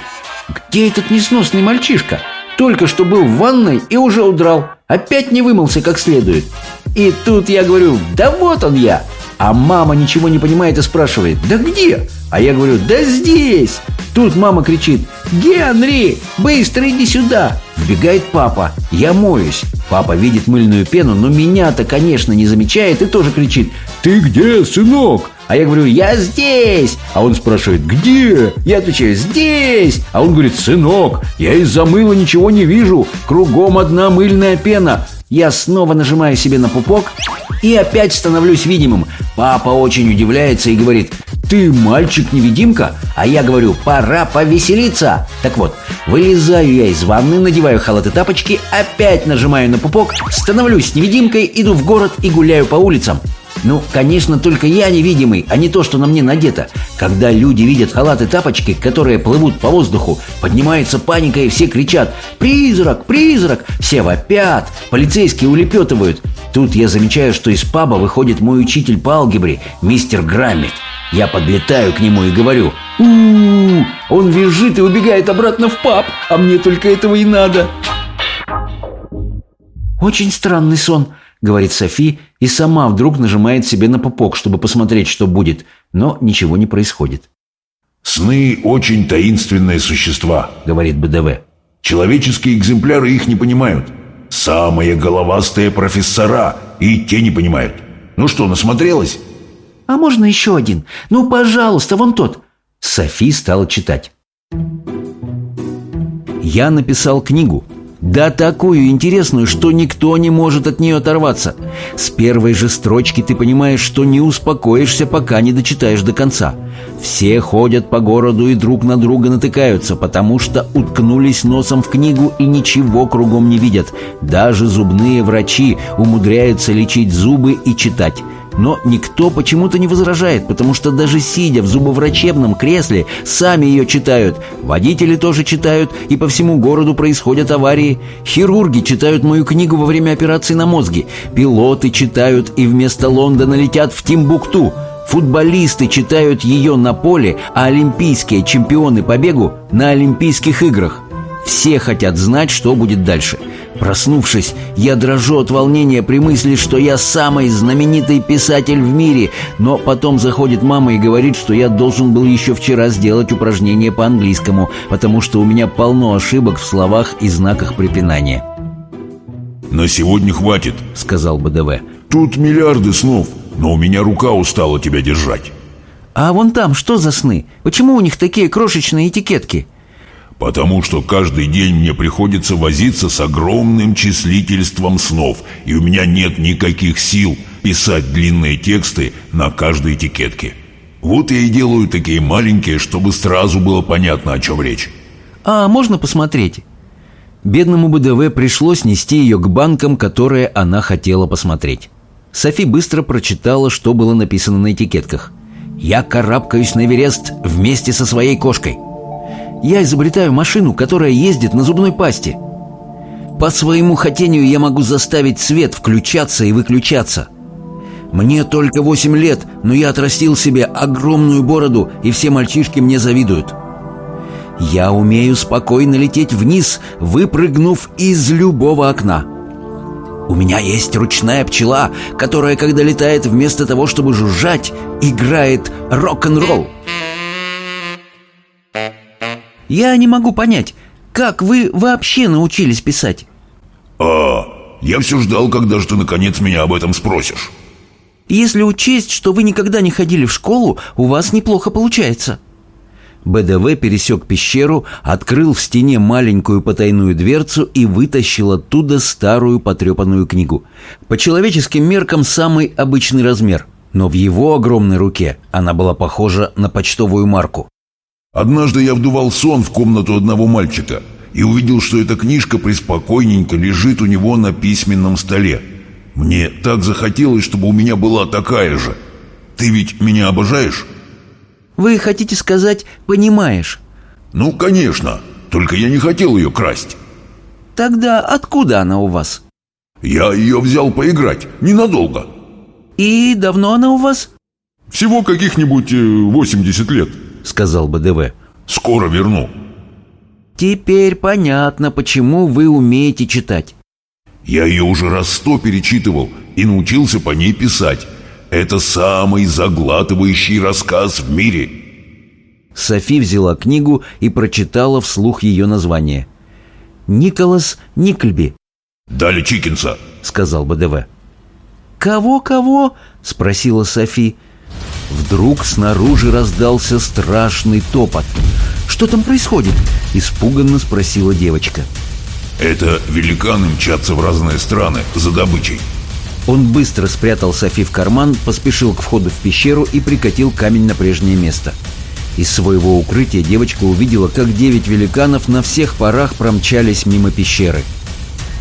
«Где этот несносный мальчишка?» Только что был в ванной и уже удрал. Опять не вымылся как следует. И тут я говорю, да вот он я. А мама ничего не понимает и спрашивает, да где? А я говорю, да здесь. Тут мама кричит, Генри, быстро иди сюда. Вбегает папа, я моюсь. Папа видит мыльную пену, но меня-то, конечно, не замечает и тоже кричит, ты где, сынок? А я говорю, я здесь. А он спрашивает, где? Я отвечаю, здесь. А он говорит, сынок, я из-за мыла ничего не вижу. Кругом одна мыльная пена. Я снова нажимаю себе на пупок и опять становлюсь видимым. Папа очень удивляется и говорит, ты мальчик-невидимка? А я говорю, пора повеселиться. Так вот, вылезаю я из ванны, надеваю халат и тапочки, опять нажимаю на пупок, становлюсь невидимкой, иду в город и гуляю по улицам. Ну, конечно, только я невидимый, а не то, что на мне надето. Когда люди видят халаты тапочки, которые плывут по воздуху, поднимается паника и все кричат «Призрак! Призрак!» Все вопят, полицейские улепетывают. Тут я замечаю, что из паба выходит мой учитель по алгебре, мистер Граммет. Я подлетаю к нему и говорю у, -у, -у Он визжит и убегает обратно в паб, а мне только этого и надо. Очень странный сон, говорит Софи, и сама вдруг нажимает себе на пупок, чтобы посмотреть, что будет, но ничего не происходит. «Сны – очень таинственные существа», – говорит БДВ. «Человеческие экземпляры их не понимают. Самые головастые профессора и те не понимают. Ну что, насмотрелась?» «А можно еще один? Ну, пожалуйста, вон тот!» Софи стала читать. Я написал книгу да такую интересную, что никто не может от нее оторваться. С первой же строчки ты понимаешь, что не успокоишься, пока не дочитаешь до конца. Все ходят по городу и друг на друга натыкаются, потому что уткнулись носом в книгу и ничего кругом не видят. Даже зубные врачи умудряются лечить зубы и читать. Но никто почему-то не возражает, потому что даже сидя в зубоврачебном кресле, сами ее читают. Водители тоже читают, и по всему городу происходят аварии. Хирурги читают мою книгу во время операции на мозге. Пилоты читают и вместо Лондона летят в Тимбукту. Футболисты читают ее на поле, а олимпийские чемпионы по бегу на Олимпийских играх. Все хотят знать, что будет дальше. Проснувшись, я дрожу от волнения при мысли, что я самый знаменитый писатель в мире, но потом заходит мама и говорит, что я должен был еще вчера сделать упражнение по английскому, потому что у меня полно ошибок в словах и знаках препинания. «На сегодня хватит», — сказал БДВ. «Тут миллиарды снов, но у меня рука устала тебя держать». «А вон там что за сны? Почему у них такие крошечные этикетки?» Потому что каждый день мне приходится возиться с огромным числительством снов, и у меня нет никаких сил писать длинные тексты на каждой этикетке. Вот я и делаю такие маленькие, чтобы сразу было понятно, о чем речь. А можно посмотреть? Бедному БДВ пришлось нести ее к банкам, которые она хотела посмотреть. Софи быстро прочитала, что было написано на этикетках. «Я карабкаюсь на Эверест вместе со своей кошкой». Я изобретаю машину, которая ездит на зубной пасте. По своему хотению я могу заставить свет включаться и выключаться. Мне только 8 лет, но я отрастил себе огромную бороду, и все мальчишки мне завидуют. Я умею спокойно лететь вниз, выпрыгнув из любого окна. У меня есть ручная пчела, которая, когда летает вместо того, чтобы жужжать, играет рок-н-ролл. Я не могу понять, как вы вообще научились писать? А, я все ждал, когда же ты наконец меня об этом спросишь. Если учесть, что вы никогда не ходили в школу, у вас неплохо получается. БДВ пересек пещеру, открыл в стене маленькую потайную дверцу и вытащил оттуда старую потрепанную книгу. По человеческим меркам самый обычный размер, но в его огромной руке она была похожа на почтовую марку. Однажды я вдувал сон в комнату одного мальчика и увидел, что эта книжка преспокойненько лежит у него на письменном столе. Мне так захотелось, чтобы у меня была такая же. Ты ведь меня обожаешь? Вы хотите сказать «понимаешь»? Ну, конечно. Только я не хотел ее красть. Тогда откуда она у вас? Я ее взял поиграть. Ненадолго. И давно она у вас? Всего каких-нибудь 80 лет, сказал БДВ. Скоро верну. Теперь понятно, почему вы умеете читать. Я ее уже раз сто перечитывал и научился по ней писать. Это самый заглатывающий рассказ в мире. Софи взяла книгу и прочитала вслух ее название. «Николас Никльби». «Дали Чикинса», — сказал БДВ. «Кого-кого?» — спросила Софи. Вдруг снаружи раздался страшный топот. «Что там происходит?» — испуганно спросила девочка. «Это великаны мчатся в разные страны за добычей», он быстро спрятал Софи в карман, поспешил к входу в пещеру и прикатил камень на прежнее место. Из своего укрытия девочка увидела, как девять великанов на всех парах промчались мимо пещеры.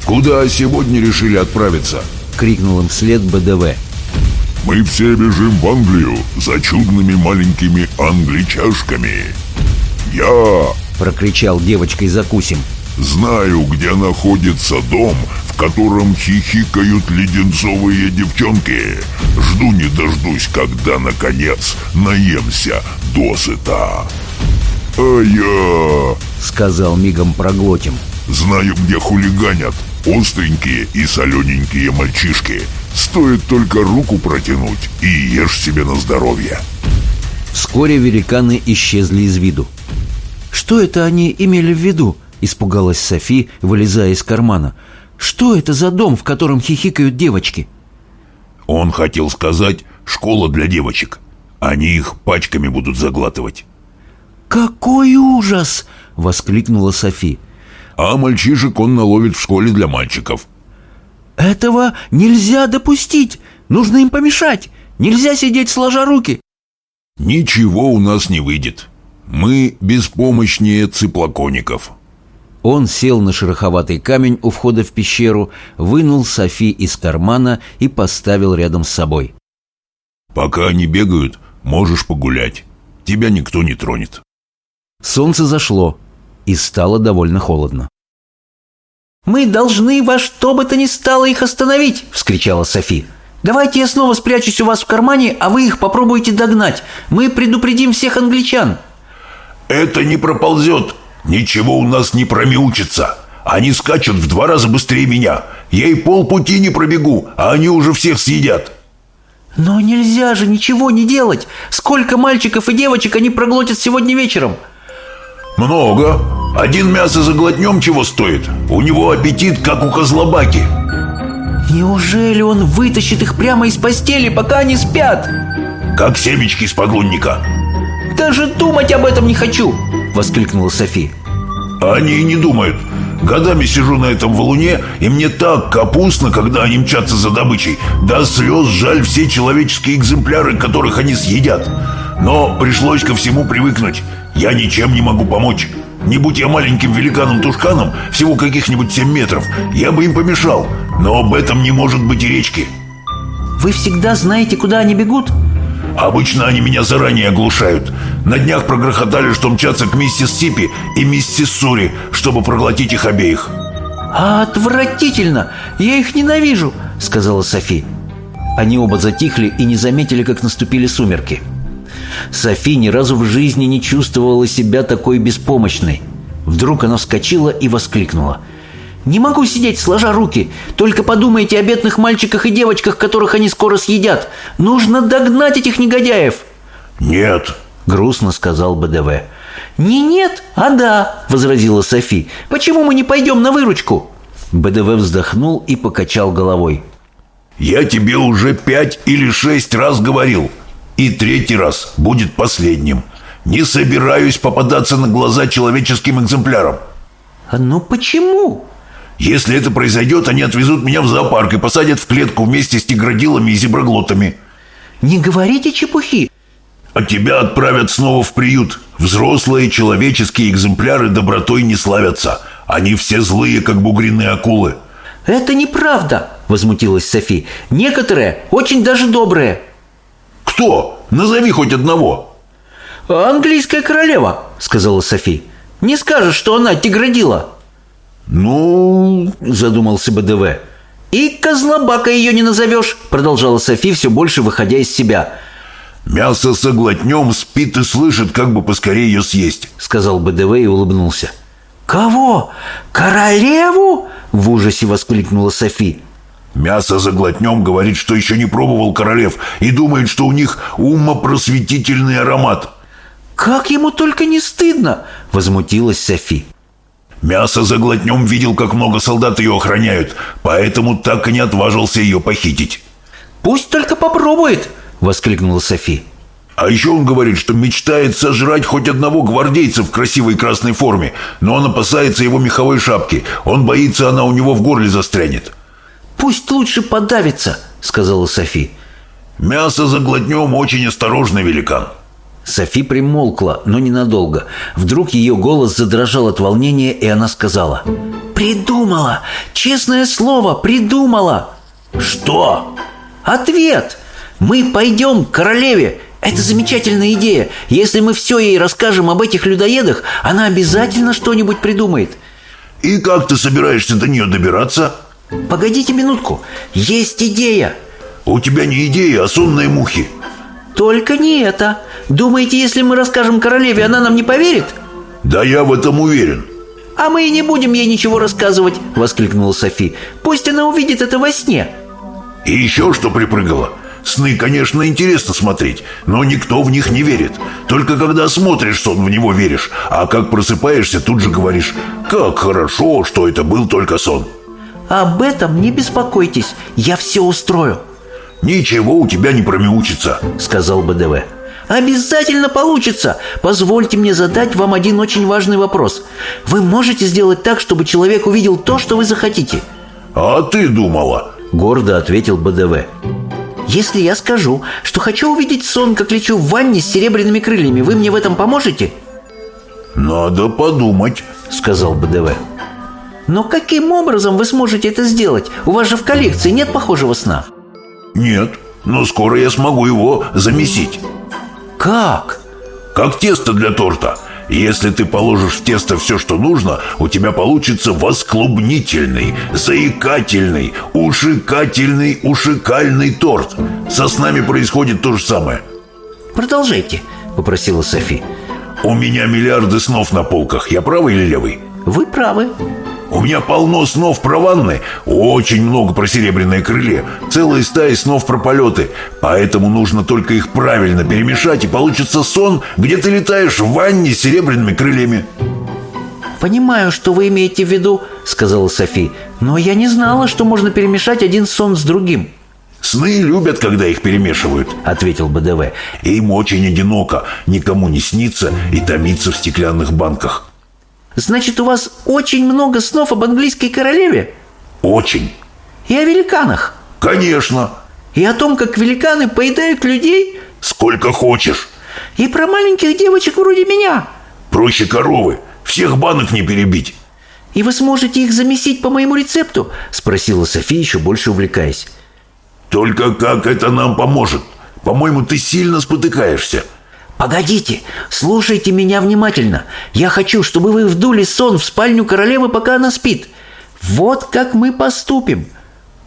«Куда сегодня решили отправиться?» — крикнул им вслед БДВ. «Мы все бежим в Англию за чудными маленькими англичашками. Я...» — прокричал девочкой Закусим. «Знаю, где находится дом, в котором хихикают леденцовые девчонки. Жду не дождусь, когда, наконец, наемся досыта. А я... Сказал мигом проглотим. Знаю, где хулиганят остренькие и солененькие мальчишки. Стоит только руку протянуть и ешь себе на здоровье. Вскоре великаны исчезли из виду. «Что это они имели в виду?» – испугалась Софи, вылезая из кармана – что это за дом, в котором хихикают девочки? Он хотел сказать «школа для девочек». Они их пачками будут заглатывать. «Какой ужас!» — воскликнула Софи. «А мальчишек он наловит в школе для мальчиков». «Этого нельзя допустить! Нужно им помешать! Нельзя сидеть сложа руки!» «Ничего у нас не выйдет. Мы беспомощнее циплокоников». Он сел на шероховатый камень у входа в пещеру, вынул Софи из кармана и поставил рядом с собой. «Пока они бегают, можешь погулять. Тебя никто не тронет». Солнце зашло, и стало довольно холодно. «Мы должны во что бы то ни стало их остановить!» — вскричала Софи. «Давайте я снова спрячусь у вас в кармане, а вы их попробуете догнать. Мы предупредим всех англичан». «Это не проползет!» Ничего у нас не промяучится. Они скачут в два раза быстрее меня. Я и полпути не пробегу, а они уже всех съедят. Но нельзя же ничего не делать. Сколько мальчиков и девочек они проглотят сегодня вечером? Много. Один мясо заглотнем чего стоит. У него аппетит, как у козлобаки. Неужели он вытащит их прямо из постели, пока они спят? Как семечки из подлунника. Даже думать об этом не хочу. — воскликнула Софи. «Они и не думают. Годами сижу на этом валуне, и мне так капустно, когда они мчатся за добычей. До слез жаль все человеческие экземпляры, которых они съедят. Но пришлось ко всему привыкнуть. Я ничем не могу помочь. Не будь я маленьким великаном-тушканом, всего каких-нибудь 7 метров, я бы им помешал. Но об этом не может быть и речки. Вы всегда знаете, куда они бегут? Обычно они меня заранее оглушают. На днях прогрохотали, что мчатся к миссис Сипи и миссис Сури, чтобы проглотить их обеих. «Отвратительно! Я их ненавижу!» — сказала Софи. Они оба затихли и не заметили, как наступили сумерки. Софи ни разу в жизни не чувствовала себя такой беспомощной. Вдруг она вскочила и воскликнула — не могу сидеть, сложа руки. Только подумайте о бедных мальчиках и девочках, которых они скоро съедят. Нужно догнать этих негодяев. Нет, грустно сказал БДВ. «Не нет, а да», — возразила Софи. «Почему мы не пойдем на выручку?» БДВ вздохнул и покачал головой. «Я тебе уже пять или шесть раз говорил. И третий раз будет последним. Не собираюсь попадаться на глаза человеческим экземплярам. «А ну почему?» Если это произойдет, они отвезут меня в зоопарк и посадят в клетку вместе с тигродилами и зеброглотами. «Не говорите чепухи!» А тебя отправят снова в приют. Взрослые человеческие экземпляры добротой не славятся. Они все злые, как бугриные акулы. «Это неправда!» – возмутилась Софи. «Некоторые очень даже добрые». «Кто? Назови хоть одного». «Английская королева», – сказала Софи. «Не скажешь, что она тигродила». «Ну...» – задумался БДВ. «И козлобака ее не назовешь», – продолжала Софи, все больше выходя из себя. «Мясо с оглотнем спит и слышит, как бы поскорее ее съесть», – сказал БДВ и улыбнулся. «Кого? Королеву?» – в ужасе воскликнула Софи. Мясо заглотнем говорит, что еще не пробовал королев и думает, что у них умопросветительный аромат. «Как ему только не стыдно!» – возмутилась Софи. Мясо заглотнем видел, как много солдат ее охраняют, поэтому так и не отважился ее похитить. «Пусть только попробует!» – воскликнула Софи. А еще он говорит, что мечтает сожрать хоть одного гвардейца в красивой красной форме, но он опасается его меховой шапки. Он боится, она у него в горле застрянет. «Пусть лучше подавится», — сказала Софи. «Мясо заглотнем очень осторожный великан». Софи примолкла, но ненадолго. Вдруг ее голос задрожал от волнения, и она сказала. «Придумала! Честное слово, придумала!» «Что?» «Ответ! Мы пойдем к королеве это замечательная идея. Если мы все ей расскажем об этих людоедах, она обязательно что-нибудь придумает. И как ты собираешься до нее добираться? Погодите минутку. Есть идея. У тебя не идея, а сонные мухи. Только не это. Думаете, если мы расскажем королеве, она нам не поверит? Да я в этом уверен. А мы и не будем ей ничего рассказывать, воскликнула Софи. Пусть она увидит это во сне. И еще что припрыгало. Сны, конечно, интересно смотреть, но никто в них не верит. Только когда смотришь сон, в него веришь, а как просыпаешься, тут же говоришь «Как хорошо, что это был только сон». Об этом не беспокойтесь, я все устрою. «Ничего у тебя не промяучится», — сказал БДВ. Обязательно получится! Позвольте мне задать вам один очень важный вопрос. Вы можете сделать так, чтобы человек увидел то, что вы захотите? А ты думала? Гордо ответил БДВ. Если я скажу, что хочу увидеть сон, как лечу в ванне с серебряными крыльями, вы мне в этом поможете? Надо подумать, сказал БДВ. Но каким образом вы сможете это сделать? У вас же в коллекции нет похожего сна. Нет, но скоро я смогу его замесить. Как? Как тесто для торта. Если ты положишь в тесто все, что нужно, у тебя получится восклубнительный, заикательный, ушикательный, ушикальный торт. Со снами происходит то же самое. Продолжайте, попросила Софи. У меня миллиарды снов на полках. Я правый или левый? Вы правы. У меня полно снов про ванны, очень много про серебряное крыле, целая стая снов про полеты. Поэтому нужно только их правильно перемешать, и получится сон, где ты летаешь в ванне с серебряными крыльями. «Понимаю, что вы имеете в виду», — сказала Софи. «Но я не знала, что можно перемешать один сон с другим». «Сны любят, когда их перемешивают», — ответил БДВ. «Им очень одиноко, никому не снится и томится в стеклянных банках». Значит, у вас очень много снов об английской королеве? Очень. И о великанах? Конечно. И о том, как великаны поедают людей? Сколько хочешь. И про маленьких девочек вроде меня? Проще коровы. Всех банок не перебить. И вы сможете их замесить по моему рецепту? Спросила София, еще больше увлекаясь. Только как это нам поможет? По-моему, ты сильно спотыкаешься. «Погодите, слушайте меня внимательно. Я хочу, чтобы вы вдули сон в спальню королевы, пока она спит. Вот как мы поступим».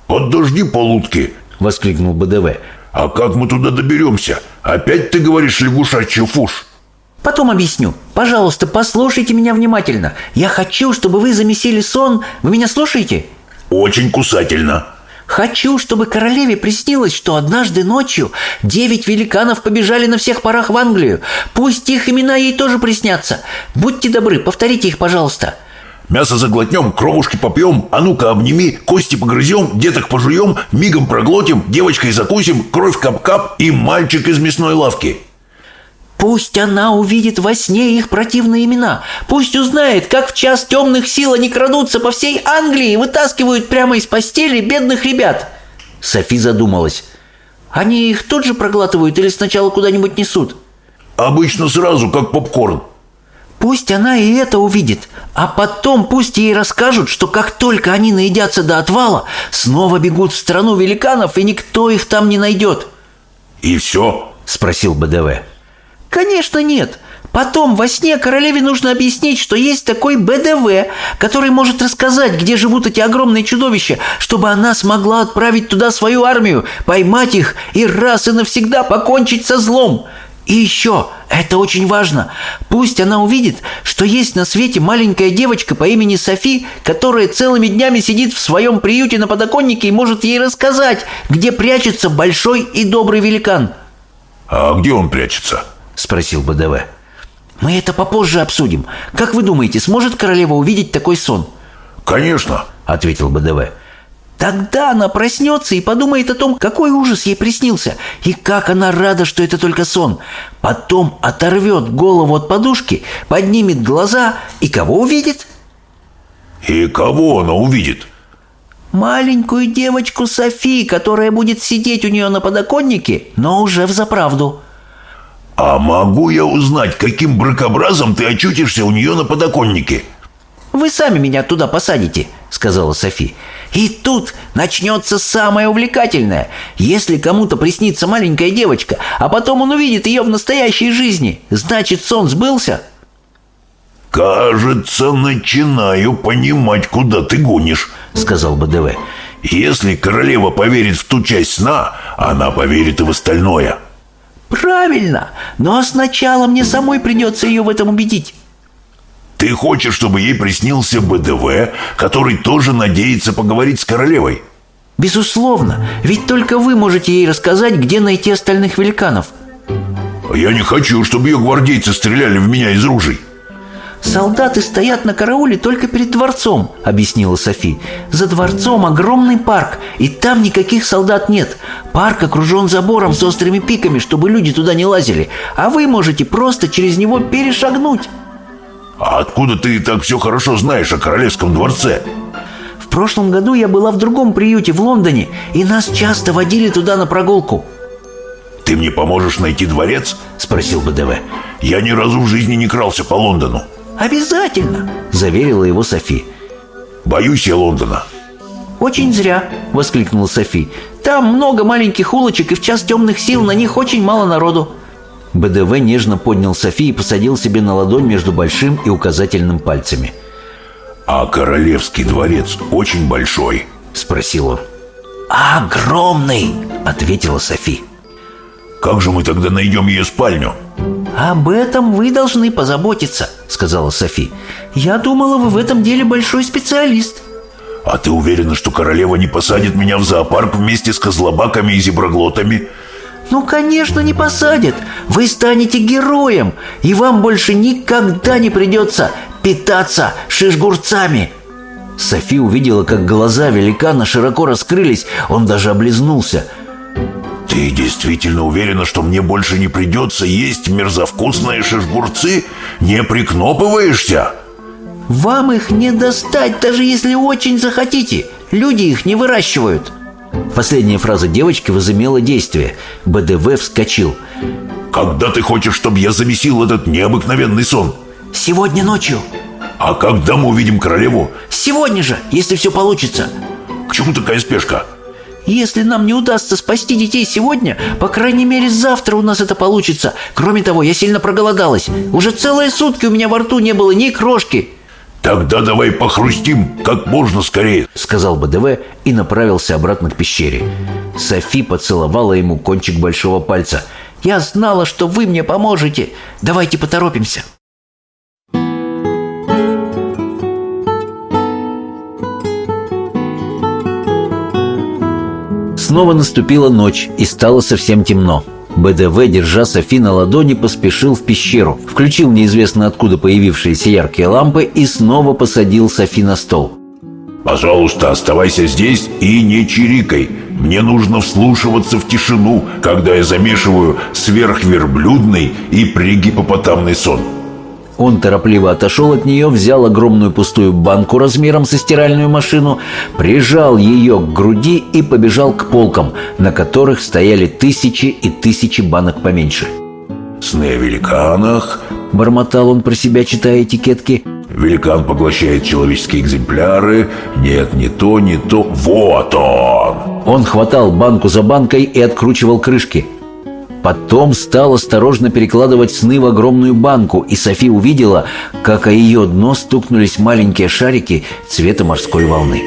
«Подожди, полутки!» — воскликнул БДВ. «А как мы туда доберемся? Опять ты говоришь лягушачий фуш?» Потом объясню. Пожалуйста, послушайте меня внимательно. Я хочу, чтобы вы замесили сон. Вы меня слушаете? Очень кусательно. Хочу, чтобы королеве приснилось, что однажды ночью девять великанов побежали на всех парах в Англию. Пусть их имена ей тоже приснятся. Будьте добры, повторите их, пожалуйста. Мясо заглотнем, кровушки попьем, а ну-ка обними, кости погрызем, деток пожуем, мигом проглотим, девочкой закусим, кровь кап-кап и мальчик из мясной лавки. Пусть она увидит во сне их противные имена. Пусть узнает, как в час темных сил они крадутся по всей Англии и вытаскивают прямо из постели бедных ребят. Софи задумалась. Они их тут же проглатывают или сначала куда-нибудь несут? Обычно сразу, как попкорн. Пусть она и это увидит, а потом пусть ей расскажут, что как только они наедятся до отвала, снова бегут в страну великанов, и никто их там не найдет. «И все?» – спросил БДВ. «Конечно нет. Потом во сне королеве нужно объяснить, что есть такой БДВ, который может рассказать, где живут эти огромные чудовища, чтобы она смогла отправить туда свою армию, поймать их и раз и навсегда покончить со злом. И еще, это очень важно, пусть она увидит, что есть на свете маленькая девочка по имени Софи, которая целыми днями сидит в своем приюте на подоконнике и может ей рассказать, где прячется большой и добрый великан. «А где он прячется?» – спросил БДВ. «Мы это попозже обсудим. Как вы думаете, сможет королева увидеть такой сон?» «Конечно», – ответил БДВ. Тогда она проснется и подумает о том, какой ужас ей приснился, и как она рада, что это только сон. Потом оторвет голову от подушки, поднимет глаза и кого увидит? И кого она увидит? Маленькую девочку Софи, которая будет сидеть у нее на подоконнике, но уже в заправду. А могу я узнать, каким бракобразом ты очутишься у нее на подоконнике? Вы сами меня туда посадите, сказала Софи. И тут начнется самое увлекательное. Если кому-то приснится маленькая девочка, а потом он увидит ее в настоящей жизни, значит сон сбылся? «Кажется, начинаю понимать, куда ты гонишь», — сказал БДВ. «Если королева поверит в ту часть сна, она поверит и в остальное». «Правильно, но сначала мне самой придется ее в этом убедить». Ты хочешь, чтобы ей приснился БДВ, который тоже надеется поговорить с королевой? Безусловно, ведь только вы можете ей рассказать, где найти остальных великанов. Я не хочу, чтобы ее гвардейцы стреляли в меня из ружей. «Солдаты стоят на карауле только перед дворцом», — объяснила Софи. «За дворцом огромный парк, и там никаких солдат нет. Парк окружен забором с острыми пиками, чтобы люди туда не лазили, а вы можете просто через него перешагнуть». А откуда ты так все хорошо знаешь о королевском дворце? В прошлом году я была в другом приюте в Лондоне, и нас часто водили туда на прогулку. Ты мне поможешь найти дворец? Спросил БДВ. Я ни разу в жизни не крался по Лондону. Обязательно, заверила его Софи. Боюсь я Лондона. «Очень зря!» — воскликнула Софи. «Там много маленьких улочек, и в час темных сил на них очень мало народу. БДВ нежно поднял Софи и посадил себе на ладонь между большим и указательным пальцами. «А королевский дворец очень большой?» – спросил он. «Огромный!» – ответила Софи. «Как же мы тогда найдем ее спальню?» «Об этом вы должны позаботиться», — сказала Софи. «Я думала, вы в этом деле большой специалист». «А ты уверена, что королева не посадит меня в зоопарк вместе с козлобаками и зеброглотами?» Ну, конечно, не посадят. Вы станете героем, и вам больше никогда не придется питаться шишгурцами. Софи увидела, как глаза великана широко раскрылись, он даже облизнулся. «Ты действительно уверена, что мне больше не придется есть мерзовкусные шишгурцы? Не прикнопываешься?» «Вам их не достать, даже если очень захотите. Люди их не выращивают». Последняя фраза девочки возымела действие. БДВ вскочил. «Когда ты хочешь, чтобы я замесил этот необыкновенный сон?» «Сегодня ночью». «А когда мы увидим королеву?» «Сегодня же, если все получится». «К чему такая спешка?» Если нам не удастся спасти детей сегодня, по крайней мере завтра у нас это получится. Кроме того, я сильно проголодалась. Уже целые сутки у меня во рту не было ни крошки. «Тогда давай похрустим как можно скорее», — сказал БДВ и направился обратно к пещере. Софи поцеловала ему кончик большого пальца. «Я знала, что вы мне поможете. Давайте поторопимся». Снова наступила ночь, и стало совсем темно. БДВ, держа Софи на ладони, поспешил в пещеру, включил неизвестно откуда появившиеся яркие лампы и снова посадил Софи на стол. «Пожалуйста, оставайся здесь и не чирикай. Мне нужно вслушиваться в тишину, когда я замешиваю сверхверблюдный и пригипопотамный сон». Он торопливо отошел от нее, взял огромную пустую банку размером со стиральную машину, прижал ее к груди и побежал к полкам, на которых стояли тысячи и тысячи банок поменьше. «Сны о великанах», — бормотал он про себя, читая этикетки. «Великан поглощает человеческие экземпляры. Нет, не то, не то. Вот он!» Он хватал банку за банкой и откручивал крышки. Потом стал осторожно перекладывать сны в огромную банку, и Софи увидела, как о ее дно стукнулись маленькие шарики цвета морской волны.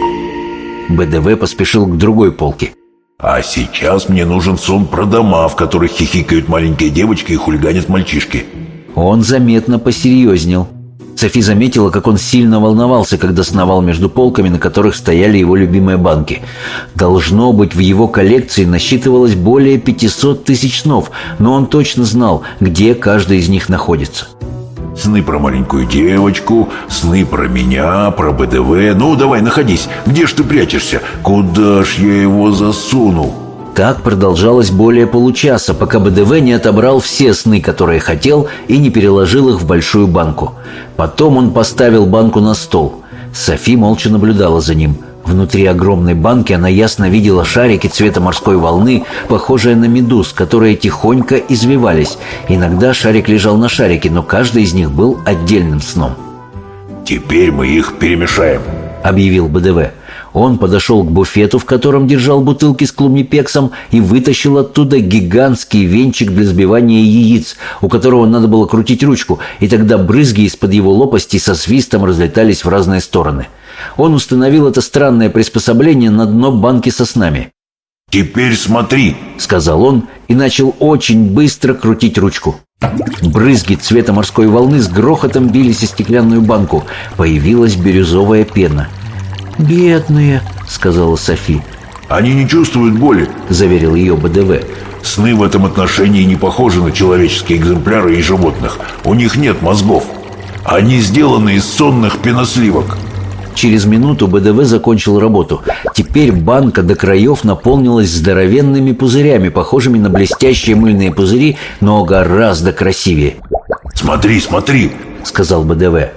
БДВ поспешил к другой полке. «А сейчас мне нужен сон про дома, в которых хихикают маленькие девочки и хулиганят мальчишки». Он заметно посерьезнел. Софи заметила, как он сильно волновался, когда сновал между полками, на которых стояли его любимые банки. Должно быть, в его коллекции насчитывалось более 500 тысяч снов, но он точно знал, где каждый из них находится. Сны про маленькую девочку, сны про меня, про БДВ. Ну, давай, находись. Где ж ты прячешься? Куда ж я его засунул? Так продолжалось более получаса, пока БДВ не отобрал все сны, которые хотел, и не переложил их в большую банку. Потом он поставил банку на стол. Софи молча наблюдала за ним. Внутри огромной банки она ясно видела шарики цвета морской волны, похожие на медуз, которые тихонько извивались. Иногда шарик лежал на шарике, но каждый из них был отдельным сном. «Теперь мы их перемешаем», — объявил БДВ. Он подошел к буфету, в котором держал бутылки с клубнипексом, и вытащил оттуда гигантский венчик для сбивания яиц, у которого надо было крутить ручку, и тогда брызги из-под его лопасти со свистом разлетались в разные стороны. Он установил это странное приспособление на дно банки со снами. «Теперь смотри», — сказал он и начал очень быстро крутить ручку. Брызги цвета морской волны с грохотом бились о стеклянную банку. Появилась бирюзовая пена — «Бедные», — сказала Софи. «Они не чувствуют боли», — заверил ее БДВ. «Сны в этом отношении не похожи на человеческие экземпляры и животных. У них нет мозгов. Они сделаны из сонных пеносливок». Через минуту БДВ закончил работу. Теперь банка до краев наполнилась здоровенными пузырями, похожими на блестящие мыльные пузыри, но гораздо красивее. «Смотри, смотри!» — сказал БДВ.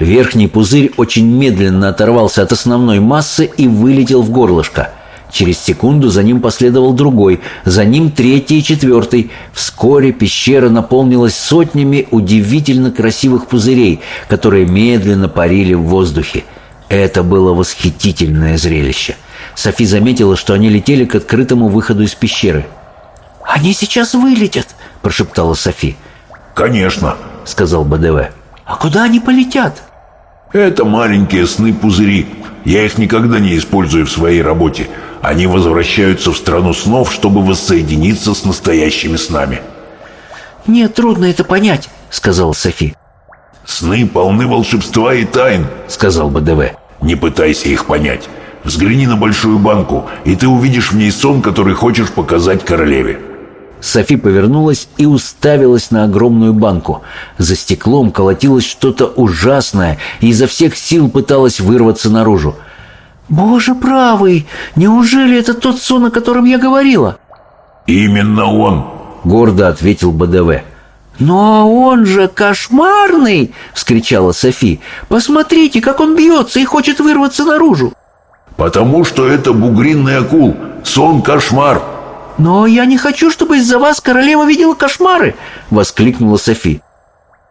Верхний пузырь очень медленно оторвался от основной массы и вылетел в горлышко. Через секунду за ним последовал другой, за ним третий и четвертый. Вскоре пещера наполнилась сотнями удивительно красивых пузырей, которые медленно парили в воздухе. Это было восхитительное зрелище. Софи заметила, что они летели к открытому выходу из пещеры. «Они сейчас вылетят», – прошептала Софи. «Конечно», – сказал БДВ. «А куда они полетят?» Это маленькие сны-пузыри. Я их никогда не использую в своей работе. Они возвращаются в страну снов, чтобы воссоединиться с настоящими снами. «Мне трудно это понять», — сказала Софи. «Сны полны волшебства и тайн», — сказал БДВ. «Не пытайся их понять. Взгляни на большую банку, и ты увидишь в ней сон, который хочешь показать королеве». Софи повернулась и уставилась на огромную банку. За стеклом колотилось что-то ужасное и изо всех сил пыталась вырваться наружу. «Боже правый! Неужели это тот сон, о котором я говорила?» «Именно он!» — гордо ответил БДВ. «Но он же кошмарный!» — вскричала Софи. «Посмотрите, как он бьется и хочет вырваться наружу!» «Потому что это бугринный акул! Сон-кошмар!» «Но я не хочу, чтобы из-за вас королева видела кошмары!» — воскликнула Софи.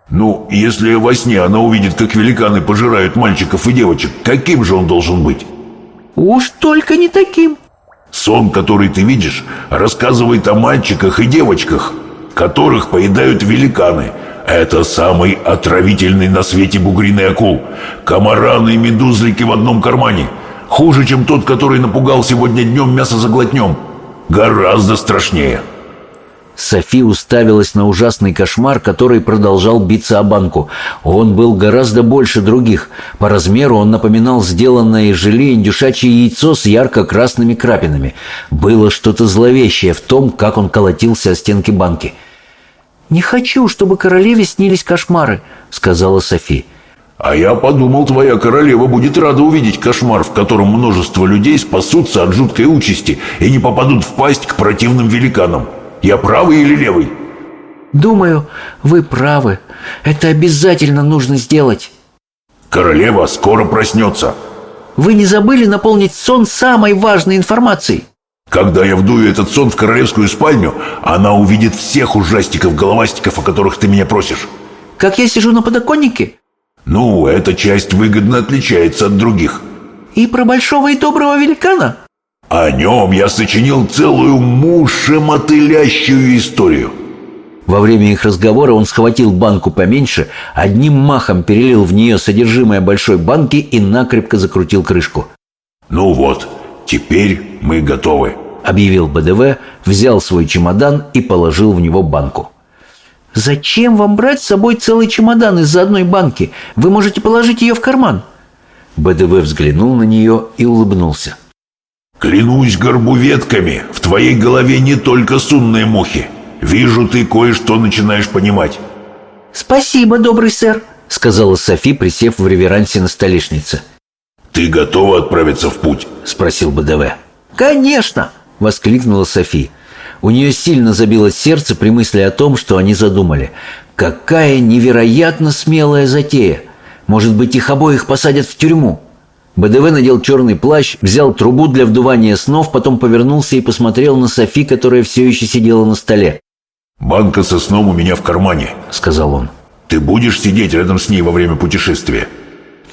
«Ну, если во сне она увидит, как великаны пожирают мальчиков и девочек, каким же он должен быть?» «Уж только не таким!» «Сон, который ты видишь, рассказывает о мальчиках и девочках, которых поедают великаны. Это самый отравительный на свете бугриный акул. Комараны и медузлики в одном кармане. Хуже, чем тот, который напугал сегодня днем мясо заглотнем. Гораздо страшнее. Софи уставилась на ужасный кошмар, который продолжал биться о банку. Он был гораздо больше других. По размеру он напоминал сделанное из желе индюшачье яйцо с ярко-красными крапинами. Было что-то зловещее в том, как он колотился о стенки банки. «Не хочу, чтобы королеве снились кошмары», — сказала Софи. А я подумал, твоя королева будет рада увидеть кошмар, в котором множество людей спасутся от жуткой участи и не попадут в пасть к противным великанам. Я правый или левый? Думаю, вы правы. Это обязательно нужно сделать. Королева скоро проснется. Вы не забыли наполнить сон самой важной информацией? Когда я вдую этот сон в королевскую спальню, она увидит всех ужастиков-головастиков, о которых ты меня просишь. Как я сижу на подоконнике? Ну, эта часть выгодно отличается от других. И про большого и доброго великана? О нем я сочинил целую мушемотылящую историю. Во время их разговора он схватил банку поменьше, одним махом перелил в нее содержимое большой банки и накрепко закрутил крышку. «Ну вот, теперь мы готовы», — объявил БДВ, взял свой чемодан и положил в него банку. «Зачем вам брать с собой целый чемодан из-за одной банки? Вы можете положить ее в карман». БДВ взглянул на нее и улыбнулся. Клянусь горбуветками, в твоей голове не только сунные мухи. Вижу, ты кое-что начинаешь понимать. Спасибо, добрый сэр, сказала Софи, присев в реверансе на столешнице. Ты готова отправиться в путь? спросил БДВ. Конечно, воскликнула Софи. У нее сильно забилось сердце при мысли о том, что они задумали. Какая невероятно смелая затея! Может быть, их обоих посадят в тюрьму? БДВ надел черный плащ, взял трубу для вдувания снов, потом повернулся и посмотрел на Софи, которая все еще сидела на столе. «Банка со сном у меня в кармане», — сказал он. «Ты будешь сидеть рядом с ней во время путешествия?»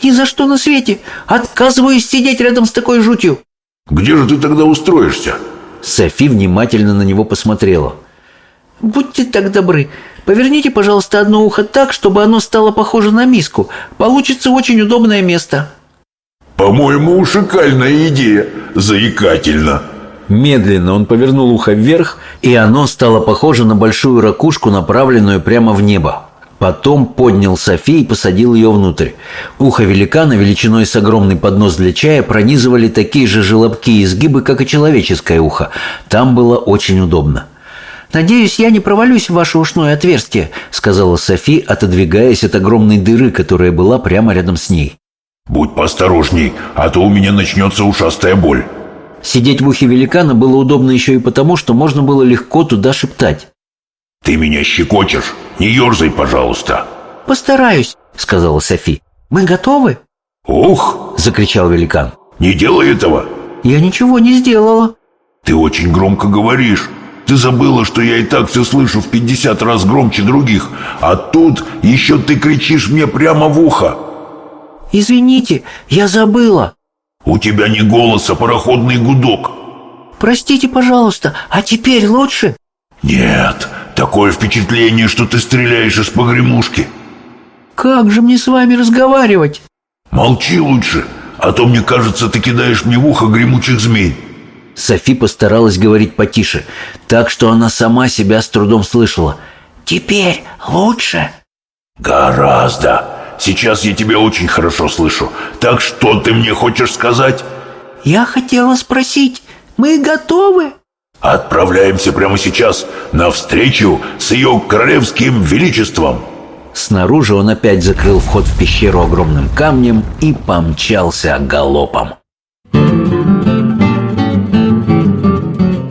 «Ни за что на свете! Отказываюсь сидеть рядом с такой жутью!» «Где же ты тогда устроишься?» Софи внимательно на него посмотрела. «Будьте так добры, поверните, пожалуйста, одно ухо так, чтобы оно стало похоже на миску. Получится очень удобное место». «По-моему, шикальная идея. Заикательно». Медленно он повернул ухо вверх, и оно стало похоже на большую ракушку, направленную прямо в небо. Потом поднял Софи и посадил ее внутрь. Ухо великана величиной с огромный поднос для чая пронизывали такие же желобки и изгибы, как и человеческое ухо. Там было очень удобно. «Надеюсь, я не провалюсь в ваше ушное отверстие», — сказала Софи, отодвигаясь от огромной дыры, которая была прямо рядом с ней. «Будь поосторожней, а то у меня начнется ушастая боль». Сидеть в ухе великана было удобно еще и потому, что можно было легко туда шептать. «Ты меня щекочешь? Не ерзай, пожалуйста». «Постараюсь», — сказала Софи. «Мы готовы?» «Ух!» — закричал великан. «Не делай этого!» «Я ничего не сделала». «Ты очень громко говоришь. Ты забыла, что я и так все слышу в пятьдесят раз громче других, а тут еще ты кричишь мне прямо в ухо». «Извините, я забыла». «У тебя не голос, а пароходный гудок». «Простите, пожалуйста, а теперь лучше?» «Нет, такое впечатление, что ты стреляешь из погремушки». «Как же мне с вами разговаривать?» «Молчи лучше, а то, мне кажется, ты кидаешь мне в ухо гремучих змей». Софи постаралась говорить потише, так что она сама себя с трудом слышала. «Теперь лучше?» «Гораздо. Сейчас я тебя очень хорошо слышу. Так что ты мне хочешь сказать?» «Я хотела спросить, мы готовы?» «Отправляемся прямо сейчас на встречу с ее королевским величеством!» Снаружи он опять закрыл вход в пещеру огромным камнем и помчался галопом.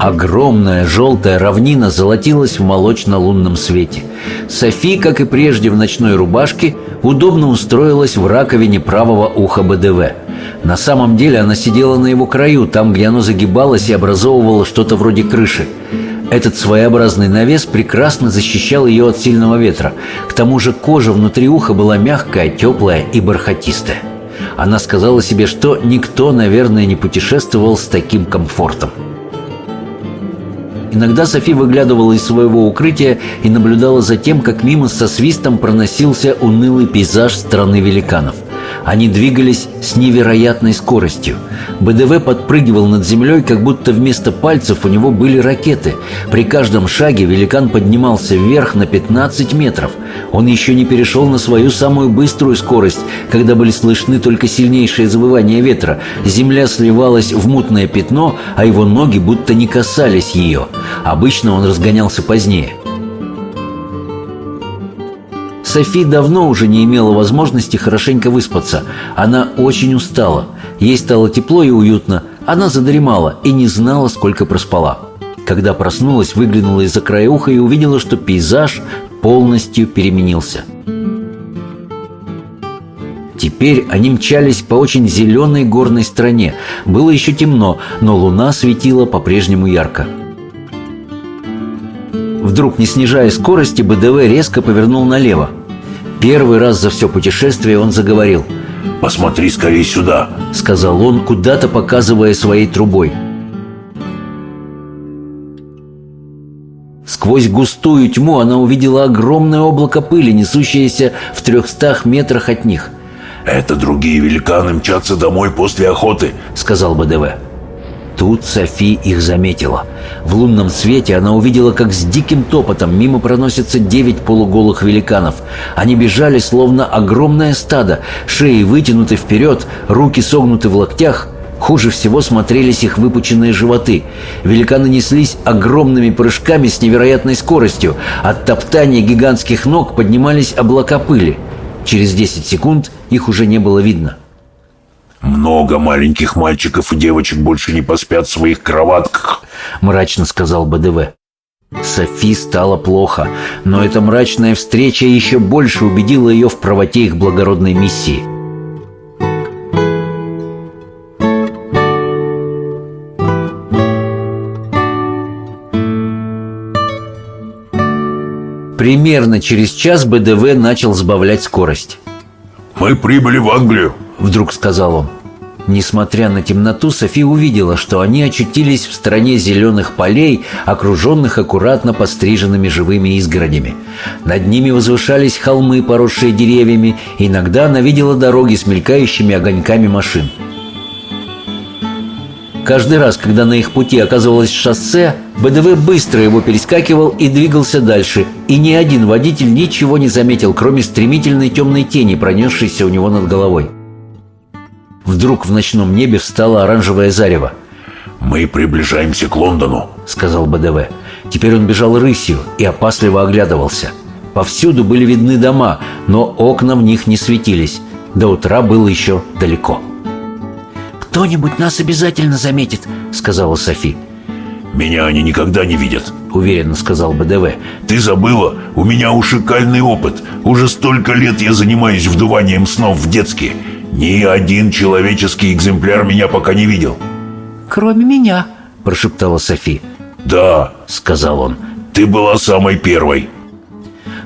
Огромная желтая равнина золотилась в молочно-лунном свете. Софи, как и прежде в ночной рубашке, удобно устроилась в раковине правого уха БДВ. На самом деле она сидела на его краю, там, где оно загибалось и образовывало что-то вроде крыши. Этот своеобразный навес прекрасно защищал ее от сильного ветра. К тому же кожа внутри уха была мягкая, теплая и бархатистая. Она сказала себе, что никто, наверное, не путешествовал с таким комфортом. Иногда Софи выглядывала из своего укрытия и наблюдала за тем, как мимо со свистом проносился унылый пейзаж страны великанов – Они двигались с невероятной скоростью. БДВ подпрыгивал над землей, как будто вместо пальцев у него были ракеты. При каждом шаге великан поднимался вверх на 15 метров. Он еще не перешел на свою самую быструю скорость, когда были слышны только сильнейшие завывания ветра. Земля сливалась в мутное пятно, а его ноги будто не касались ее. Обычно он разгонялся позднее. Софи давно уже не имела возможности хорошенько выспаться. Она очень устала. Ей стало тепло и уютно. Она задремала и не знала, сколько проспала. Когда проснулась, выглянула из-за края уха и увидела, что пейзаж полностью переменился. Теперь они мчались по очень зеленой горной стране. Было еще темно, но луна светила по-прежнему ярко. Вдруг, не снижая скорости, БДВ резко повернул налево. Первый раз за все путешествие он заговорил. «Посмотри скорее сюда», — сказал он, куда-то показывая своей трубой. Сквозь густую тьму она увидела огромное облако пыли, несущееся в трехстах метрах от них. «Это другие великаны мчатся домой после охоты», — сказал БДВ. Тут Софи их заметила. В лунном свете она увидела, как с диким топотом мимо проносятся девять полуголых великанов. Они бежали, словно огромное стадо, шеи вытянуты вперед, руки согнуты в локтях. Хуже всего смотрелись их выпученные животы. Великаны неслись огромными прыжками с невероятной скоростью. От топтания гигантских ног поднимались облака пыли. Через десять секунд их уже не было видно. «Много маленьких мальчиков и девочек больше не поспят в своих кроватках», — мрачно сказал БДВ. Софи стало плохо, но эта мрачная встреча еще больше убедила ее в правоте их благородной миссии. Примерно через час БДВ начал сбавлять скорость. «Мы прибыли в Англию», — вдруг сказал он. Несмотря на темноту, Софи увидела, что они очутились в стране зеленых полей, окруженных аккуратно постриженными живыми изгородями. Над ними возвышались холмы, поросшие деревьями, и иногда она видела дороги с мелькающими огоньками машин. Каждый раз, когда на их пути оказывалось шоссе, БДВ быстро его перескакивал и двигался дальше, и ни один водитель ничего не заметил, кроме стремительной темной тени, пронесшейся у него над головой. Вдруг в ночном небе встало оранжевое зарево. «Мы приближаемся к Лондону», — сказал БДВ. Теперь он бежал рысью и опасливо оглядывался. Повсюду были видны дома, но окна в них не светились. До утра было еще далеко. «Кто-нибудь нас обязательно заметит», — сказала Софи. «Меня они никогда не видят», — уверенно сказал БДВ. «Ты забыла? У меня ушикальный опыт. Уже столько лет я занимаюсь вдуванием снов в детские. Ни один человеческий экземпляр меня пока не видел». «Кроме меня», — прошептала Софи. «Да», — сказал он, — «ты была самой первой».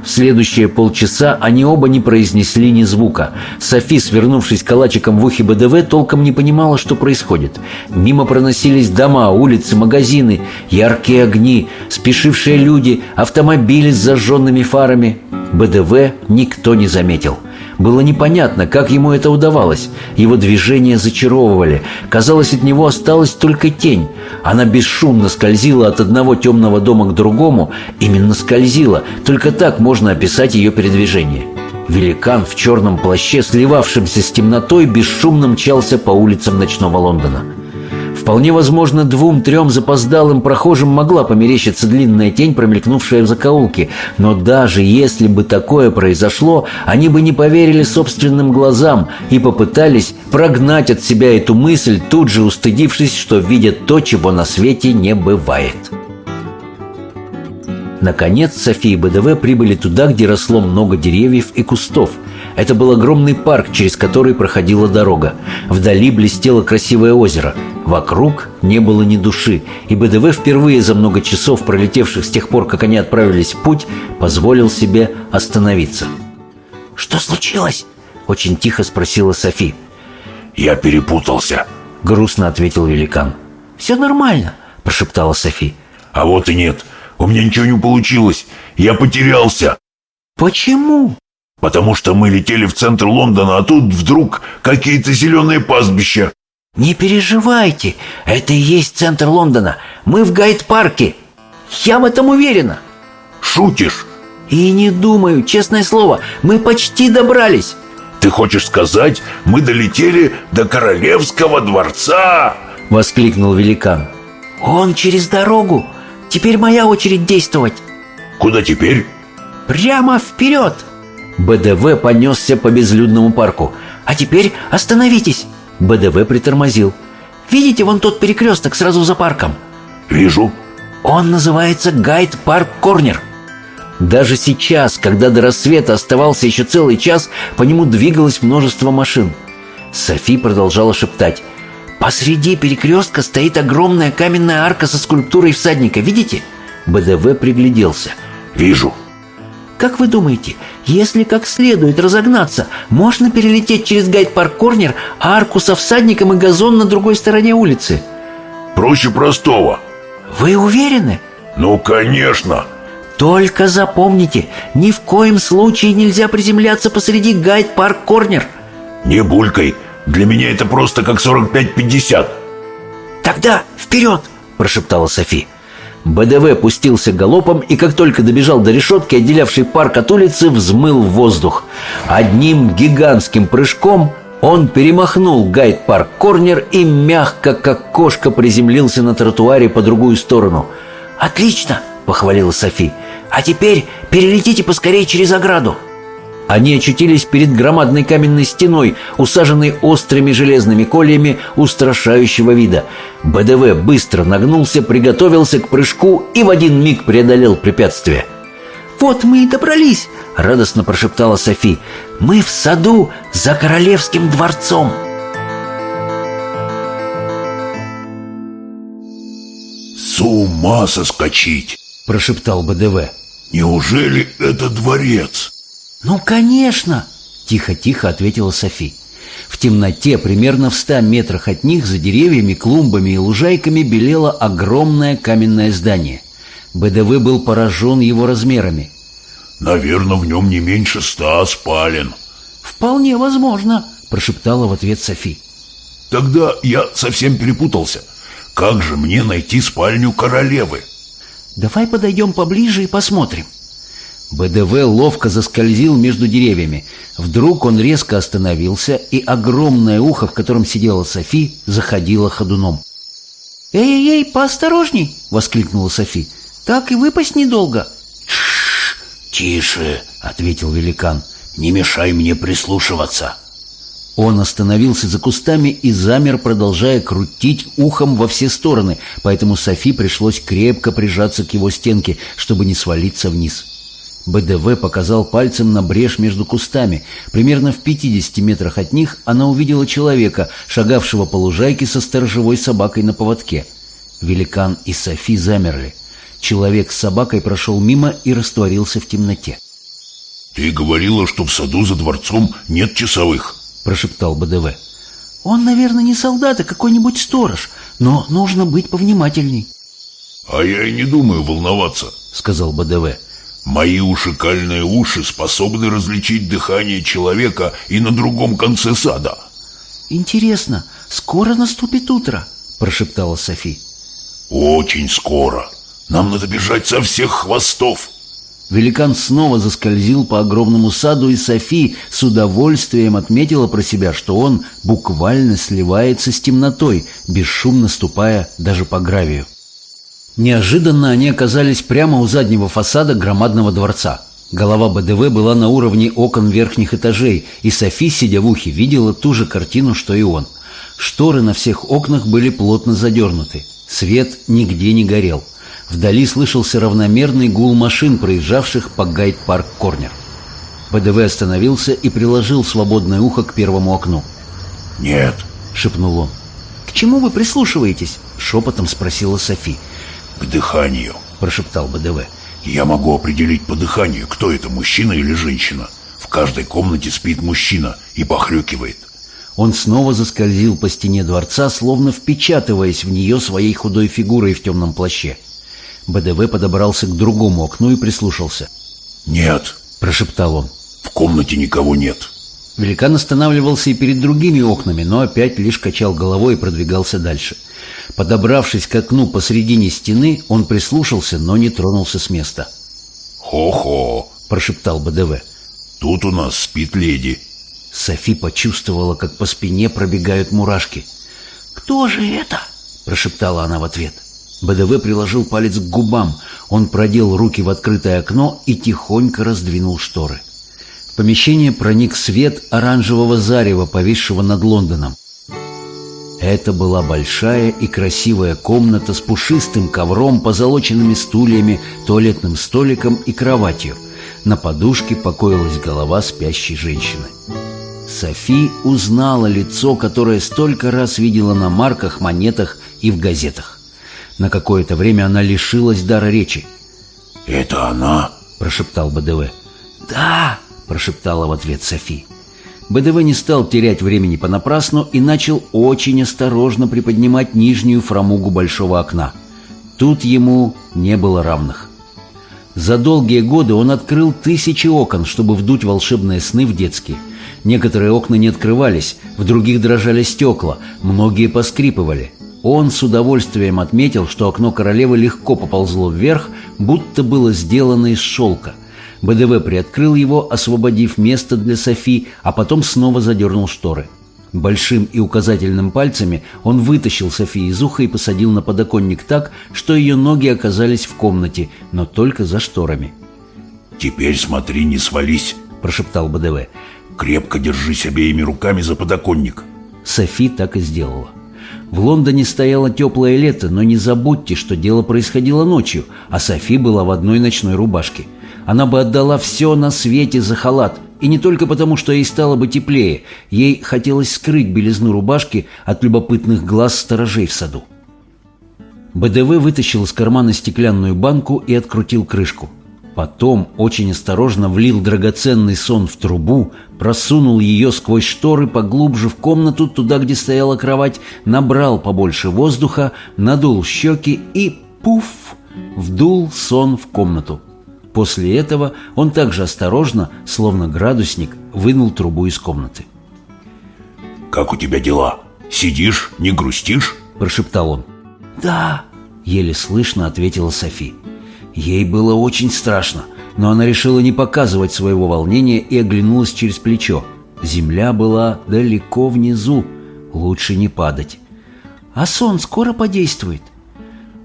В следующие полчаса они оба не произнесли ни звука. Софи, свернувшись калачиком в ухе БДВ, толком не понимала, что происходит. Мимо проносились дома, улицы, магазины, яркие огни, спешившие люди, автомобили с зажженными фарами. БДВ никто не заметил. Было непонятно, как ему это удавалось. Его движения зачаровывали. Казалось, от него осталась только тень. Она бесшумно скользила от одного темного дома к другому. Именно скользила. Только так можно описать ее передвижение. Великан в черном плаще, сливавшемся с темнотой, бесшумно мчался по улицам ночного Лондона. Вполне возможно, двум-трем запоздалым прохожим могла померещиться длинная тень, промелькнувшая в закоулке. Но даже если бы такое произошло, они бы не поверили собственным глазам и попытались прогнать от себя эту мысль, тут же устыдившись, что видят то, чего на свете не бывает. Наконец, София и БДВ прибыли туда, где росло много деревьев и кустов. Это был огромный парк, через который проходила дорога. Вдали блестело красивое озеро. Вокруг не было ни души, и БДВ впервые за много часов, пролетевших с тех пор, как они отправились в путь, позволил себе остановиться. «Что случилось?» – очень тихо спросила Софи. «Я перепутался», – грустно ответил великан. «Все нормально», – прошептала Софи. «А вот и нет. У меня ничего не получилось. Я потерялся». «Почему?» Потому что мы летели в центр Лондона, а тут вдруг какие-то зеленые пастбища. Не переживайте, это и есть центр Лондона. Мы в гайд-парке. Я в этом уверена. Шутишь? И не думаю, честное слово, мы почти добрались. Ты хочешь сказать, мы долетели до королевского дворца? Воскликнул великан. Он через дорогу. Теперь моя очередь действовать. Куда теперь? Прямо вперед. БДВ понесся по безлюдному парку. А теперь остановитесь. БДВ притормозил. Видите вон тот перекресток сразу за парком? Вижу. Он называется Гайд Парк Корнер. Даже сейчас, когда до рассвета оставался еще целый час, по нему двигалось множество машин. Софи продолжала шептать. «Посреди перекрестка стоит огромная каменная арка со скульптурой всадника. Видите?» БДВ пригляделся. Вижу. Как вы думаете, если как следует разогнаться, можно перелететь через Гайд-парк Корнер, арку со всадником и газон на другой стороне улицы? Проще простого. Вы уверены? Ну, конечно. Только запомните, ни в коем случае нельзя приземляться посреди Гайд-парк Корнер. Не булькай. Для меня это просто как 45-50. Тогда вперед, прошептала Софи. БДВ пустился галопом и как только добежал до решетки, отделявшей парк от улицы, взмыл в воздух. Одним гигантским прыжком он перемахнул гайд-парк Корнер и мягко, как кошка, приземлился на тротуаре по другую сторону. «Отлично!» — похвалила Софи. «А теперь перелетите поскорее через ограду!» Они очутились перед громадной каменной стеной, усаженной острыми железными кольями устрашающего вида. БДВ быстро нагнулся, приготовился к прыжку и в один миг преодолел препятствие. «Вот мы и добрались!» — радостно прошептала Софи. «Мы в саду за королевским дворцом!» С ума соскочить! — прошептал БДВ. Неужели это дворец? «Ну, конечно!» — тихо-тихо ответила Софи. В темноте, примерно в ста метрах от них, за деревьями, клумбами и лужайками белело огромное каменное здание. БДВ был поражен его размерами. Наверное, в нем не меньше ста спален. «Вполне возможно», — прошептала в ответ Софи. Тогда я совсем перепутался. Как же мне найти спальню королевы? «Давай подойдем поближе и посмотрим». БДВ ловко заскользил между деревьями. Вдруг он резко остановился, и огромное ухо, в котором сидела Софи, заходило ходуном. «Эй-эй-эй, поосторожней!» — воскликнула Софи. «Так и выпасть недолго». «Тише!» — ответил великан. «Не мешай мне прислушиваться!» Он остановился за кустами и замер, продолжая крутить ухом во все стороны, поэтому Софи пришлось крепко прижаться к его стенке, чтобы не свалиться вниз. БДВ показал пальцем на брешь между кустами. Примерно в 50 метрах от них она увидела человека, шагавшего по лужайке со сторожевой собакой на поводке. Великан и Софи замерли. Человек с собакой прошел мимо и растворился в темноте. «Ты говорила, что в саду за дворцом нет часовых», — прошептал БДВ. «Он, наверное, не солдат, а какой-нибудь сторож, но нужно быть повнимательней». «А я и не думаю волноваться», — сказал БДВ. Мои ушикальные уши способны различить дыхание человека и на другом конце сада. Интересно, скоро наступит утро? Прошептала Софи. Очень скоро. Нам надо бежать со всех хвостов. Великан снова заскользил по огромному саду, и Софи с удовольствием отметила про себя, что он буквально сливается с темнотой, бесшумно ступая даже по гравию. Неожиданно они оказались прямо у заднего фасада громадного дворца. Голова БДВ была на уровне окон верхних этажей, и Софи, сидя в ухе, видела ту же картину, что и он. Шторы на всех окнах были плотно задернуты. Свет нигде не горел. Вдали слышался равномерный гул машин, проезжавших по гайд-парк-корнер. БДВ остановился и приложил свободное ухо к первому окну. «Нет», — шепнул он. «К чему вы прислушиваетесь?» — шепотом спросила Софи к дыханию», — прошептал БДВ. «Я могу определить по дыханию, кто это, мужчина или женщина. В каждой комнате спит мужчина и похрюкивает». Он снова заскользил по стене дворца, словно впечатываясь в нее своей худой фигурой в темном плаще. БДВ подобрался к другому окну и прислушался. «Нет», — прошептал он. В комнате никого нет. Великан останавливался и перед другими окнами, но опять лишь качал головой и продвигался дальше. Подобравшись к окну посредине стены, он прислушался, но не тронулся с места. «Хо-хо!» – прошептал БДВ. «Тут у нас спит леди». Софи почувствовала, как по спине пробегают мурашки. «Кто же это?» – прошептала она в ответ. БДВ приложил палец к губам. Он продел руки в открытое окно и тихонько раздвинул шторы помещение проник свет оранжевого зарева, повисшего над Лондоном. Это была большая и красивая комната с пушистым ковром, позолоченными стульями, туалетным столиком и кроватью. На подушке покоилась голова спящей женщины. Софи узнала лицо, которое столько раз видела на марках, монетах и в газетах. На какое-то время она лишилась дара речи. «Это она?» – прошептал БДВ. «Да!» Прошептала в ответ Софи. БДВ не стал терять времени понапрасну и начал очень осторожно приподнимать нижнюю фрамугу большого окна. Тут ему не было равных. За долгие годы он открыл тысячи окон, чтобы вдуть волшебные сны в детские. Некоторые окна не открывались, в других дрожали стекла, многие поскрипывали. Он с удовольствием отметил, что окно королевы легко поползло вверх, будто было сделано из шелка – БДВ приоткрыл его, освободив место для Софи, а потом снова задернул шторы. Большим и указательным пальцами он вытащил Софи из уха и посадил на подоконник так, что ее ноги оказались в комнате, но только за шторами. «Теперь смотри, не свались», – прошептал БДВ. «Крепко держись обеими руками за подоконник». Софи так и сделала. В Лондоне стояло теплое лето, но не забудьте, что дело происходило ночью, а Софи была в одной ночной рубашке – она бы отдала все на свете за халат. И не только потому, что ей стало бы теплее. Ей хотелось скрыть белизну рубашки от любопытных глаз сторожей в саду. БДВ вытащил из кармана стеклянную банку и открутил крышку. Потом очень осторожно влил драгоценный сон в трубу, просунул ее сквозь шторы поглубже в комнату, туда, где стояла кровать, набрал побольше воздуха, надул щеки и, пуф, вдул сон в комнату. После этого он также осторожно, словно градусник, вынул трубу из комнаты. «Как у тебя дела? Сидишь, не грустишь?» – прошептал он. «Да», – еле слышно ответила Софи. Ей было очень страшно, но она решила не показывать своего волнения и оглянулась через плечо. Земля была далеко внизу, лучше не падать. «А сон скоро подействует?»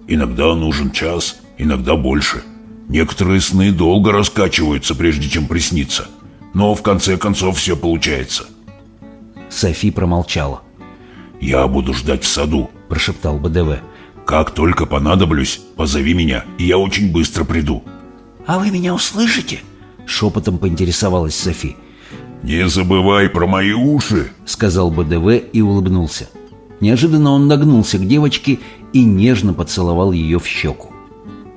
«Иногда нужен час, иногда больше», Некоторые сны долго раскачиваются, прежде чем присниться. Но в конце концов все получается. Софи промолчала. «Я буду ждать в саду», – прошептал БДВ. «Как только понадоблюсь, позови меня, и я очень быстро приду». «А вы меня услышите?» – шепотом поинтересовалась Софи. «Не забывай про мои уши», – сказал БДВ и улыбнулся. Неожиданно он нагнулся к девочке и нежно поцеловал ее в щеку.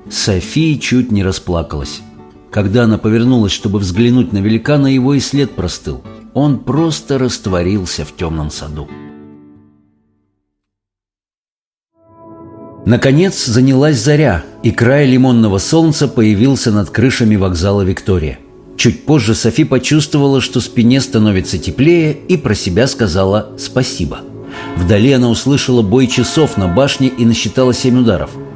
София чуть не расплакалась. Когда она повернулась, чтобы взглянуть на великана, его и след простыл. Он просто растворился в темном саду. Наконец занялась заря, и край лимонного солнца появился над крышами вокзала Виктория. Чуть позже Софи почувствовала, что спине становится теплее, и про себя сказала «спасибо». Вдали она услышала бой часов на башне и насчитала семь ударов –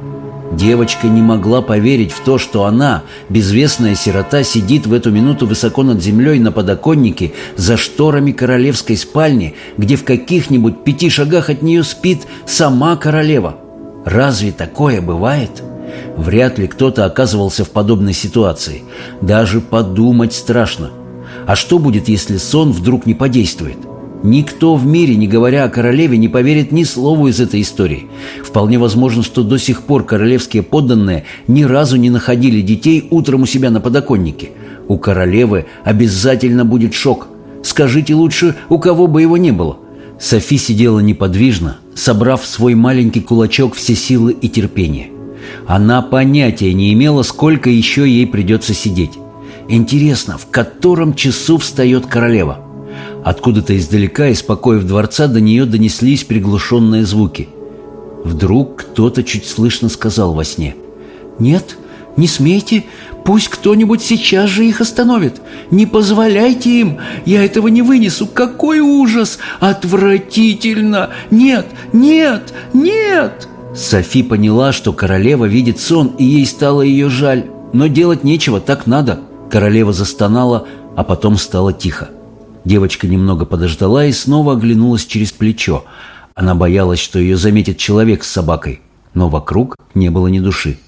Девочка не могла поверить в то, что она, безвестная сирота, сидит в эту минуту высоко над землей на подоконнике за шторами королевской спальни, где в каких-нибудь пяти шагах от нее спит сама королева. Разве такое бывает? Вряд ли кто-то оказывался в подобной ситуации. Даже подумать страшно. А что будет, если сон вдруг не подействует? Никто в мире, не говоря о королеве, не поверит ни слову из этой истории. Вполне возможно, что до сих пор королевские подданные ни разу не находили детей утром у себя на подоконнике. У королевы обязательно будет шок. Скажите лучше, у кого бы его не было. Софи сидела неподвижно, собрав в свой маленький кулачок все силы и терпение. Она понятия не имела, сколько еще ей придется сидеть. Интересно, в котором часу встает королева? Откуда-то издалека, из покоев дворца, до нее донеслись приглушенные звуки. Вдруг кто-то чуть слышно сказал во сне. «Нет, Не смейте, пусть кто-нибудь сейчас же их остановит. Не позволяйте им, я этого не вынесу. Какой ужас! Отвратительно! Нет, нет, нет!» Софи поняла, что королева видит сон, и ей стало ее жаль. Но делать нечего, так надо. Королева застонала, а потом стало тихо. Девочка немного подождала и снова оглянулась через плечо. Она боялась, что ее заметит человек с собакой, но вокруг не было ни души.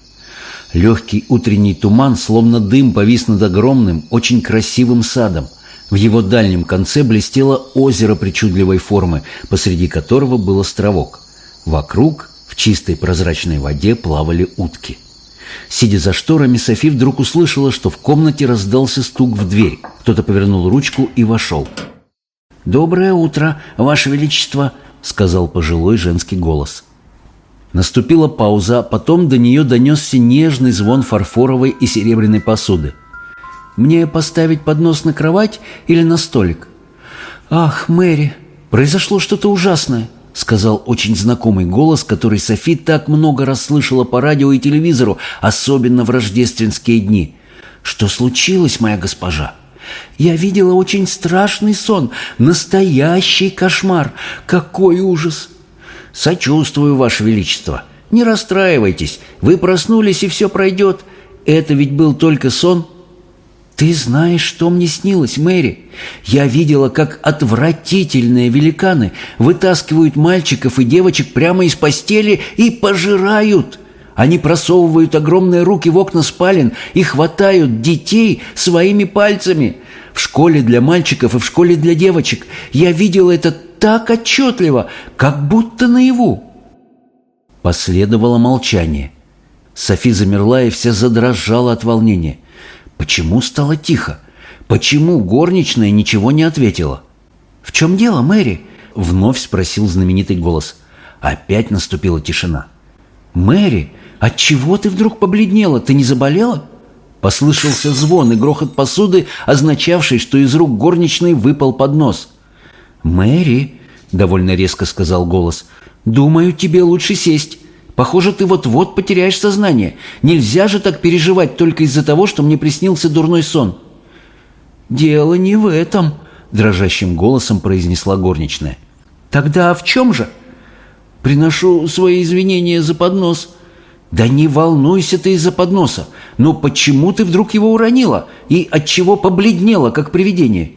Легкий утренний туман, словно дым, повис над огромным, очень красивым садом. В его дальнем конце блестело озеро причудливой формы, посреди которого был островок. Вокруг, в чистой прозрачной воде, плавали утки. Сидя за шторами, Софи вдруг услышала, что в комнате раздался стук в дверь. Кто-то повернул ручку и вошел. «Доброе утро, Ваше Величество!» — сказал пожилой женский голос. Наступила пауза, а потом до нее донесся нежный звон фарфоровой и серебряной посуды. «Мне поставить поднос на кровать или на столик?» «Ах, Мэри, произошло что-то ужасное!» — сказал очень знакомый голос, который Софи так много раз слышала по радио и телевизору, особенно в рождественские дни. «Что случилось, моя госпожа?» «Я видела очень страшный сон, настоящий кошмар. Какой ужас!» «Сочувствую, Ваше Величество. Не расстраивайтесь. Вы проснулись, и все пройдет. Это ведь был только сон». «Ты знаешь, что мне снилось, Мэри? Я видела, как отвратительные великаны вытаскивают мальчиков и девочек прямо из постели и пожирают». Они просовывают огромные руки в окна спален и хватают детей своими пальцами. В школе для мальчиков и в школе для девочек. Я видела это так отчетливо, как будто наяву. Последовало молчание. Софи замерла и вся задрожала от волнения. Почему стало тихо? Почему горничная ничего не ответила? «В чем дело, Мэри?» — вновь спросил знаменитый голос. Опять наступила тишина. «Мэри, отчего ты вдруг побледнела? Ты не заболела?» Послышался звон и грохот посуды, означавший, что из рук горничной выпал поднос. «Мэри», — довольно резко сказал голос, — «думаю, тебе лучше сесть. Похоже, ты вот-вот потеряешь сознание. Нельзя же так переживать только из-за того, что мне приснился дурной сон». «Дело не в этом», — дрожащим голосом произнесла горничная. «Тогда в чем же?» «Приношу свои извинения за поднос». «Да не волнуйся ты из-за подноса. Но почему ты вдруг его уронила? И от чего побледнела, как привидение?»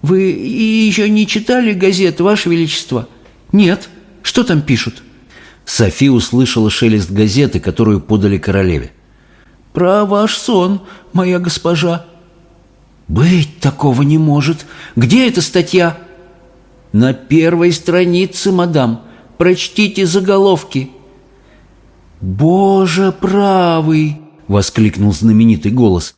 «Вы еще не читали газет, Ваше Величество?» «Нет. Что там пишут?» Софи услышала шелест газеты, которую подали королеве. «Про ваш сон, моя госпожа». «Быть такого не может. Где эта статья?» «На первой странице, мадам. Прочтите заголовки». «Боже правый!» — воскликнул знаменитый голос.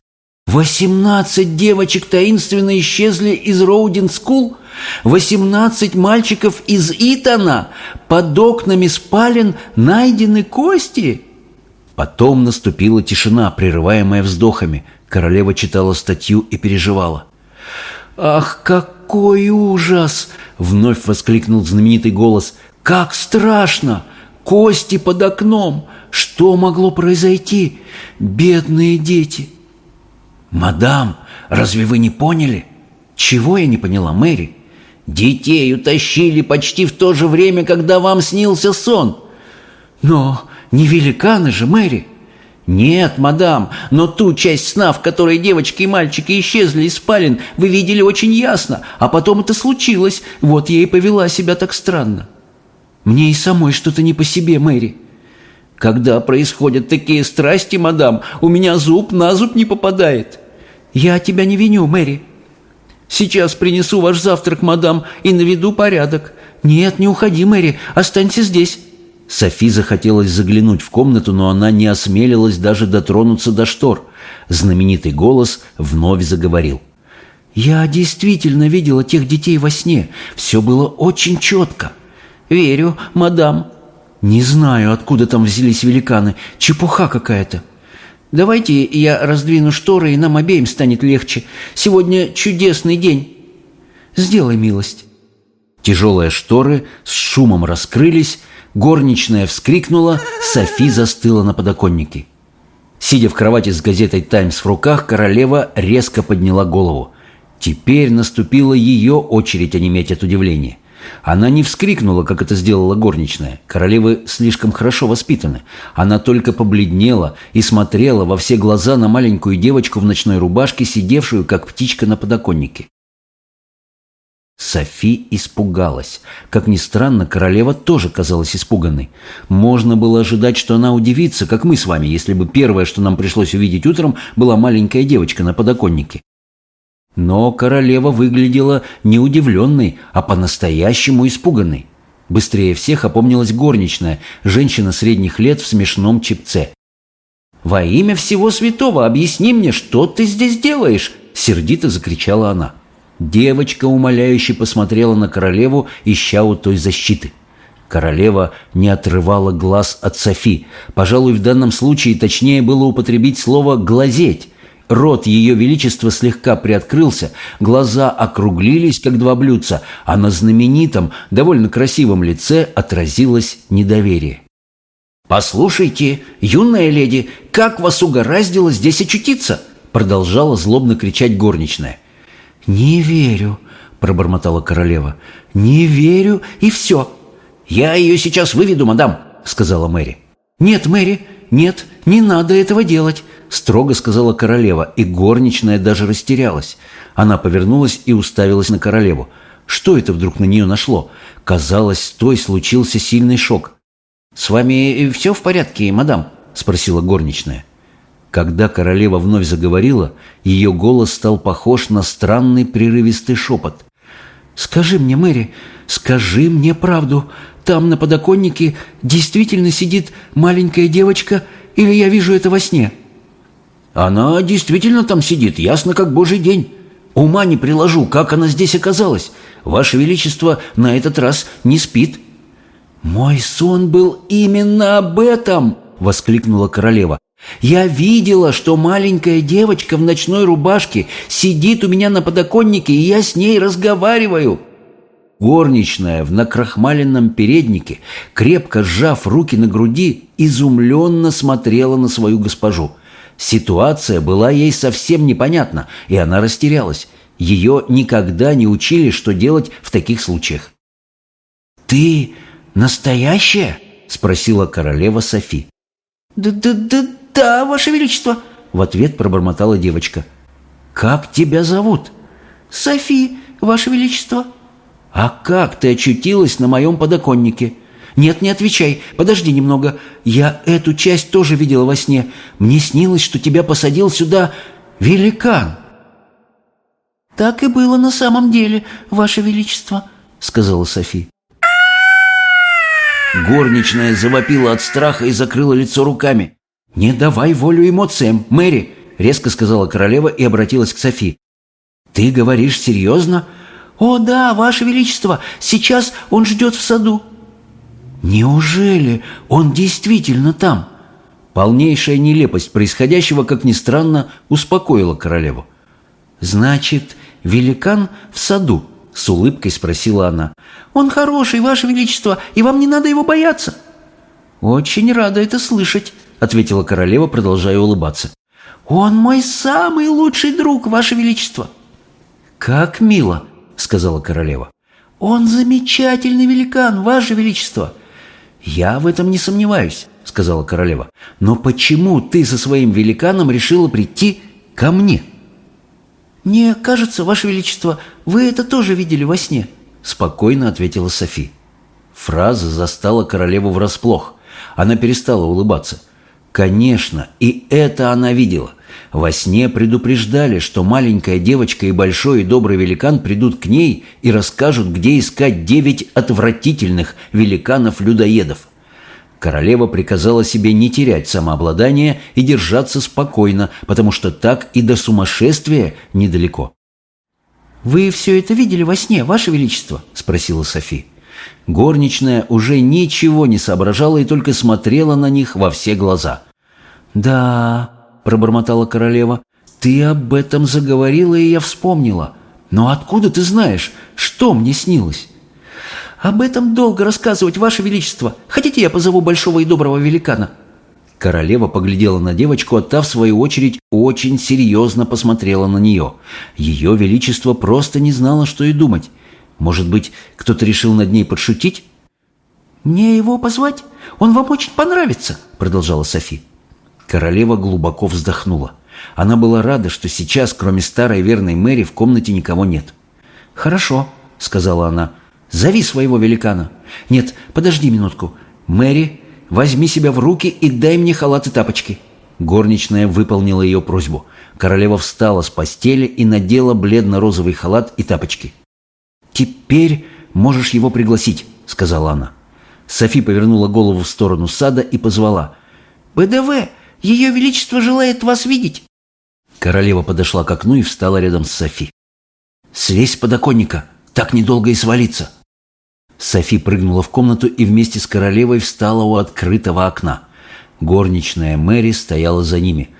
Восемнадцать девочек таинственно исчезли из Роудин-скул? Восемнадцать мальчиков из Итана? Под окнами спален найдены кости? Потом наступила тишина, прерываемая вздохами. Королева читала статью и переживала. «Ах, какой ужас!» — вновь воскликнул знаменитый голос. «Как страшно! Кости под окном! Что могло произойти? Бедные дети!» «Мадам, разве вы не поняли?» «Чего я не поняла, Мэри?» «Детей утащили почти в то же время, когда вам снился сон». «Но не великаны же, Мэри!» «Нет, мадам, но ту часть сна, в которой девочки и мальчики исчезли из спален, вы видели очень ясно, а потом это случилось, вот я и повела себя так странно». «Мне и самой что-то не по себе, Мэри». «Когда происходят такие страсти, мадам, у меня зуб на зуб не попадает». «Я тебя не виню, Мэри. Сейчас принесу ваш завтрак, мадам, и наведу порядок. Нет, не уходи, Мэри, останься здесь». Софи захотелось заглянуть в комнату, но она не осмелилась даже дотронуться до штор. Знаменитый голос вновь заговорил. «Я действительно видела тех детей во сне. Все было очень четко». «Верю, мадам». «Не знаю, откуда там взялись великаны. Чепуха какая-то». Давайте я раздвину шторы, и нам обеим станет легче. Сегодня чудесный день. Сделай милость». Тяжелые шторы с шумом раскрылись, горничная вскрикнула, Софи застыла на подоконнике. Сидя в кровати с газетой «Таймс» в руках, королева резко подняла голову. Теперь наступила ее очередь онеметь от удивления. Она не вскрикнула, как это сделала горничная. Королевы слишком хорошо воспитаны. Она только побледнела и смотрела во все глаза на маленькую девочку в ночной рубашке, сидевшую, как птичка на подоконнике. Софи испугалась. Как ни странно, королева тоже казалась испуганной. Можно было ожидать, что она удивится, как мы с вами, если бы первое, что нам пришлось увидеть утром, была маленькая девочка на подоконнике. Но королева выглядела не удивленной, а по-настоящему испуганной. Быстрее всех опомнилась горничная, женщина средних лет в смешном чипце. «Во имя всего святого объясни мне, что ты здесь делаешь?» – сердито закричала она. Девочка умоляюще посмотрела на королеву, ища у той защиты. Королева не отрывала глаз от Софи. Пожалуй, в данном случае точнее было употребить слово «глазеть». Рот ее величества слегка приоткрылся, глаза округлились, как два блюдца, а на знаменитом, довольно красивом лице отразилось недоверие. «Послушайте, юная леди, как вас угораздило здесь очутиться?» Продолжала злобно кричать горничная. «Не верю», — пробормотала королева. «Не верю, и все». «Я ее сейчас выведу, мадам», — сказала Мэри. «Нет, Мэри, нет, не надо этого делать», — строго сказала королева, и горничная даже растерялась. Она повернулась и уставилась на королеву. Что это вдруг на нее нашло? Казалось, с той случился сильный шок. «С вами все в порядке, мадам?» — спросила горничная. Когда королева вновь заговорила, ее голос стал похож на странный прерывистый шепот. «Скажи мне, Мэри, скажи мне правду. Там на подоконнике действительно сидит маленькая девочка, или я вижу это во сне?» «Она действительно там сидит, ясно как божий день. Ума не приложу, как она здесь оказалась. Ваше Величество на этот раз не спит». «Мой сон был именно об этом!» — воскликнула королева. Я видела, что маленькая девочка в ночной рубашке сидит у меня на подоконнике, и я с ней разговариваю. Горничная в накрахмаленном переднике, крепко сжав руки на груди, изумленно смотрела на свою госпожу. Ситуация была ей совсем непонятна, и она растерялась. Ее никогда не учили, что делать в таких случаях. «Ты настоящая?» — спросила королева Софи. «Да-да-да «Да, Ваше Величество!» — в ответ пробормотала девочка. «Как тебя зовут?» «Софи, Ваше Величество». «А как ты очутилась на моем подоконнике?» «Нет, не отвечай. Подожди немного. Я эту часть тоже видела во сне. Мне снилось, что тебя посадил сюда великан». «Так и было на самом деле, Ваше Величество», — сказала Софи. Горничная завопила от страха и закрыла лицо руками. «Не давай волю эмоциям, Мэри!» — резко сказала королева и обратилась к Софи. «Ты говоришь серьезно?» «О, да, Ваше Величество, сейчас он ждет в саду». «Неужели он действительно там?» Полнейшая нелепость происходящего, как ни странно, успокоила королеву. «Значит, великан в саду?» — с улыбкой спросила она. «Он хороший, Ваше Величество, и вам не надо его бояться». «Очень рада это слышать», ответила королева, продолжая улыбаться. «Он мой самый лучший друг, Ваше Величество!» «Как мило!» — сказала королева. «Он замечательный великан, Ваше Величество!» «Я в этом не сомневаюсь», — сказала королева. «Но почему ты со своим великаном решила прийти ко мне?» «Мне кажется, Ваше Величество, вы это тоже видели во сне», — спокойно ответила Софи. Фраза застала королеву врасплох. Она перестала улыбаться. Конечно, и это она видела. Во сне предупреждали, что маленькая девочка и большой и добрый великан придут к ней и расскажут, где искать девять отвратительных великанов-людоедов. Королева приказала себе не терять самообладание и держаться спокойно, потому что так и до сумасшествия недалеко. «Вы все это видели во сне, Ваше Величество?» – спросила Софи. Горничная уже ничего не соображала и только смотрела на них во все глаза. «Да», — пробормотала королева, — «ты об этом заговорила, и я вспомнила. Но откуда ты знаешь, что мне снилось?» «Об этом долго рассказывать, Ваше Величество. Хотите, я позову большого и доброго великана?» Королева поглядела на девочку, а та, в свою очередь, очень серьезно посмотрела на нее. Ее Величество просто не знало, что и думать. Может быть, кто-то решил над ней подшутить? «Мне его позвать? Он вам очень понравится», — продолжала Софи. Королева глубоко вздохнула. Она была рада, что сейчас, кроме старой верной Мэри, в комнате никого нет. «Хорошо», — сказала она. «Зови своего великана». «Нет, подожди минутку. Мэри, Возьми себя в руки и дай мне халат и тапочки». Горничная выполнила ее просьбу. Королева встала с постели и надела бледно-розовый халат и тапочки. «Теперь можешь его пригласить», — сказала она. Софи повернула голову в сторону сада и позвала. «БДВ, ее величество желает вас видеть». Королева подошла к окну и встала рядом с Софи. «Слезь с подоконника, так недолго и свалиться», Софи прыгнула в комнату и вместе с королевой встала у открытого окна. Горничная Мэри стояла за ними.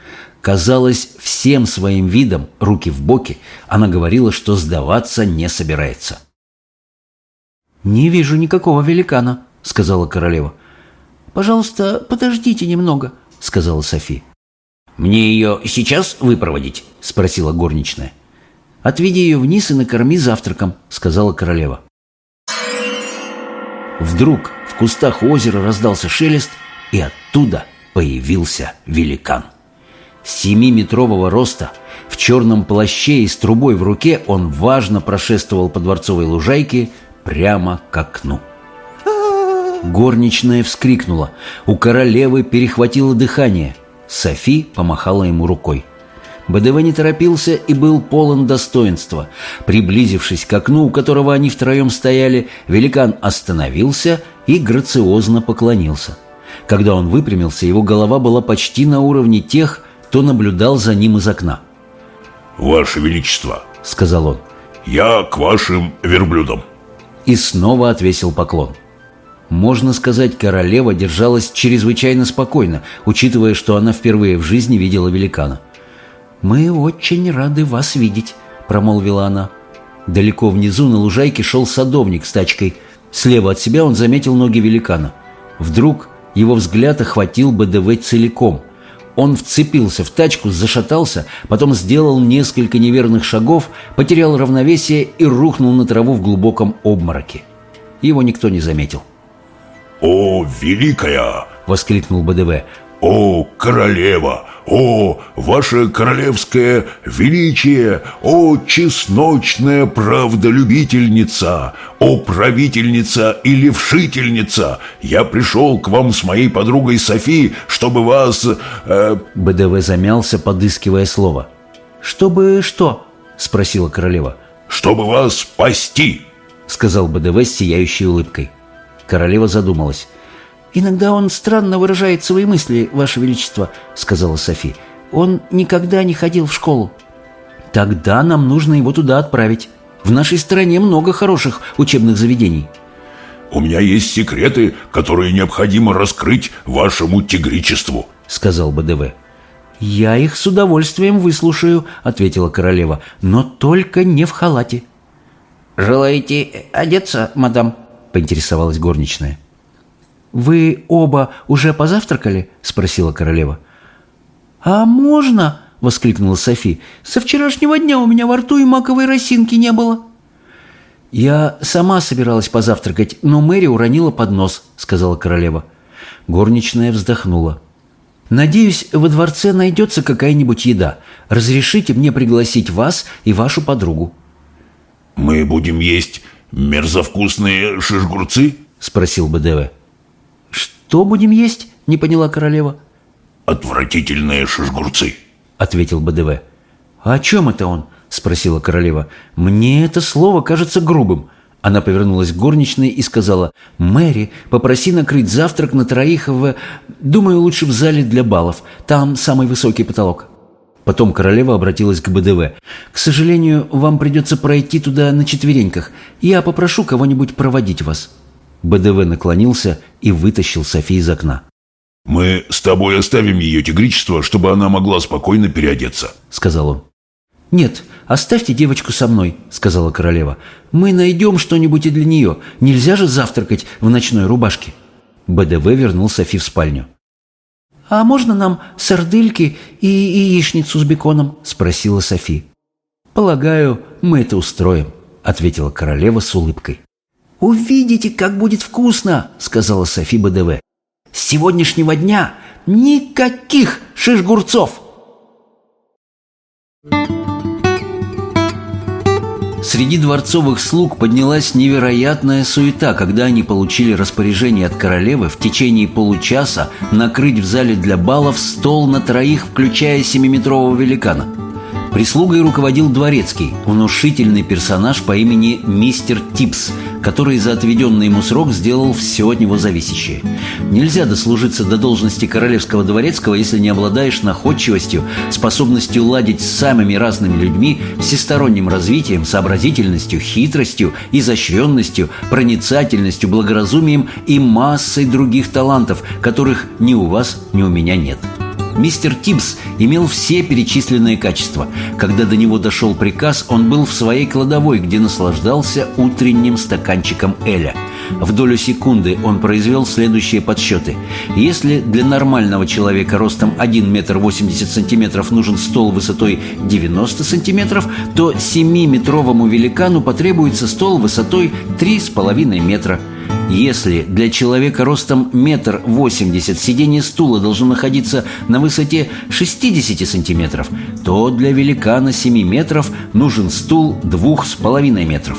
Казалось, всем своим видом, руки в боки, она говорила, что сдаваться не собирается. «Не вижу никакого великана», — сказала королева. «Пожалуйста, подождите немного», — сказала Софи. «Мне ее сейчас выпроводить?» — спросила горничная. «Отведи ее вниз и накорми завтраком», — сказала королева. Вдруг в кустах озера раздался шелест, и оттуда появился великан. Семиметрового роста, в черном плаще и с трубой в руке он важно прошествовал по дворцовой лужайке прямо к окну. Горничная вскрикнула. У королевы перехватило дыхание. Софи помахала ему рукой. БДВ не торопился и был полон достоинства. Приблизившись к окну, у которого они втроем стояли, великан остановился и грациозно поклонился. Когда он выпрямился, его голова была почти на уровне тех, кто наблюдал за ним из окна. «Ваше Величество», — сказал он, — «я к вашим верблюдам». И снова отвесил поклон. Можно сказать, королева держалась чрезвычайно спокойно, учитывая, что она впервые в жизни видела великана. «Мы очень рады вас видеть», — промолвила она. Далеко внизу на лужайке шел садовник с тачкой. Слева от себя он заметил ноги великана. Вдруг его взгляд охватил БДВ целиком. Он вцепился в тачку, зашатался, потом сделал несколько неверных шагов, потерял равновесие и рухнул на траву в глубоком обмороке. Его никто не заметил. «О, великая!» — воскликнул БДВ. «О, королева! О, ваше королевское величие! О, чесночная правдолюбительница! О, правительница и левшительница! Я пришел к вам с моей подругой Софи, чтобы вас...» э... БДВ замялся, подыскивая слово. «Чтобы что?» — спросила королева. «Чтобы вас спасти!» — сказал БДВ с сияющей улыбкой. Королева задумалась. «Иногда он странно выражает свои мысли, Ваше Величество», — сказала Софи. «Он никогда не ходил в школу». «Тогда нам нужно его туда отправить. В нашей стране много хороших учебных заведений». «У меня есть секреты, которые необходимо раскрыть вашему тигричеству», — сказал БДВ. «Я их с удовольствием выслушаю», — ответила королева, — «но только не в халате». «Желаете одеться, мадам?» — поинтересовалась горничная. «Вы оба уже позавтракали?» — спросила королева. «А можно?» — воскликнула Софи. «Со вчерашнего дня у меня во рту и маковой росинки не было». «Я сама собиралась позавтракать, но Мэри уронила поднос», — сказала королева. Горничная вздохнула. «Надеюсь, во дворце найдется какая-нибудь еда. Разрешите мне пригласить вас и вашу подругу». «Мы будем есть мерзовкусные шишгурцы?» — спросил БДВ. «Что будем есть?» — не поняла королева. «Отвратительные шишгурцы», — ответил БДВ. «А о чем это он?» — спросила королева. «Мне это слово кажется грубым». Она повернулась к горничной и сказала, «Мэри, попроси накрыть завтрак на троих в... Думаю, лучше в зале для балов. Там самый высокий потолок». Потом королева обратилась к БДВ. «К сожалению, вам придется пройти туда на четвереньках. Я попрошу кого-нибудь проводить вас». БДВ наклонился и вытащил Софи из окна. «Мы с тобой оставим ее тигричество, чтобы она могла спокойно переодеться», — сказал он. «Нет, оставьте девочку со мной», — сказала королева. «Мы найдем что-нибудь и для нее. Нельзя же завтракать в ночной рубашке». БДВ вернул Софи в спальню. «А можно нам сардельки и яичницу с беконом?» – спросила Софи. «Полагаю, мы это устроим», – ответила королева с улыбкой. «Увидите, как будет вкусно!» – сказала Софи БДВ. «С сегодняшнего дня никаких шишгурцов!» Среди дворцовых слуг поднялась невероятная суета, когда они получили распоряжение от королевы в течение получаса накрыть в зале для балов стол на троих, включая семиметрового великана – Прислугой руководил дворецкий, внушительный персонаж по имени мистер Типс, который за отведенный ему срок сделал все от него зависящее. Нельзя дослужиться до должности королевского дворецкого, если не обладаешь находчивостью, способностью ладить с самыми разными людьми, всесторонним развитием, сообразительностью, хитростью, изощренностью, проницательностью, благоразумием и массой других талантов, которых ни у вас, ни у меня нет. Мистер Тибс имел все перечисленные качества. Когда до него дошел приказ, он был в своей кладовой, где наслаждался утренним стаканчиком Эля. В долю секунды он произвел следующие подсчеты. Если для нормального человека ростом 1 метр 80 сантиметров нужен стол высотой 90 сантиметров, то 7-метровому великану потребуется стол высотой 3,5 метра – если для человека ростом метр восемьдесят сиденье стула должно находиться на высоте 60 сантиметров, то для великана 7 метров нужен стул двух с половиной метров.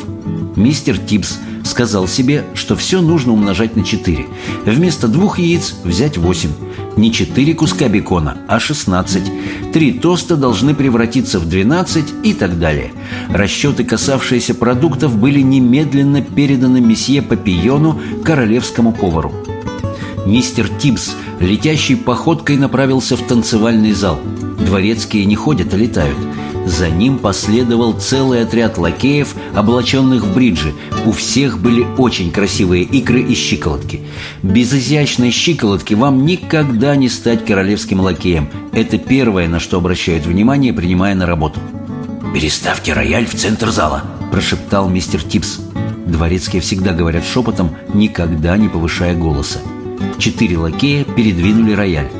Мистер Типс сказал себе, что все нужно умножать на 4. Вместо двух яиц взять 8. Не 4 куска бекона, а 16. Три тоста должны превратиться в 12 и так далее. Расчеты, касавшиеся продуктов, были немедленно переданы месье Папиону, королевскому повару. Мистер Тибс летящей походкой направился в танцевальный зал. Дворецкие не ходят, а летают. За ним последовал целый отряд лакеев, облаченных в бриджи. У всех были очень красивые икры и щиколотки. Без изящной щиколотки вам никогда не стать королевским лакеем. Это первое, на что обращают внимание, принимая на работу. «Переставьте рояль в центр зала», – прошептал мистер Типс. Дворецкие всегда говорят шепотом, никогда не повышая голоса. Четыре лакея передвинули рояль.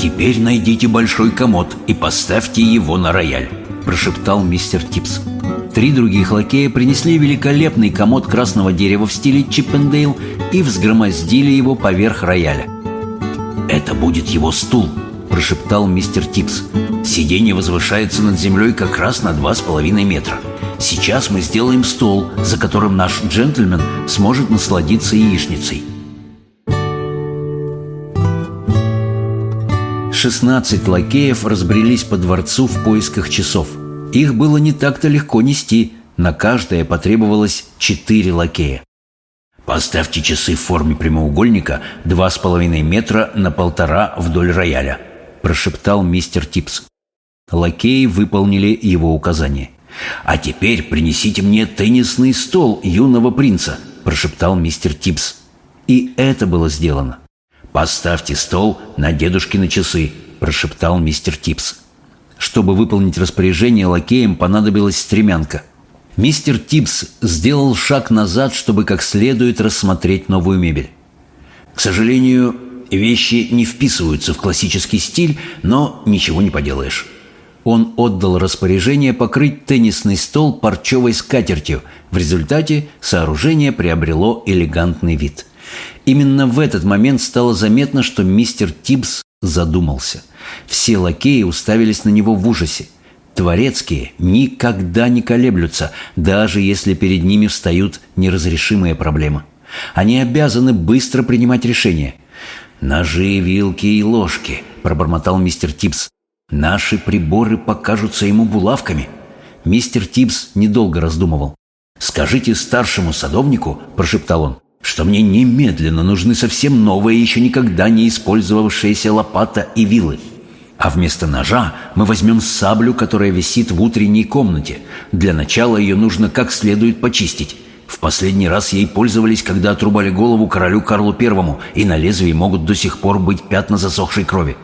«Теперь найдите большой комод и поставьте его на рояль», – прошептал мистер Типс. Три других лакея принесли великолепный комод красного дерева в стиле Чиппендейл и взгромоздили его поверх рояля. «Это будет его стул», – прошептал мистер Типс. «Сиденье возвышается над землей как раз на два с половиной метра. Сейчас мы сделаем стол, за которым наш джентльмен сможет насладиться яичницей». 16 лакеев разбрелись по дворцу в поисках часов. Их было не так-то легко нести, на каждое потребовалось 4 лакея. «Поставьте часы в форме прямоугольника 2,5 метра на полтора вдоль рояля», – прошептал мистер Типс. Лакеи выполнили его указание. «А теперь принесите мне теннисный стол юного принца», – прошептал мистер Типс. И это было сделано. «Поставьте стол на дедушкины часы», – прошептал мистер Типс. Чтобы выполнить распоряжение, лакеям понадобилась стремянка. Мистер Типс сделал шаг назад, чтобы как следует рассмотреть новую мебель. «К сожалению, вещи не вписываются в классический стиль, но ничего не поделаешь». Он отдал распоряжение покрыть теннисный стол парчевой скатертью. В результате сооружение приобрело элегантный вид – Именно в этот момент стало заметно, что мистер Тибс задумался. Все лакеи уставились на него в ужасе. Творецкие никогда не колеблются, даже если перед ними встают неразрешимые проблемы. Они обязаны быстро принимать решения. «Ножи, вилки и ложки», – пробормотал мистер Тибс. «Наши приборы покажутся ему булавками». Мистер Тибс недолго раздумывал. «Скажите старшему садовнику», – прошептал он, что мне немедленно нужны совсем новые, еще никогда не использовавшиеся лопата и вилы. А вместо ножа мы возьмем саблю, которая висит в утренней комнате. Для начала ее нужно как следует почистить. В последний раз ей пользовались, когда отрубали голову королю Карлу Первому, и на лезвии могут до сих пор быть пятна засохшей крови.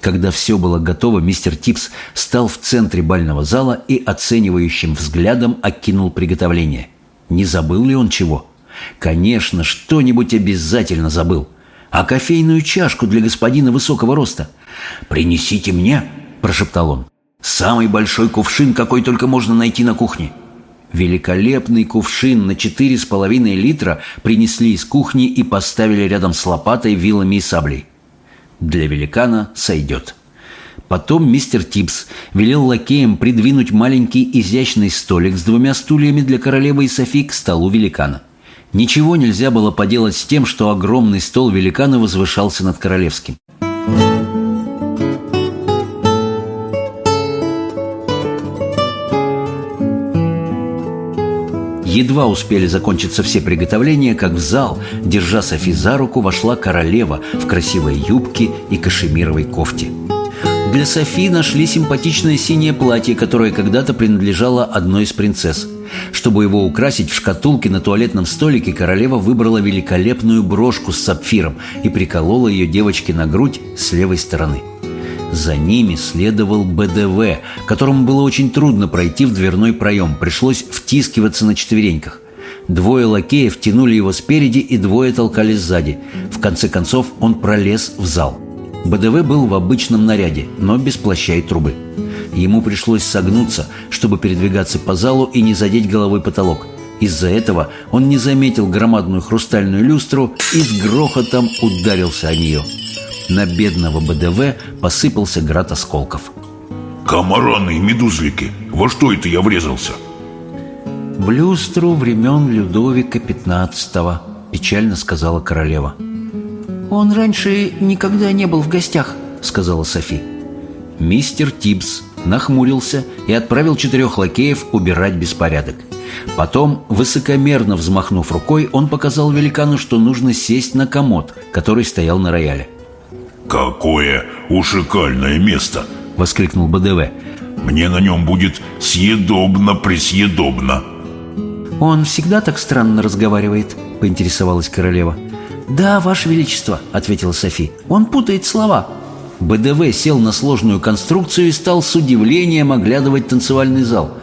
Когда все было готово, мистер Типс стал в центре бального зала и оценивающим взглядом окинул приготовление. Не забыл ли он чего? Конечно, что-нибудь обязательно забыл. а кофейную чашку для господина высокого роста. «Принесите мне», – прошептал он, – «самый большой кувшин, какой только можно найти на кухне». Великолепный кувшин на четыре с половиной литра принесли из кухни и поставили рядом с лопатой, вилами и саблей. Для великана сойдет. Потом мистер Типс велел лакеям придвинуть маленький изящный столик с двумя стульями для королевы и Софи к столу великана. Ничего нельзя было поделать с тем, что огромный стол великана возвышался над королевским. Едва успели закончиться все приготовления, как в зал, держа Софи за руку, вошла королева в красивой юбке и кашемировой кофте. Для Софи нашли симпатичное синее платье, которое когда-то принадлежало одной из принцесс. Чтобы его украсить в шкатулке на туалетном столике, королева выбрала великолепную брошку с сапфиром и приколола ее девочке на грудь с левой стороны. За ними следовал БДВ, которому было очень трудно пройти в дверной проем, пришлось втискиваться на четвереньках. Двое лакеев тянули его спереди и двое толкали сзади. В конце концов он пролез в зал. БДВ был в обычном наряде, но без плаща и трубы. Ему пришлось согнуться, чтобы передвигаться по залу и не задеть головой потолок. Из-за этого он не заметил громадную хрустальную люстру и с грохотом ударился о нее. На бедного БДВ посыпался град осколков. Комараны и медузлики, во что это я врезался? В люстру времен Людовика XV, печально сказала королева. «Он раньше никогда не был в гостях», — сказала Софи. Мистер Тибс нахмурился и отправил четырех лакеев убирать беспорядок. Потом, высокомерно взмахнув рукой, он показал великану, что нужно сесть на комод, который стоял на рояле. «Какое ушикальное место!» — воскликнул БДВ. «Мне на нем будет съедобно-пресъедобно!» «Он всегда так странно разговаривает?» — поинтересовалась королева. «Да, Ваше Величество», — ответила Софи. «Он путает слова». БДВ сел на сложную конструкцию и стал с удивлением оглядывать танцевальный зал.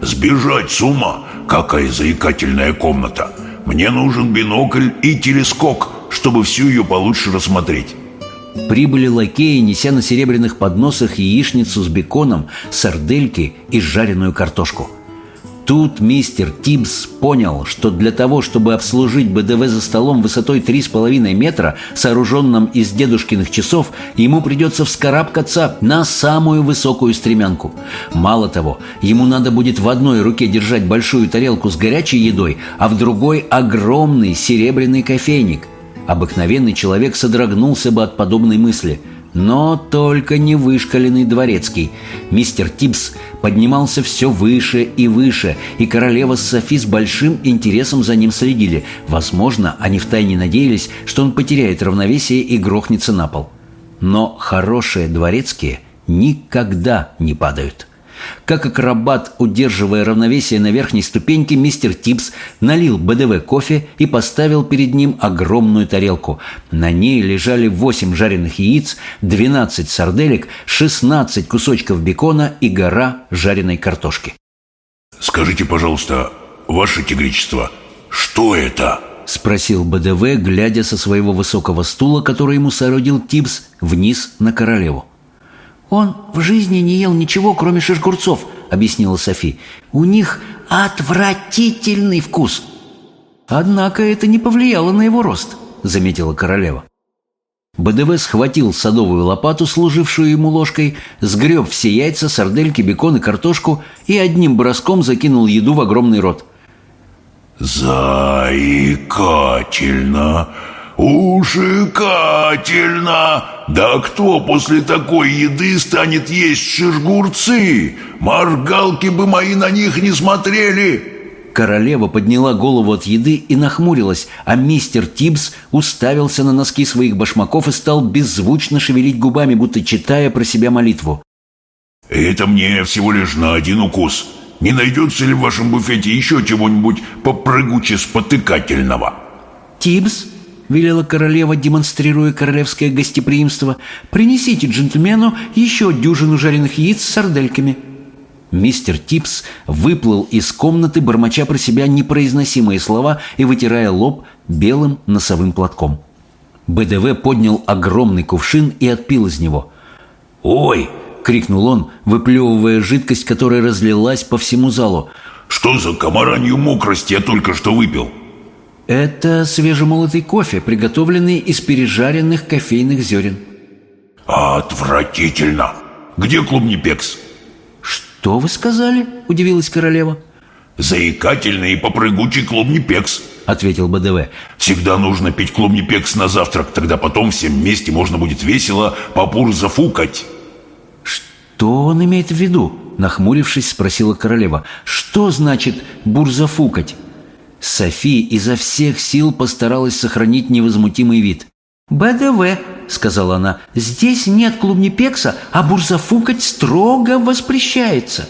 «Сбежать с ума! Какая заикательная комната! Мне нужен бинокль и телескоп, чтобы всю ее получше рассмотреть». Прибыли лакеи, неся на серебряных подносах яичницу с беконом, сардельки и жареную картошку – Тут мистер Тибс понял, что для того, чтобы обслужить БДВ за столом высотой 3,5 метра, сооруженным из дедушкиных часов, ему придется вскарабкаться на самую высокую стремянку. Мало того, ему надо будет в одной руке держать большую тарелку с горячей едой, а в другой огромный серебряный кофейник. Обыкновенный человек содрогнулся бы от подобной мысли – но только не вышкаленный дворецкий. Мистер Тибс поднимался все выше и выше, и королева Софи с большим интересом за ним следили. Возможно, они втайне надеялись, что он потеряет равновесие и грохнется на пол. Но хорошие дворецкие никогда не падают. Как акробат, удерживая равновесие на верхней ступеньке, мистер Типс налил БДВ кофе и поставил перед ним огромную тарелку. На ней лежали 8 жареных яиц, 12 сарделек, 16 кусочков бекона и гора жареной картошки. «Скажите, пожалуйста, ваше тигричество, что это?» — спросил БДВ, глядя со своего высокого стула, который ему соорудил Типс, вниз на королеву. «Он в жизни не ел ничего, кроме шишгурцов», — объяснила Софи. «У них отвратительный вкус». «Однако это не повлияло на его рост», — заметила королева. БДВ схватил садовую лопату, служившую ему ложкой, сгреб все яйца, сардельки, бекон и картошку и одним броском закинул еду в огромный рот. «Заикательно! Ушикательно! Да кто после такой еды станет есть шишгурцы? Моргалки бы мои на них не смотрели!» Королева подняла голову от еды и нахмурилась, а мистер Тибс уставился на носки своих башмаков и стал беззвучно шевелить губами, будто читая про себя молитву. «Это мне всего лишь на один укус. Не найдется ли в вашем буфете еще чего-нибудь попрыгуче-спотыкательного?» «Тибс?» — велела королева, демонстрируя королевское гостеприимство. «Принесите джентльмену еще дюжину жареных яиц с сардельками». Мистер Типс выплыл из комнаты, бормоча про себя непроизносимые слова и вытирая лоб белым носовым платком. БДВ поднял огромный кувшин и отпил из него. «Ой!» — крикнул он, выплевывая жидкость, которая разлилась по всему залу. Что за комаранью мокрость я только что выпил? Это свежемолотый кофе, приготовленный из пережаренных кофейных зерен. Отвратительно! Где клубнипекс? Что вы сказали? Удивилась королева. Заикательный и попрыгучий клубнипекс, ответил БДВ. Всегда нужно пить клубнипекс на завтрак, тогда потом всем вместе можно будет весело попур зафукать. Что он имеет в виду? Нахмурившись, спросила королева. Что значит бурзафукать? Софи изо всех сил постаралась сохранить невозмутимый вид. «БДВ», — сказала она, — «здесь нет клубнипекса, а бурзафукать строго воспрещается».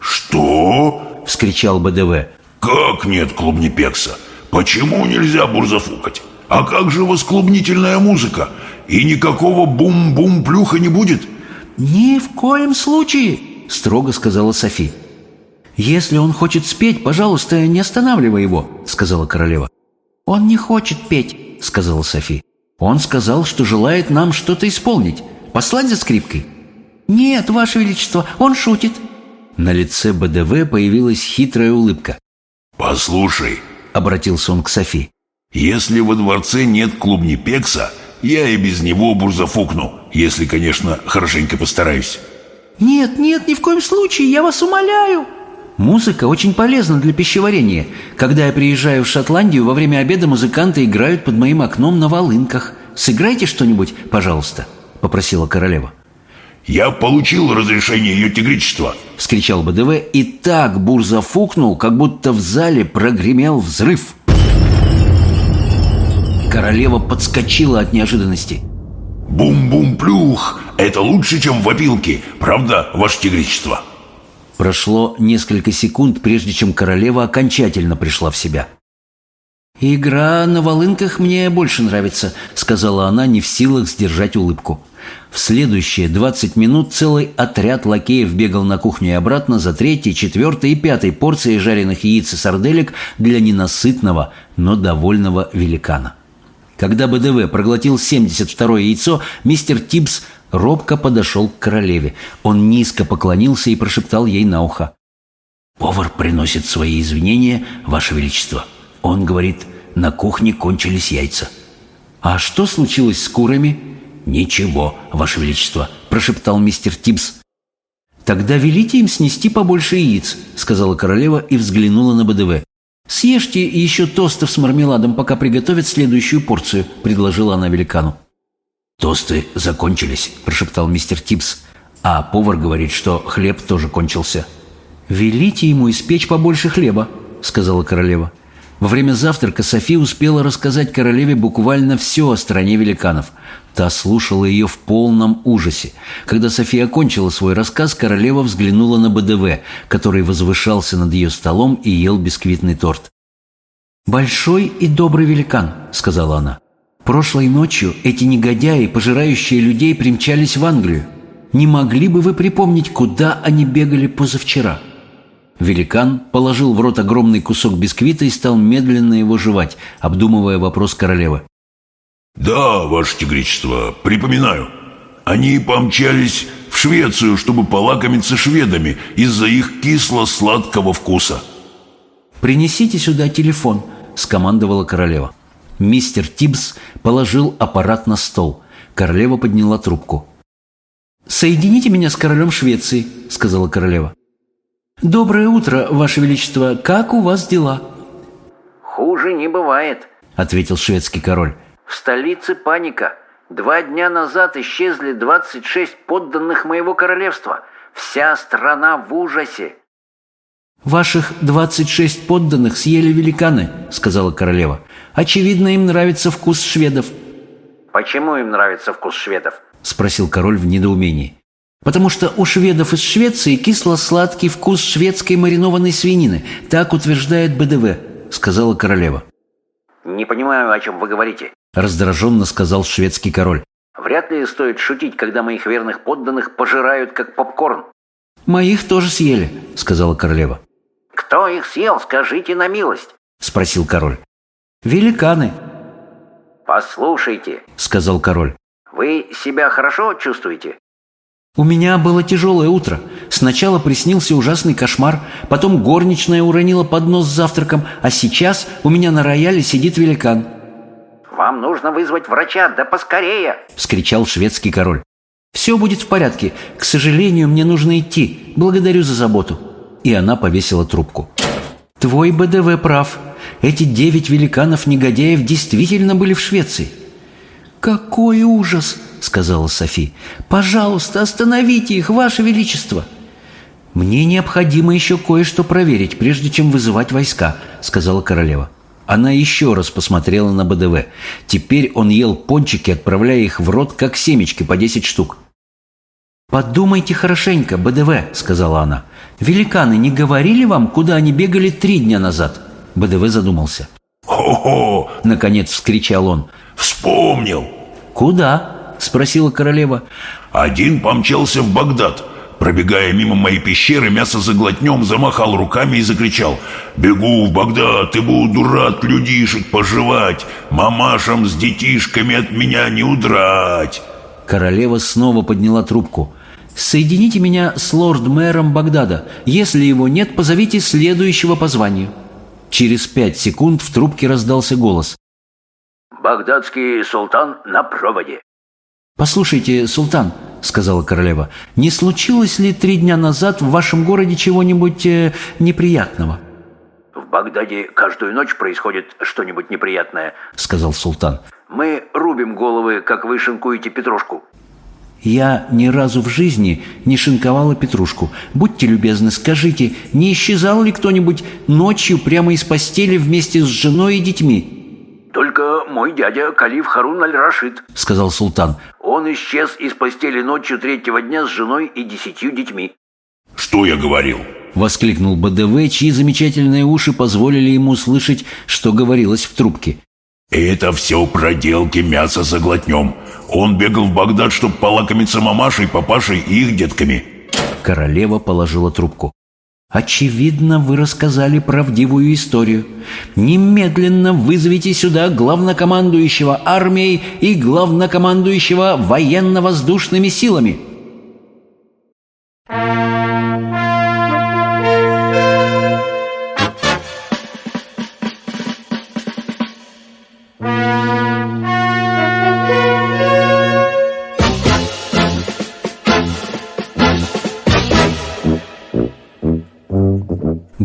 «Что?» — вскричал БДВ. «Как нет клубнипекса? Почему нельзя бурзафукать? А как же восклубнительная музыка? И никакого бум-бум-плюха не будет?» «Ни в коем случае!» — строго сказала Софи. «Если он хочет спеть, пожалуйста, не останавливай его», — сказала королева. «Он не хочет петь», — сказала Софи. «Он сказал, что желает нам что-то исполнить. Послать за скрипкой?» «Нет, Ваше Величество, он шутит». На лице БДВ появилась хитрая улыбка. «Послушай», — обратился он к Софи. «Если во дворце нет клубнипекса, я и без него бурзафукну, если, конечно, хорошенько постараюсь». «Нет, нет, ни в коем случае, я вас умоляю!» Музыка очень полезна для пищеварения. Когда я приезжаю в Шотландию, во время обеда музыканты играют под моим окном на волынках. Сыграйте что-нибудь, пожалуйста», — попросила королева. «Я получил разрешение ее тигричества!» — вскричал БДВ и так бур зафукнул, как будто в зале прогремел взрыв. Королева подскочила от неожиданности. «Бум-бум-плюх! Это лучше, чем в опилке, правда, ваше тигричество?» Прошло несколько секунд, прежде чем королева окончательно пришла в себя. «Игра на волынках мне больше нравится», — сказала она, не в силах сдержать улыбку. В следующие 20 минут целый отряд лакеев бегал на кухню и обратно за третьей, четвертой и пятой порцией жареных яиц и сарделек для ненасытного, но довольного великана. Когда БДВ проглотил 72-е яйцо, мистер Тибс робко подошел к королеве. Он низко поклонился и прошептал ей на ухо. «Повар приносит свои извинения, Ваше Величество. Он говорит, на кухне кончились яйца». «А что случилось с курами?» «Ничего, Ваше Величество», – прошептал мистер Тибс. «Тогда велите им снести побольше яиц», – сказала королева и взглянула на БДВ. «Съешьте еще тостов с мармеладом, пока приготовят следующую порцию», – предложила она великану. «Тосты закончились», – прошептал мистер Типс. «А повар говорит, что хлеб тоже кончился». «Велите ему испечь побольше хлеба», – сказала королева. Во время завтрака Софи успела рассказать королеве буквально все о стране великанов. Та слушала ее в полном ужасе. Когда София окончила свой рассказ, королева взглянула на БДВ, который возвышался над ее столом и ел бисквитный торт. «Большой и добрый великан», — сказала она. Прошлой ночью эти негодяи, пожирающие людей, примчались в Англию. Не могли бы вы припомнить, куда они бегали позавчера?» Великан положил в рот огромный кусок бисквита и стал медленно его жевать, обдумывая вопрос королевы. «Да, ваше тигричество, припоминаю. Они помчались в Швецию, чтобы полакомиться шведами из-за их кисло-сладкого вкуса». «Принесите сюда телефон», — скомандовала королева. Мистер Тибс положил аппарат на стол. Королева подняла трубку. «Соедините меня с королем Швеции», — сказала королева. «Доброе утро, Ваше Величество. Как у вас дела?» «Хуже не бывает», — ответил шведский король. «В столице паника. Два дня назад исчезли 26 подданных моего королевства. Вся страна в ужасе». «Ваших 26 подданных съели великаны», — сказала королева. Очевидно, им нравится вкус шведов». «Почему им нравится вкус шведов?» – спросил король в недоумении. «Потому что у шведов из Швеции кисло-сладкий вкус шведской маринованной свинины. Так утверждает БДВ», – сказала королева. «Не понимаю, о чем вы говорите», – раздраженно сказал шведский король. «Вряд ли стоит шутить, когда моих верных подданных пожирают, как попкорн». «Моих тоже съели», – сказала королева. «Кто их съел, скажите на милость», – спросил король. «Великаны». «Послушайте», — сказал король. «вы себя хорошо чувствуете?» У меня было тяжелое утро. Сначала приснился ужасный кошмар, потом горничная уронила поднос с завтраком, а сейчас у меня на рояле сидит великан. «Вам нужно вызвать врача, да поскорее!» — вскричал шведский король. «Все будет в порядке. К сожалению, мне нужно идти. Благодарю за заботу». И она повесила трубку. «Твой БДВ прав. Эти девять великанов-негодяев действительно были в Швеции». «Какой ужас!» — сказала Софи. «Пожалуйста, остановите их, Ваше Величество!» «Мне необходимо еще кое-что проверить, прежде чем вызывать войска», — сказала королева. Она еще раз посмотрела на БДВ. Теперь он ел пончики, отправляя их в рот, как семечки, по десять штук. «Подумайте хорошенько, БДВ», — сказала она. «Великаны не говорили вам, куда они бегали три дня назад?» БДВ задумался. «Хо-хо!» — наконец вскричал он. «Вспомнил!» «Куда?» — спросила королева. «Один помчался в Багдад. Пробегая мимо моей пещеры, мясо заглотнем, замахал руками и закричал «Бегу в Багдад и буду рад людишек пожевать, мамашам с детишками от меня не удрать!» Королева снова подняла трубку. «Соедините меня с лорд-мэром Багдада. Если его нет, позовите следующего по званию». Через пять секунд в трубке раздался голос. Багдадский султан на проводе. «Послушайте, султан», — сказала королева, — «не случилось ли три дня назад в вашем городе чего-нибудь э, неприятного?» «В Багдаде каждую ночь происходит что-нибудь неприятное», — сказал султан. «Мы рубим головы, как вы шинкуете петрушку». «Я ни разу в жизни не шинковала петрушку. Будьте любезны, скажите, не исчезал ли кто-нибудь ночью прямо из постели вместе с женой и детьми?» «Только мой дядя Калиф Харун аль-Рашид», — сказал султан. «Он исчез из постели ночью третьего дня с женой и десятью детьми». «Что я говорил?» — воскликнул БДВ, чьи замечательные уши позволили ему слышать, что говорилось в трубке. «Это все проделки мяса заглотнем. Он бегал в Багдад, чтобы полакомиться мамашей, папашей и их детками». Королева положила трубку. Очевидно, вы рассказали правдивую историю. Немедленно вызовите сюда главнокомандующего армией и главнокомандующего военно-воздушными силами.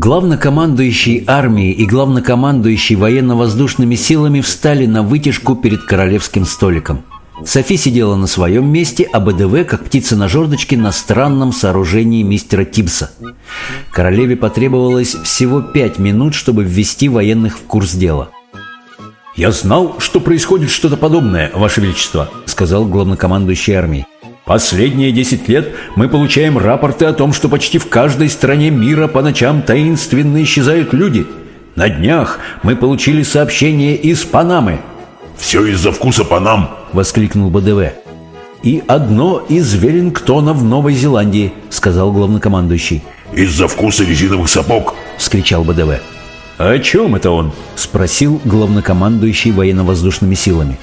Главнокомандующий армией и главнокомандующий военно-воздушными силами встали на вытяжку перед королевским столиком. Софи сидела на своем месте, а БДВ, как птица на жердочке, на странном сооружении мистера Тибса. Королеве потребовалось всего пять минут, чтобы ввести военных в курс дела. «Я знал, что происходит что-то подобное, Ваше Величество», — сказал главнокомандующий армией. Последние 10 лет мы получаем рапорты о том, что почти в каждой стране мира по ночам таинственно исчезают люди. На днях мы получили сообщение из Панамы. «Все из-за вкуса Панам!» — воскликнул БДВ. «И одно из Веллингтона в Новой Зеландии», — сказал главнокомандующий. «Из-за вкуса резиновых сапог!» — вскричал БДВ. «О чем это он?» — спросил главнокомандующий военно-воздушными силами.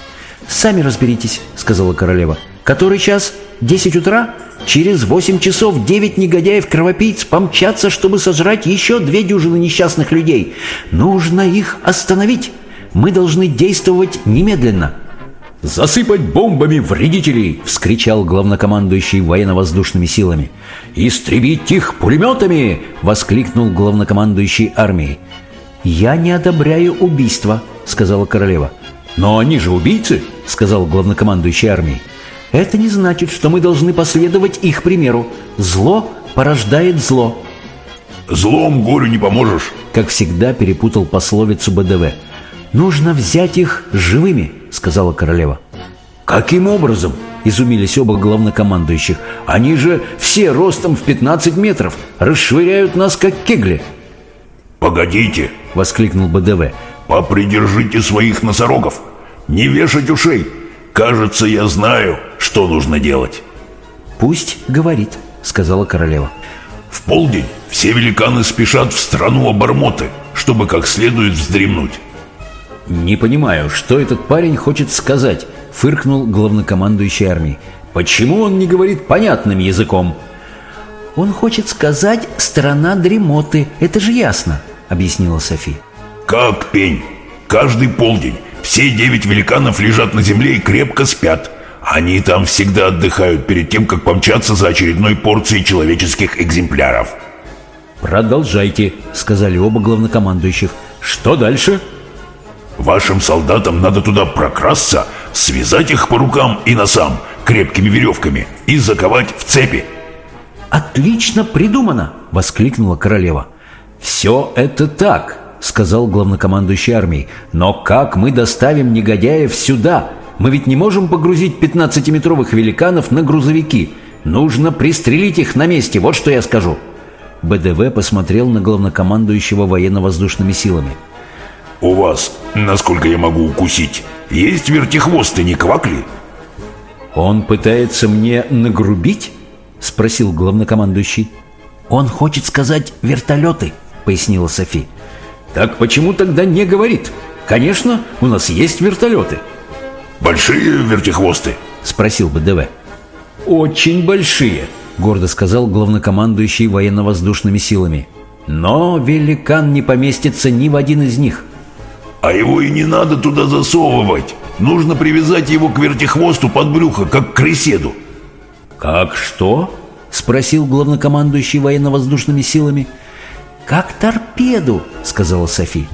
«Сами разберитесь», — сказала королева. «Который час?» Десять утра? Через восемь часов девять негодяев-кровопийц помчатся, чтобы сожрать еще две дюжины несчастных людей. Нужно их остановить. Мы должны действовать немедленно. «Засыпать бомбами вредителей!» — вскричал главнокомандующий военно-воздушными силами. «Истребить их пулеметами!» — воскликнул главнокомандующий армией. «Я не одобряю убийства», — сказала королева. «Но они же убийцы!» — сказал главнокомандующий армией. Это не значит, что мы должны последовать их примеру. Зло порождает зло. Злом горю не поможешь. Как всегда перепутал пословицу БДВ. Нужно взять их живыми, сказала королева. Каким образом? Изумились оба главнокомандующих. Они же все ростом в 15 метров, расшвыряют нас как кегли. Погодите, воскликнул БДВ. Попридержите своих носорогов. Не вешать ушей. Кажется, я знаю, что нужно делать. Пусть говорит, сказала королева. В полдень все великаны спешат в страну обормоты, чтобы как следует вздремнуть. «Не понимаю, что этот парень хочет сказать», — фыркнул главнокомандующий армией. «Почему он не говорит понятным языком?» «Он хочет сказать «страна дремоты», это же ясно», — объяснила Софи. Как пень. Каждый полдень все девять великанов лежат на земле и крепко спят. Они там всегда отдыхают перед тем, как помчаться за очередной порцией человеческих экземпляров. «Продолжайте», — сказали оба главнокомандующих. «Что дальше?» Вашим солдатам надо туда прокрасться, связать их по рукам и носам крепкими веревками и заковать в цепи. «Отлично придумано!» — воскликнула королева. «Все это так», — сказал главнокомандующий армией. «Но как мы доставим негодяев сюда? Мы ведь не можем погрузить 15-метровых великанов на грузовики. Нужно пристрелить их на месте, вот что я скажу». БДВ посмотрел на главнокомандующего военно-воздушными силами. У вас, насколько я могу укусить, есть вертихвосты, не квакли? «Он пытается мне нагрубить?» — спросил главнокомандующий. «Он хочет сказать «вертолеты», — пояснила Софи. «Так почему тогда не говорит? Конечно, у нас есть вертолеты». «Большие вертихвосты?» — спросил БДВ. «Очень большие», — гордо сказал главнокомандующий военно-воздушными силами. «Но великан не поместится ни в один из них». А его и не надо туда засовывать. Нужно привязать его к вертихвосту под брюхо, как к крыседу. «Как что?» — спросил главнокомандующий военно-воздушными силами. «Как торпеду», — сказала Софи.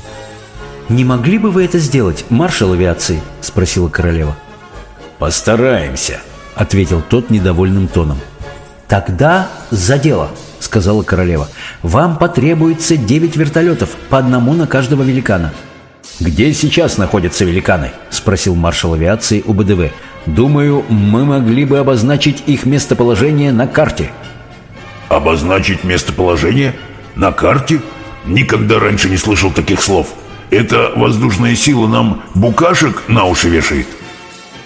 «Не могли бы вы это сделать, маршал авиации?» — спросила королева. «Постараемся», — ответил тот недовольным тоном. «Тогда за дело», — сказала королева. «Вам потребуется девять вертолетов, по одному на каждого великана». «Где сейчас находятся великаны?» – спросил маршал авиации у БДВ. «Думаю, мы могли бы обозначить их местоположение на карте». «Обозначить местоположение? На карте? Никогда раньше не слышал таких слов. Это воздушная сила нам букашек на уши вешает?»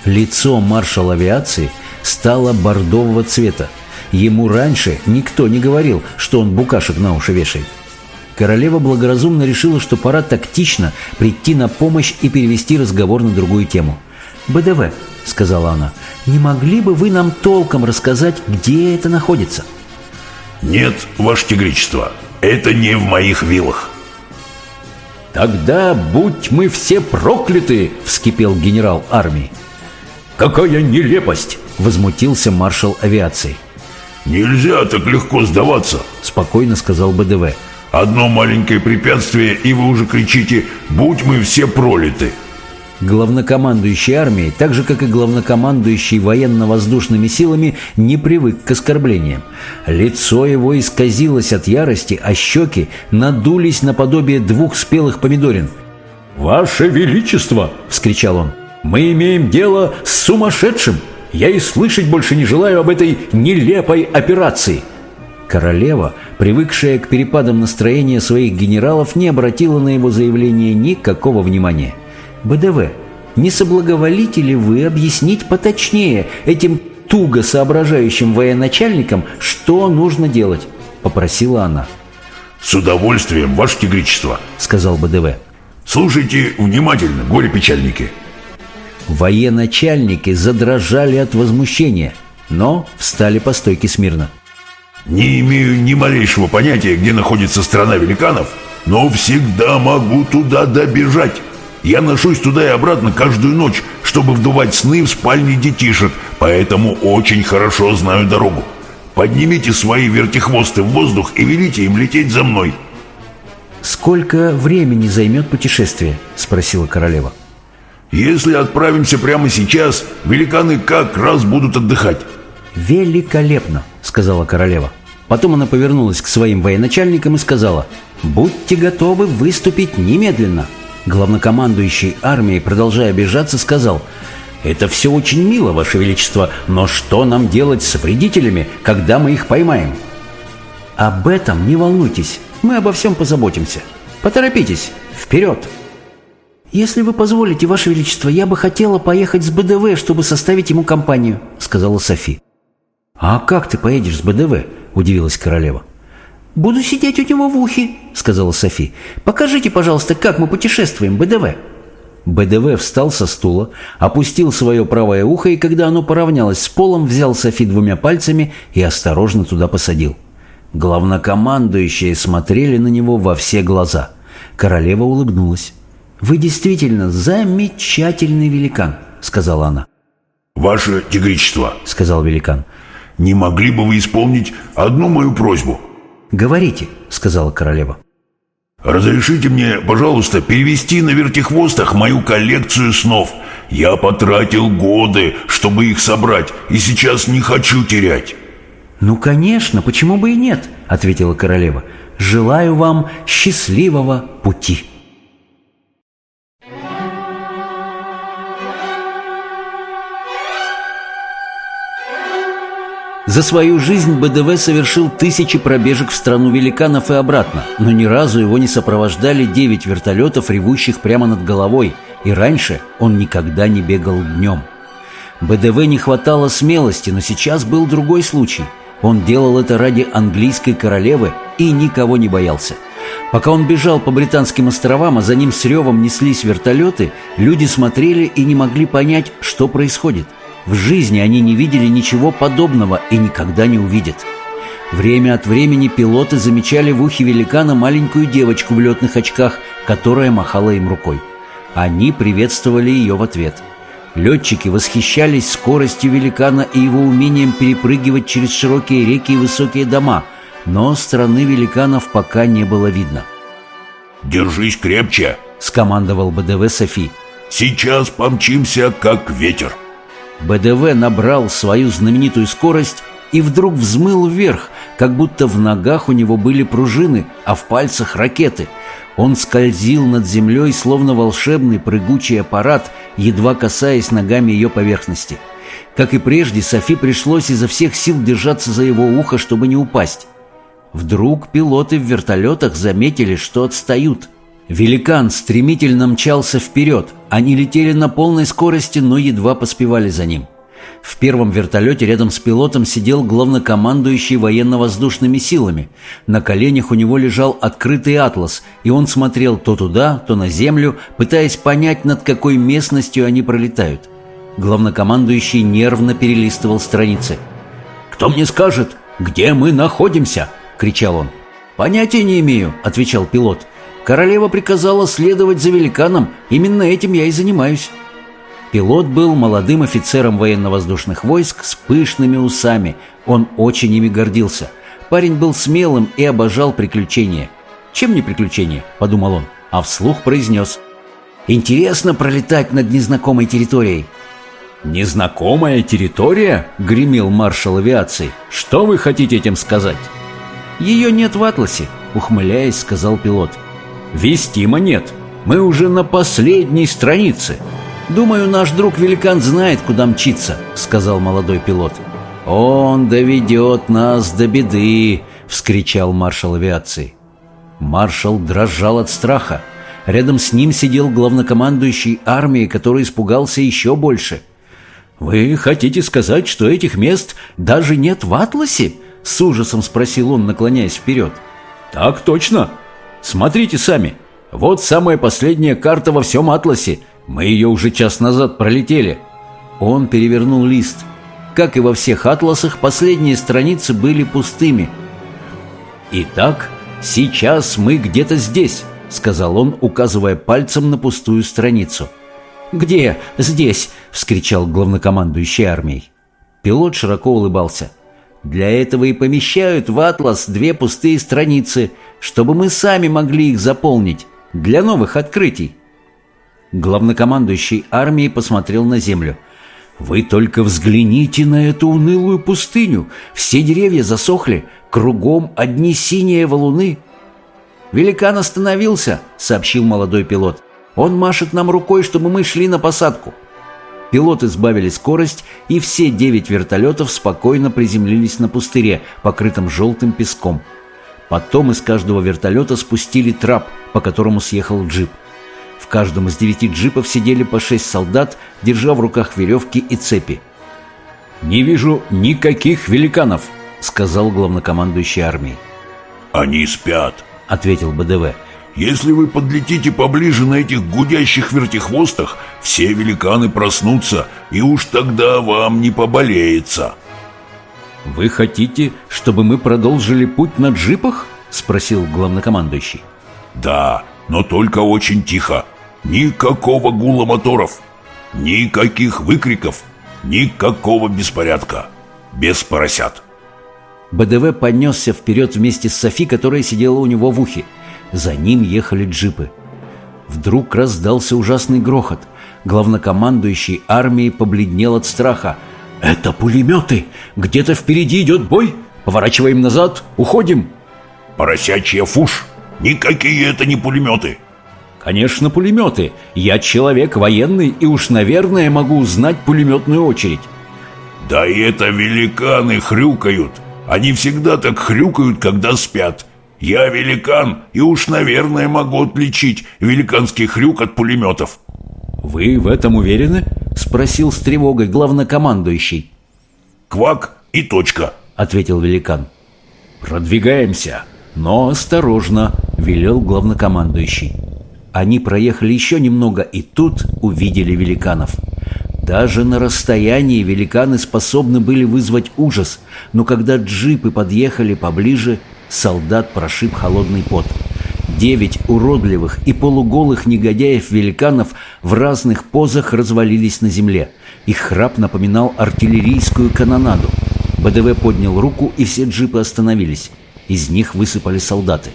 Лицо маршала авиации стало бордового цвета. Ему раньше никто не говорил, что он букашек на уши вешает. Королева благоразумно решила, что пора тактично прийти на помощь и перевести разговор на другую тему. «БДВ», — сказала она, — «не могли бы вы нам толком рассказать, где это находится?» «Нет, Ваше Тигричество, это не в моих вилах». «Тогда будь мы все прокляты!» — вскипел генерал армии. «Какая нелепость!» — возмутился маршал авиации. «Нельзя так легко сдаваться!» — спокойно сказал БДВ. Одно маленькое препятствие, и вы уже кричите «Будь мы все пролиты!» Главнокомандующий армией, так же как и главнокомандующий военно-воздушными силами, не привык к оскорблениям. Лицо его исказилось от ярости, а щеки надулись наподобие двух спелых помидорин. «Ваше Величество!» — вскричал он. «Мы имеем дело с сумасшедшим! Я и слышать больше не желаю об этой нелепой операции!» Королева, привыкшая к перепадам настроения своих генералов, не обратила на его заявление никакого внимания. «БДВ, не соблаговолите ли вы объяснить поточнее этим туго соображающим военачальникам, что нужно делать?» – попросила она. «С удовольствием, Ваше Тигричество», – сказал БДВ. «Слушайте внимательно, горе-печальники». Военачальники задрожали от возмущения, но встали по стойке смирно. Не имею ни малейшего понятия, где находится страна великанов, но всегда могу туда добежать. Я ношусь туда и обратно каждую ночь, чтобы вдувать сны в спальне детишек, поэтому очень хорошо знаю дорогу. Поднимите свои вертихвосты в воздух и велите им лететь за мной. «Сколько времени займет путешествие?» – спросила королева. «Если отправимся прямо сейчас, великаны как раз будут отдыхать». «Великолепно!» – сказала королева. Потом она повернулась к своим военачальникам и сказала «Будьте готовы выступить немедленно». Главнокомандующий армией, продолжая обижаться, сказал «Это все очень мило, Ваше Величество, но что нам делать с вредителями, когда мы их поймаем?» «Об этом не волнуйтесь, мы обо всем позаботимся. Поторопитесь, вперед!» «Если вы позволите, Ваше Величество, я бы хотела поехать с БДВ, чтобы составить ему компанию», — сказала Софи. «А как ты поедешь с БДВ?» – удивилась королева. «Буду сидеть у него в ухе», – сказала Софи. «Покажите, пожалуйста, как мы путешествуем, БДВ». БДВ встал со стула, опустил свое правое ухо и, когда оно поравнялось с полом, взял Софи двумя пальцами и осторожно туда посадил. Главнокомандующие смотрели на него во все глаза. Королева улыбнулась. «Вы действительно замечательный великан», — сказала она. «Ваше тигричество», — сказал великан. «Не могли бы вы исполнить одну мою просьбу?» «Говорите», — сказала королева. «Разрешите мне, пожалуйста, перевести на вертихвостах мою коллекцию снов. Я потратил годы, чтобы их собрать, и сейчас не хочу терять». «Ну, конечно, почему бы и нет?» — ответила королева. «Желаю вам счастливого пути». За свою жизнь БДВ совершил тысячи пробежек в страну великанов и обратно, но ни разу его не сопровождали девять вертолетов, ревущих прямо над головой, и раньше он никогда не бегал днем. БДВ не хватало смелости, но сейчас был другой случай. Он делал это ради английской королевы и никого не боялся. Пока он бежал по британским островам, а за ним с ревом неслись вертолеты, люди смотрели и не могли понять, что происходит. В жизни они не видели ничего подобного и никогда не увидят. Время от времени пилоты замечали в ухе великана маленькую девочку в летных очках, которая махала им рукой. Они приветствовали ее в ответ. Летчики восхищались скоростью великана и его умением перепрыгивать через широкие реки и высокие дома, но страны великанов пока не было видно. «Держись крепче!» — скомандовал БДВ Софи. «Сейчас помчимся, как ветер!» БДВ набрал свою знаменитую скорость и вдруг взмыл вверх, как будто в ногах у него были пружины, а в пальцах ракеты. Он скользил над землей, словно волшебный прыгучий аппарат, едва касаясь ногами ее поверхности. Как и прежде, Софи пришлось изо всех сил держаться за его ухо, чтобы не упасть. Вдруг пилоты в вертолетах заметили, что отстают – Великан стремительно мчался вперед. Они летели на полной скорости, но едва поспевали за ним. В первом вертолете рядом с пилотом сидел главнокомандующий военно-воздушными силами. На коленях у него лежал открытый атлас, и он смотрел то туда, то на землю, пытаясь понять, над какой местностью они пролетают. Главнокомандующий нервно перелистывал страницы. «Кто мне скажет, где мы находимся?» — кричал он. «Понятия не имею», — отвечал пилот. Королева приказала следовать за великаном, именно этим я и занимаюсь. Пилот был молодым офицером военно-воздушных войск с пышными усами. Он очень ими гордился. Парень был смелым и обожал приключения. «Чем не приключения?» – подумал он, а вслух произнес. «Интересно пролетать над незнакомой территорией». «Незнакомая территория?» – гремел маршал авиации. «Что вы хотите этим сказать?» «Ее нет в атласе», – ухмыляясь, сказал пилот. Вестима нет. Мы уже на последней странице. Думаю, наш друг-великан знает, куда мчиться, сказал молодой пилот. Он доведет нас до беды, вскричал маршал авиации. Маршал дрожал от страха. Рядом с ним сидел главнокомандующий армией, который испугался еще больше. «Вы хотите сказать, что этих мест даже нет в Атласе?» С ужасом спросил он, наклоняясь вперед. «Так точно», Смотрите сами. Вот самая последняя карта во всем атласе. Мы ее уже час назад пролетели. Он перевернул лист. Как и во всех атласах, последние страницы были пустыми. «Итак, сейчас мы где-то здесь», — сказал он, указывая пальцем на пустую страницу. «Где? Здесь!» — вскричал главнокомандующий армией. Пилот широко улыбался. Для этого и помещают в атлас две пустые страницы, чтобы мы сами могли их заполнить для новых открытий. Главнокомандующий армией посмотрел на землю. «Вы только взгляните на эту унылую пустыню! Все деревья засохли, кругом одни синие валуны!» «Великан остановился», — сообщил молодой пилот. «Он машет нам рукой, чтобы мы шли на посадку». Пилоты сбавили скорость, и все девять вертолетов спокойно приземлились на пустыре, покрытом желтым песком. Потом из каждого вертолета спустили трап, по которому съехал джип. В каждом из девяти джипов сидели по шесть солдат, держа в руках веревки и цепи. «Не вижу никаких великанов», — сказал главнокомандующий армией. «Они спят», — ответил БДВ. Если вы подлетите поближе на этих гудящих вертихвостах, все великаны проснутся, и уж тогда вам не поболеется. «Вы хотите, чтобы мы продолжили путь на джипах?» — спросил главнокомандующий. Да, но только очень тихо. Никакого гула моторов, никаких выкриков, никакого беспорядка. Без поросят. БДВ понесся вперед вместе с Софи, которая сидела у него в ухе. За ним ехали джипы. Вдруг раздался ужасный грохот. Главнокомандующий армией побледнел от страха. «Это пулеметы! Где-то впереди идет бой! Поворачиваем назад, уходим!» Поросячья фуш! Никакие это не пулеметы! «Конечно, пулеметы! Я человек военный и уж, наверное, могу узнать пулеметную очередь!» Да и это великаны хрюкают! Они всегда так хрюкают, когда спят. Я великан, и уж, наверное, могу отличить великанский хрюк от пулеметов. «Вы в этом уверены?» — спросил с тревогой главнокомандующий. Квак и точка, — ответил великан. «Продвигаемся, но осторожно», — велел главнокомандующий. Они проехали еще немного и тут увидели великанов. Даже на расстоянии великаны способны были вызвать ужас, но когда джипы подъехали поближе, солдат прошиб холодный пот. Девять уродливых и полуголых негодяев-великанов в разных позах развалились на земле. Их храп напоминал артиллерийскую канонаду. БДВ поднял руку, и все джипы остановились. Из них высыпали солдаты.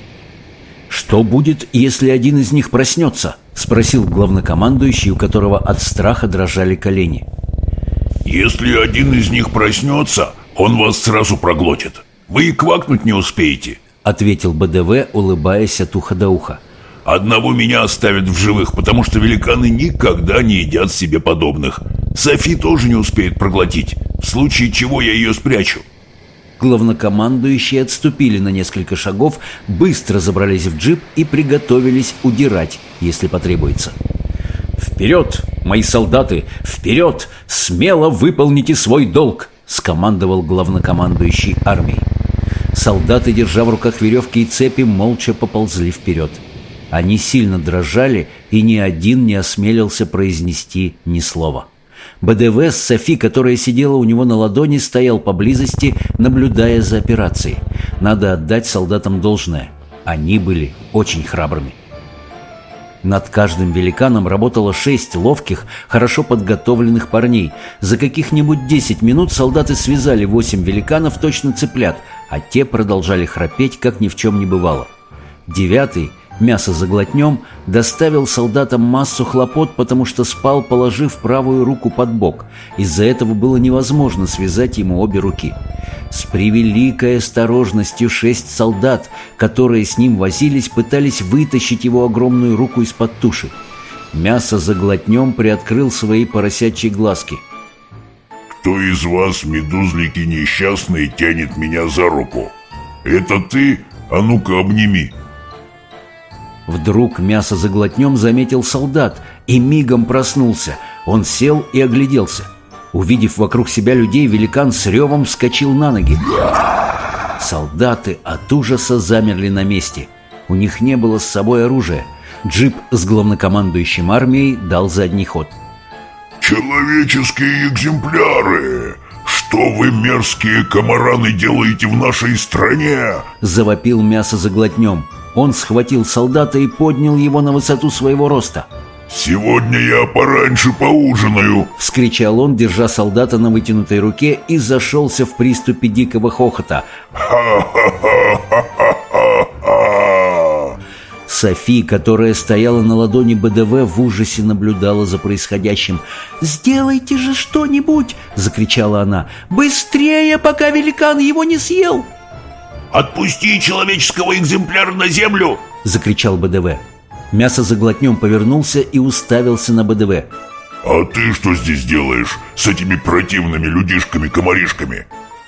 «Что будет, если один из них проснется?» — спросил главнокомандующий, у которого от страха дрожали колени. Если один из них проснется, он вас сразу проглотит. Вы и квакнуть не успеете. — ответил БДВ, улыбаясь от уха до уха. Одного меня оставят в живых, потому что великаны никогда не едят себе подобных. Софи тоже не успеет проглотить, в случае чего я ее спрячу. Главнокомандующие отступили на несколько шагов, быстро забрались в джип и приготовились удирать, если потребуется. «Вперед, мои солдаты, вперед! Смело выполните свой долг!» — скомандовал главнокомандующий армией. Солдаты, держа в руках веревки и цепи, молча поползли вперед. Они сильно дрожали, и ни один не осмелился произнести ни слова. БДВ с Софи, которая сидела у него на ладони, стоял поблизости, наблюдая за операцией. Надо отдать солдатам должное. Они были очень храбрыми. Над каждым великаном работало шесть ловких, хорошо подготовленных парней. За каких-нибудь десять минут солдаты связали восемь великанов точно цыплят, а те продолжали храпеть, как ни в чем не бывало. Девятый, мясо заглотнем, доставил солдатам массу хлопот, потому что спал, положив правую руку под бок. Из-за этого было невозможно связать ему обе руки. С превеликой осторожностью шесть солдат, которые с ним возились, пытались вытащить его огромную руку из-под туши. Мясо заглотнем приоткрыл свои поросячьи глазки. Кто из вас, медузлики несчастные, тянет меня за руку? Это ты? А ну-ка обними. Вдруг мясо заглотнем заметил солдат и мигом проснулся. Он сел и огляделся. Увидев вокруг себя людей, великан с ревом вскочил на ноги. Солдаты от ужаса замерли на месте. У них не было с собой оружия. Джип с главнокомандующим армией дал задний ход. Человеческие экземпляры! Что вы, мерзкие комараны, делаете в нашей стране? Завопил мясо заглотнем. Он схватил солдата и поднял его на высоту своего роста. «Сегодня я пораньше поужинаю!» — вскричал он, держа солдата на вытянутой руке и зашелся в приступе дикого хохота. «Ха-ха-ха-ха-ха-ха!» Софи, которая стояла на ладони БДВ, в ужасе наблюдала за происходящим. «Сделайте же что-нибудь!» — закричала она. «Быстрее, пока великан его не съел!» «Отпусти человеческого экземпляра на землю!» — закричал БДВ. Мясо заглотнем повернулся и уставился на БДВ. «А ты что здесь делаешь с этими противными людишками-комаришками?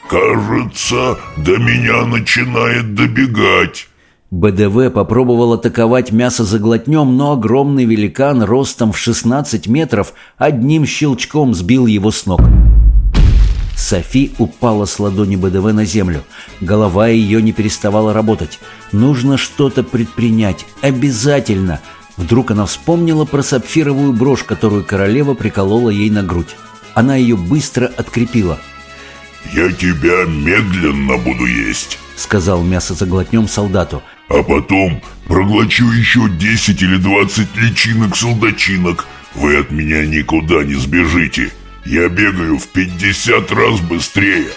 Кажется, до меня начинает добегать». БДВ попробовал атаковать мясо заглотнем, но огромный великан ростом в 16 метров одним щелчком сбил его с ног. Софи упала с ладони БДВ на землю. Голова ее не переставала работать. Нужно что-то предпринять. Обязательно. Вдруг она вспомнила про сапфировую брошь, которую королева приколола ей на грудь. Она ее быстро открепила. «Я тебя медленно буду есть», — сказал мясо заглотнем солдату. «А потом проглочу еще 10 или 20 личинок-солдачинок. Вы от меня никуда не сбежите. Я бегаю в 50 раз быстрее».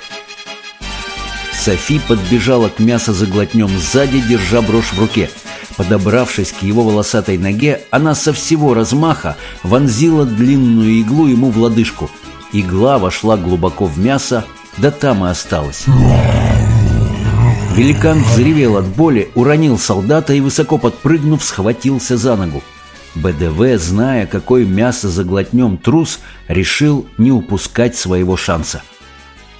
Софи подбежала к мясо заглотнем сзади, держа брошь в руке. Подобравшись к его волосатой ноге, она со всего размаха вонзила длинную иглу ему в лодыжку. Игла вошла глубоко в мясо, да там и осталась. Великан взревел от боли, уронил солдата и, высоко подпрыгнув, схватился за ногу. БДВ, зная, какой мясо заглотнем трус, решил не упускать своего шанса.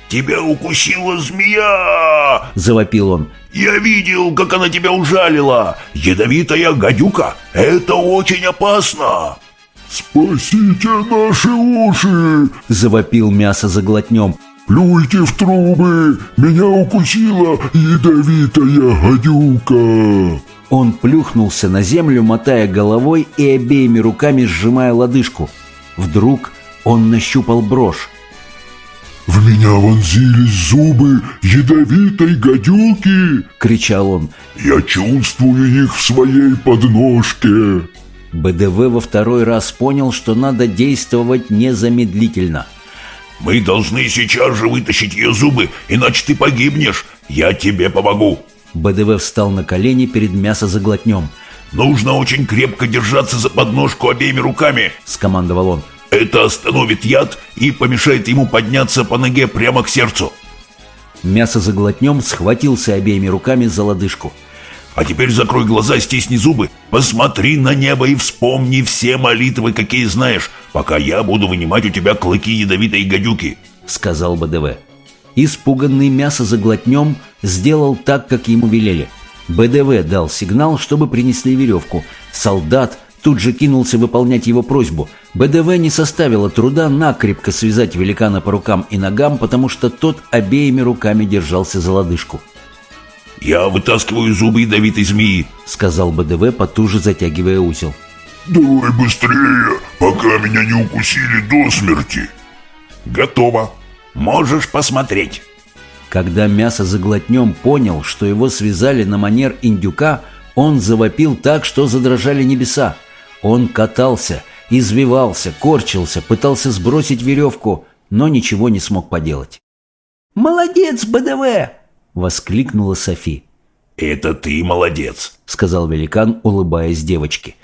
«Тебя укусила змея!» – завопил он. «Я видел, как она тебя ужалила! Ядовитая гадюка! Это очень опасно!» «Спасите наши уши!» – завопил мясо заглотнем. «Плюйте в трубы! Меня укусила ядовитая гадюка!» Он плюхнулся на землю, мотая головой и обеими руками сжимая лодыжку. Вдруг он нащупал брошь. «В меня вонзились зубы ядовитой гадюки!» — кричал он. «Я чувствую их в своей подножке!» БДВ во второй раз понял, что надо действовать незамедлительно. «Мы должны сейчас же вытащить ее зубы, иначе ты погибнешь! Я тебе помогу!» БДВ встал на колени перед мясозаглотнем. «Нужно очень крепко держаться за подножку обеими руками!» — скомандовал он. Это остановит яд и помешает ему подняться по ноге прямо к сердцу. Мясо заглотнем схватился обеими руками за лодыжку. А теперь закрой глаза, стисни зубы, посмотри на небо и вспомни все молитвы, какие знаешь, пока я буду вынимать у тебя клыки ядовитой гадюки», — сказал БДВ. Испуганный мясо заглотнем сделал так, как ему велели. БДВ дал сигнал, чтобы принесли веревку. Солдат тут же кинулся выполнять его просьбу. БДВ не составило труда накрепко связать великана по рукам и ногам, потому что тот обеими руками держался за лодыжку. «Я вытаскиваю зубы ядовитой змеи», — сказал БДВ, потуже затягивая узел. «Давай быстрее, пока меня не укусили до смерти». «Готово. Можешь посмотреть». Когда мясо заглотнем понял, что его связали на манер индюка, он завопил так, что задрожали небеса. Он катался, извивался, корчился, пытался сбросить веревку, но ничего не смог поделать. «Молодец, БДВ!» — воскликнула Софи. «Это ты молодец», — сказал великан, улыбаясь девочке.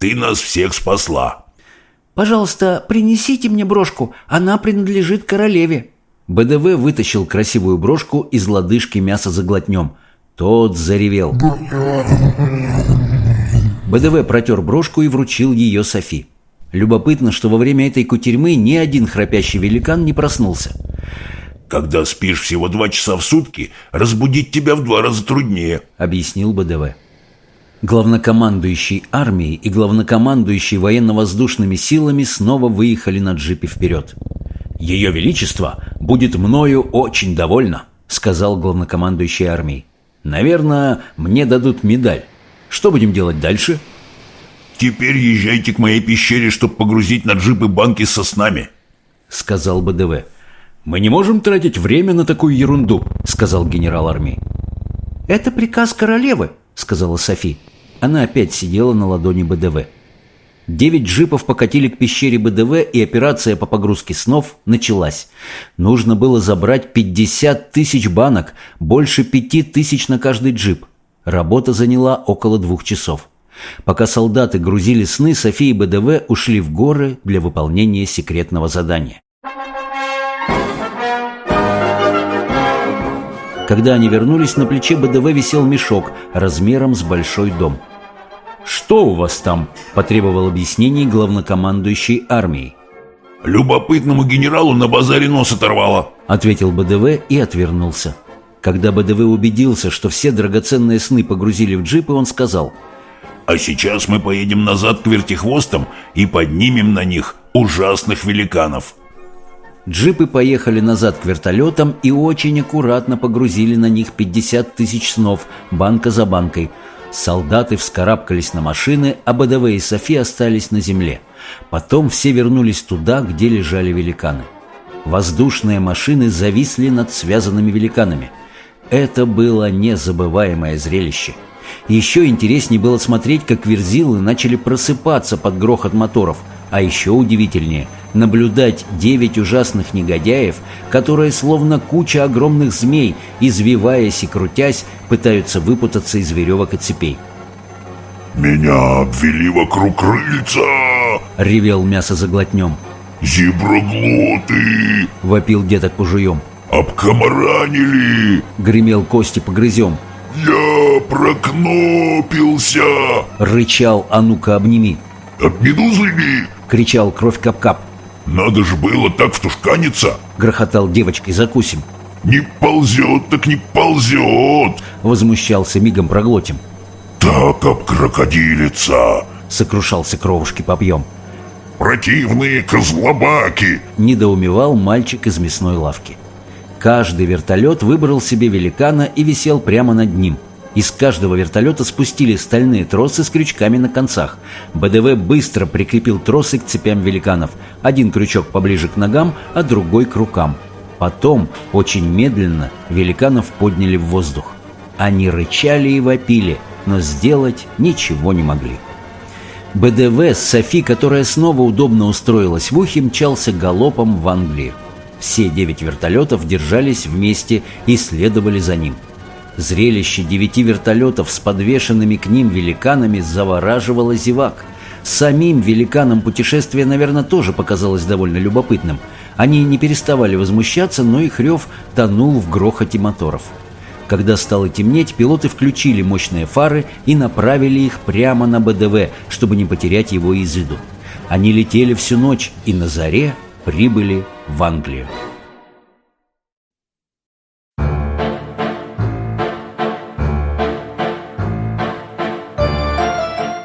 «Ты нас всех спасла». «Пожалуйста, принесите мне брошку, она принадлежит королеве». БДВ вытащил красивую брошку из лодыжки мяса заглотнем. Тот заревел. БДВ протер брошку и вручил ее Софи. Любопытно, что во время этой кутерьмы ни один храпящий великан не проснулся. «Когда спишь всего два часа в сутки, разбудить тебя в два раза труднее», — объяснил БДВ. Главнокомандующий армией и главнокомандующий военно-воздушными силами снова выехали на джипе вперед. «Ее Величество будет мною очень довольно», — сказал главнокомандующий армией. «Наверное, мне дадут медаль. Что будем делать дальше?» «Теперь езжайте к моей пещере, чтобы погрузить на джипы банки со снами», — сказал БДВ. «Мы не можем тратить время на такую ерунду», — сказал генерал армии. «Это приказ королевы», — сказала Софи. Она опять сидела на ладони БДВ. Девять джипов покатили к пещере БДВ, и операция по погрузке снов началась. Нужно было забрать 50 тысяч банок, больше пяти тысяч на каждый джип. Работа заняла около двух часов. Пока солдаты грузили сны, София и БДВ ушли в горы для выполнения секретного задания. Когда они вернулись, на плече БДВ висел мешок размером с большой дом. «Что у вас там?» – потребовал объяснений главнокомандующий армией. «Любопытному генералу на базаре нос оторвало», – ответил БДВ и отвернулся. Когда БДВ убедился, что все драгоценные сны погрузили в джипы, он сказал «А сейчас мы поедем назад к вертихвостам и поднимем на них ужасных великанов». Джипы поехали назад к вертолетам и очень аккуратно погрузили на них 50 тысяч снов, банка за банкой. Солдаты вскарабкались на машины, а БДВ и Софи остались на земле. Потом все вернулись туда, где лежали великаны. Воздушные машины зависли над связанными великанами. Это было незабываемое зрелище. Еще интереснее было смотреть, как верзилы начали просыпаться под грохот моторов – а еще удивительнее – наблюдать девять ужасных негодяев, которые, словно куча огромных змей, извиваясь и крутясь, пытаются выпутаться из веревок и цепей. «Меня обвели вокруг крыльца!» — ревел мясо заглотнем. «Зеброглоты!» — вопил деток пужуем. «Обкомаранили!» — гремел кости погрызем. «Я прокнопился!» — рычал «А ну-ка, обними!» «От медузами!» — кричал Кровь Кап-Кап. «Надо же было так втушканиться!» — грохотал девочкой «Закусим!» «Не ползет, так не ползет!» — возмущался мигом проглотим. «Так обкрокодилится!» — сокрушался кровушки попьем. «Противные козлобаки!» — недоумевал мальчик из мясной лавки. Каждый вертолет выбрал себе великана и висел прямо над ним — из каждого вертолета спустили стальные тросы с крючками на концах. БДВ быстро прикрепил тросы к цепям великанов. Один крючок поближе к ногам, а другой к рукам. Потом, очень медленно, великанов подняли в воздух. Они рычали и вопили, но сделать ничего не могли. БДВ с Софи, которая снова удобно устроилась в ухе, мчался галопом в Англию. Все девять вертолетов держались вместе и следовали за ним – Зрелище девяти вертолетов с подвешенными к ним великанами завораживало зевак. Самим великанам путешествие, наверное, тоже показалось довольно любопытным. Они не переставали возмущаться, но их рев тонул в грохоте моторов. Когда стало темнеть, пилоты включили мощные фары и направили их прямо на БДВ, чтобы не потерять его из виду. Они летели всю ночь и на заре прибыли в Англию.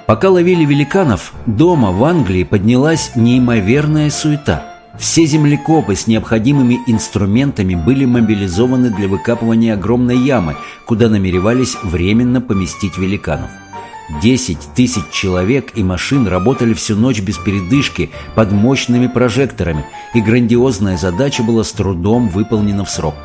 Пока ловили великанов, дома в Англии поднялась неимоверная суета. Все землекопы с необходимыми инструментами были мобилизованы для выкапывания огромной ямы, куда намеревались временно поместить великанов. Десять тысяч человек и машин работали всю ночь без передышки под мощными прожекторами, и грандиозная задача была с трудом выполнена в срок.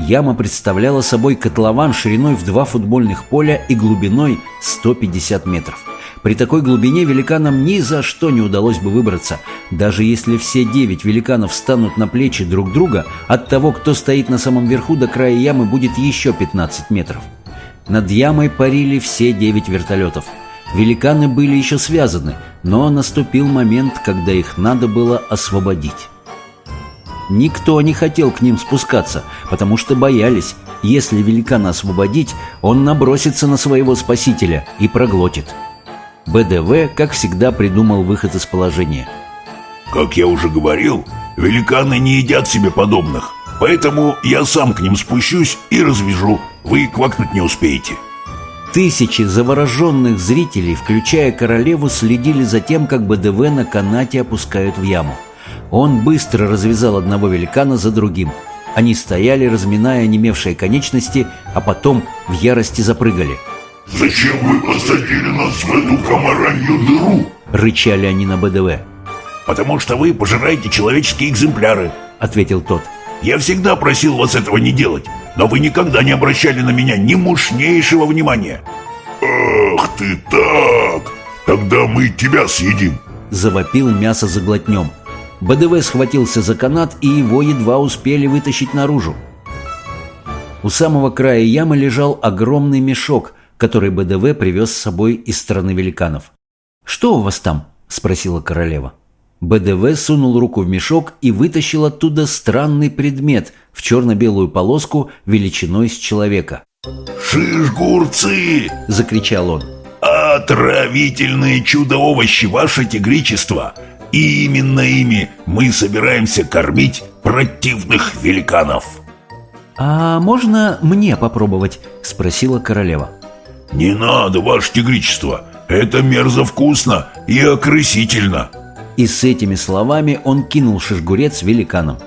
Яма представляла собой котлован шириной в два футбольных поля и глубиной 150 метров. При такой глубине великанам ни за что не удалось бы выбраться. Даже если все девять великанов встанут на плечи друг друга, от того, кто стоит на самом верху, до края ямы будет еще 15 метров. Над ямой парили все девять вертолетов. Великаны были еще связаны, но наступил момент, когда их надо было освободить. Никто не хотел к ним спускаться, потому что боялись, если великана освободить, он набросится на своего спасителя и проглотит. БДВ, как всегда, придумал выход из положения. «Как я уже говорил, великаны не едят себе подобных, поэтому я сам к ним спущусь и развяжу. Вы квакнуть не успеете». Тысячи завороженных зрителей, включая королеву, следили за тем, как БДВ на канате опускают в яму. Он быстро развязал одного великана за другим. Они стояли, разминая онемевшие конечности, а потом в ярости запрыгали – «Зачем вы посадили нас в эту комаранью дыру?» — рычали они на БДВ. «Потому что вы пожираете человеческие экземпляры», — ответил тот. «Я всегда просил вас этого не делать, но вы никогда не обращали на меня ни мощнейшего внимания». «Ах ты так! Тогда мы тебя съедим!» — завопил мясо заглотнем. БДВ схватился за канат, и его едва успели вытащить наружу. У самого края ямы лежал огромный мешок, который БДВ привез с собой из страны великанов. «Что у вас там?» – спросила королева. БДВ сунул руку в мешок и вытащил оттуда странный предмет в черно-белую полоску величиной с человека. «Шишгурцы!» – закричал он. «Отравительные чудо-овощи, ваше тигричество! И именно ими мы собираемся кормить противных великанов!» «А можно мне попробовать?» – спросила королева. «Не надо, ваше тигричество, это мерзо вкусно и окрысительно!» И с этими словами он кинул шишгурец великанам.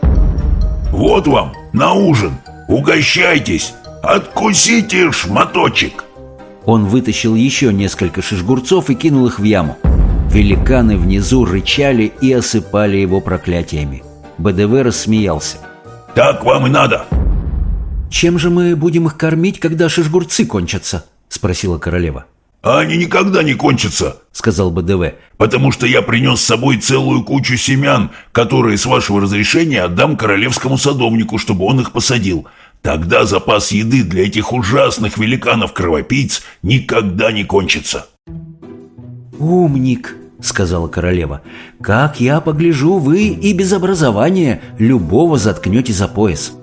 «Вот вам, на ужин! Угощайтесь! Откусите шматочек!» Он вытащил еще несколько шишгурцов и кинул их в яму. Великаны внизу рычали и осыпали его проклятиями. БДВ рассмеялся. «Так вам и надо!» «Чем же мы будем их кормить, когда шишгурцы кончатся?» — спросила королева. «А они никогда не кончатся», — сказал БДВ. «потому что я принес с собой целую кучу семян, которые, с вашего разрешения, отдам королевскому садовнику, чтобы он их посадил. Тогда запас еды для этих ужасных великанов-кровопийц никогда не кончится». «Умник», — сказала королева. «Как я погляжу, вы и без образования любого заткнете за пояс».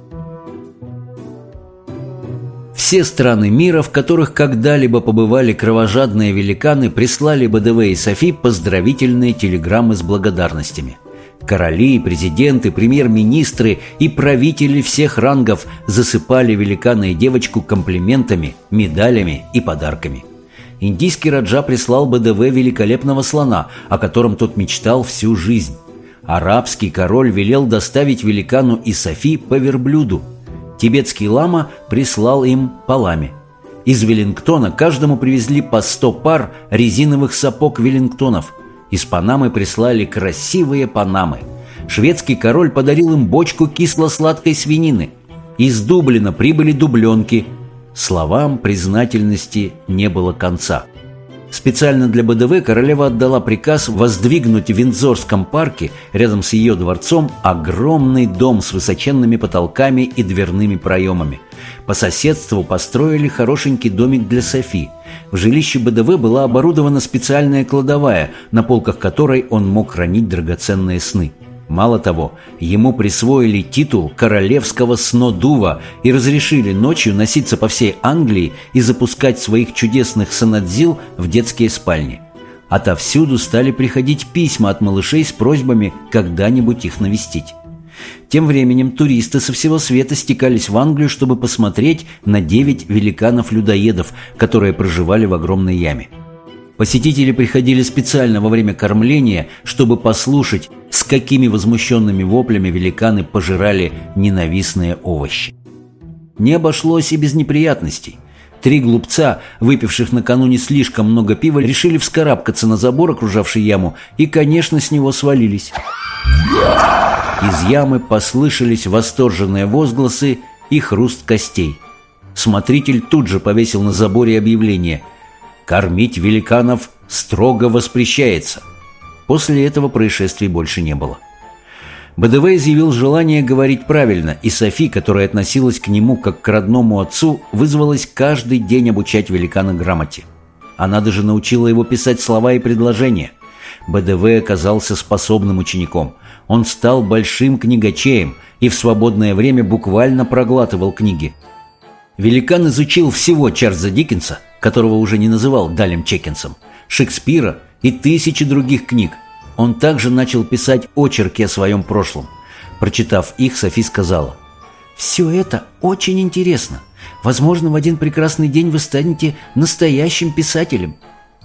Все страны мира, в которых когда-либо побывали кровожадные великаны, прислали БДВ и Софи поздравительные телеграммы с благодарностями. Короли, президенты, премьер-министры и правители всех рангов засыпали великана и девочку комплиментами, медалями и подарками. Индийский раджа прислал БДВ великолепного слона, о котором тот мечтал всю жизнь. Арабский король велел доставить великану и Софи по верблюду – Тибетский лама прислал им полами. Из Веллингтона каждому привезли по 100 пар резиновых сапог Веллингтонов. Из Панамы прислали красивые Панамы. Шведский король подарил им бочку кисло-сладкой свинины. Из Дублина прибыли дубленки. Словам признательности не было конца. Специально для БДВ королева отдала приказ воздвигнуть в Виндзорском парке рядом с ее дворцом огромный дом с высоченными потолками и дверными проемами. По соседству построили хорошенький домик для Софи. В жилище БДВ была оборудована специальная кладовая, на полках которой он мог хранить драгоценные сны. Мало того, ему присвоили титул королевского снодува и разрешили ночью носиться по всей Англии и запускать своих чудесных санадзил в детские спальни. Отовсюду стали приходить письма от малышей с просьбами когда-нибудь их навестить. Тем временем туристы со всего света стекались в Англию, чтобы посмотреть на девять великанов-людоедов, которые проживали в огромной яме. Посетители приходили специально во время кормления, чтобы послушать, с какими возмущенными воплями великаны пожирали ненавистные овощи. Не обошлось и без неприятностей. Три глупца, выпивших накануне слишком много пива, решили вскарабкаться на забор, окружавший яму, и, конечно, с него свалились. Из ямы послышались восторженные возгласы и хруст костей. Смотритель тут же повесил на заборе объявление – Кормить великанов строго воспрещается. После этого происшествий больше не было. БДВ изъявил желание говорить правильно, и Софи, которая относилась к нему как к родному отцу, вызвалась каждый день обучать великана грамоте. Она даже научила его писать слова и предложения. БДВ оказался способным учеником. Он стал большим книгачеем и в свободное время буквально проглатывал книги. Великан изучил всего Чарльза Диккенса, которого уже не называл Далем Чекинсом, Шекспира и тысячи других книг. Он также начал писать очерки о своем прошлом. Прочитав их, Софи сказала, «Все это очень интересно. Возможно, в один прекрасный день вы станете настоящим писателем».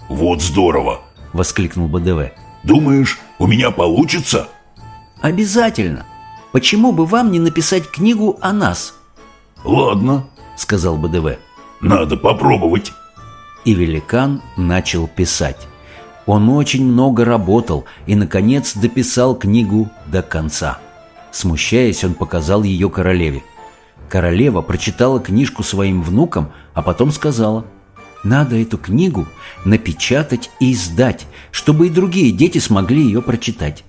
«Вот здорово!» — воскликнул БДВ. «Думаешь, у меня получится?» «Обязательно. Почему бы вам не написать книгу о нас?» «Ладно», — сказал БДВ. «Надо попробовать» и великан начал писать. Он очень много работал и, наконец, дописал книгу до конца. Смущаясь, он показал ее королеве. Королева прочитала книжку своим внукам, а потом сказала, «Надо эту книгу напечатать и издать, чтобы и другие дети смогли ее прочитать».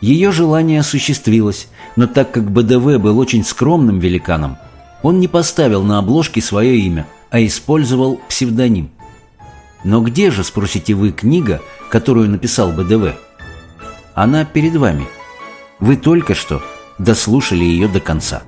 Ее желание осуществилось, но так как БДВ был очень скромным великаном, он не поставил на обложке свое имя, а использовал псевдоним. Но где же, спросите вы, книга, которую написал БДВ? Она перед вами. Вы только что дослушали ее до конца.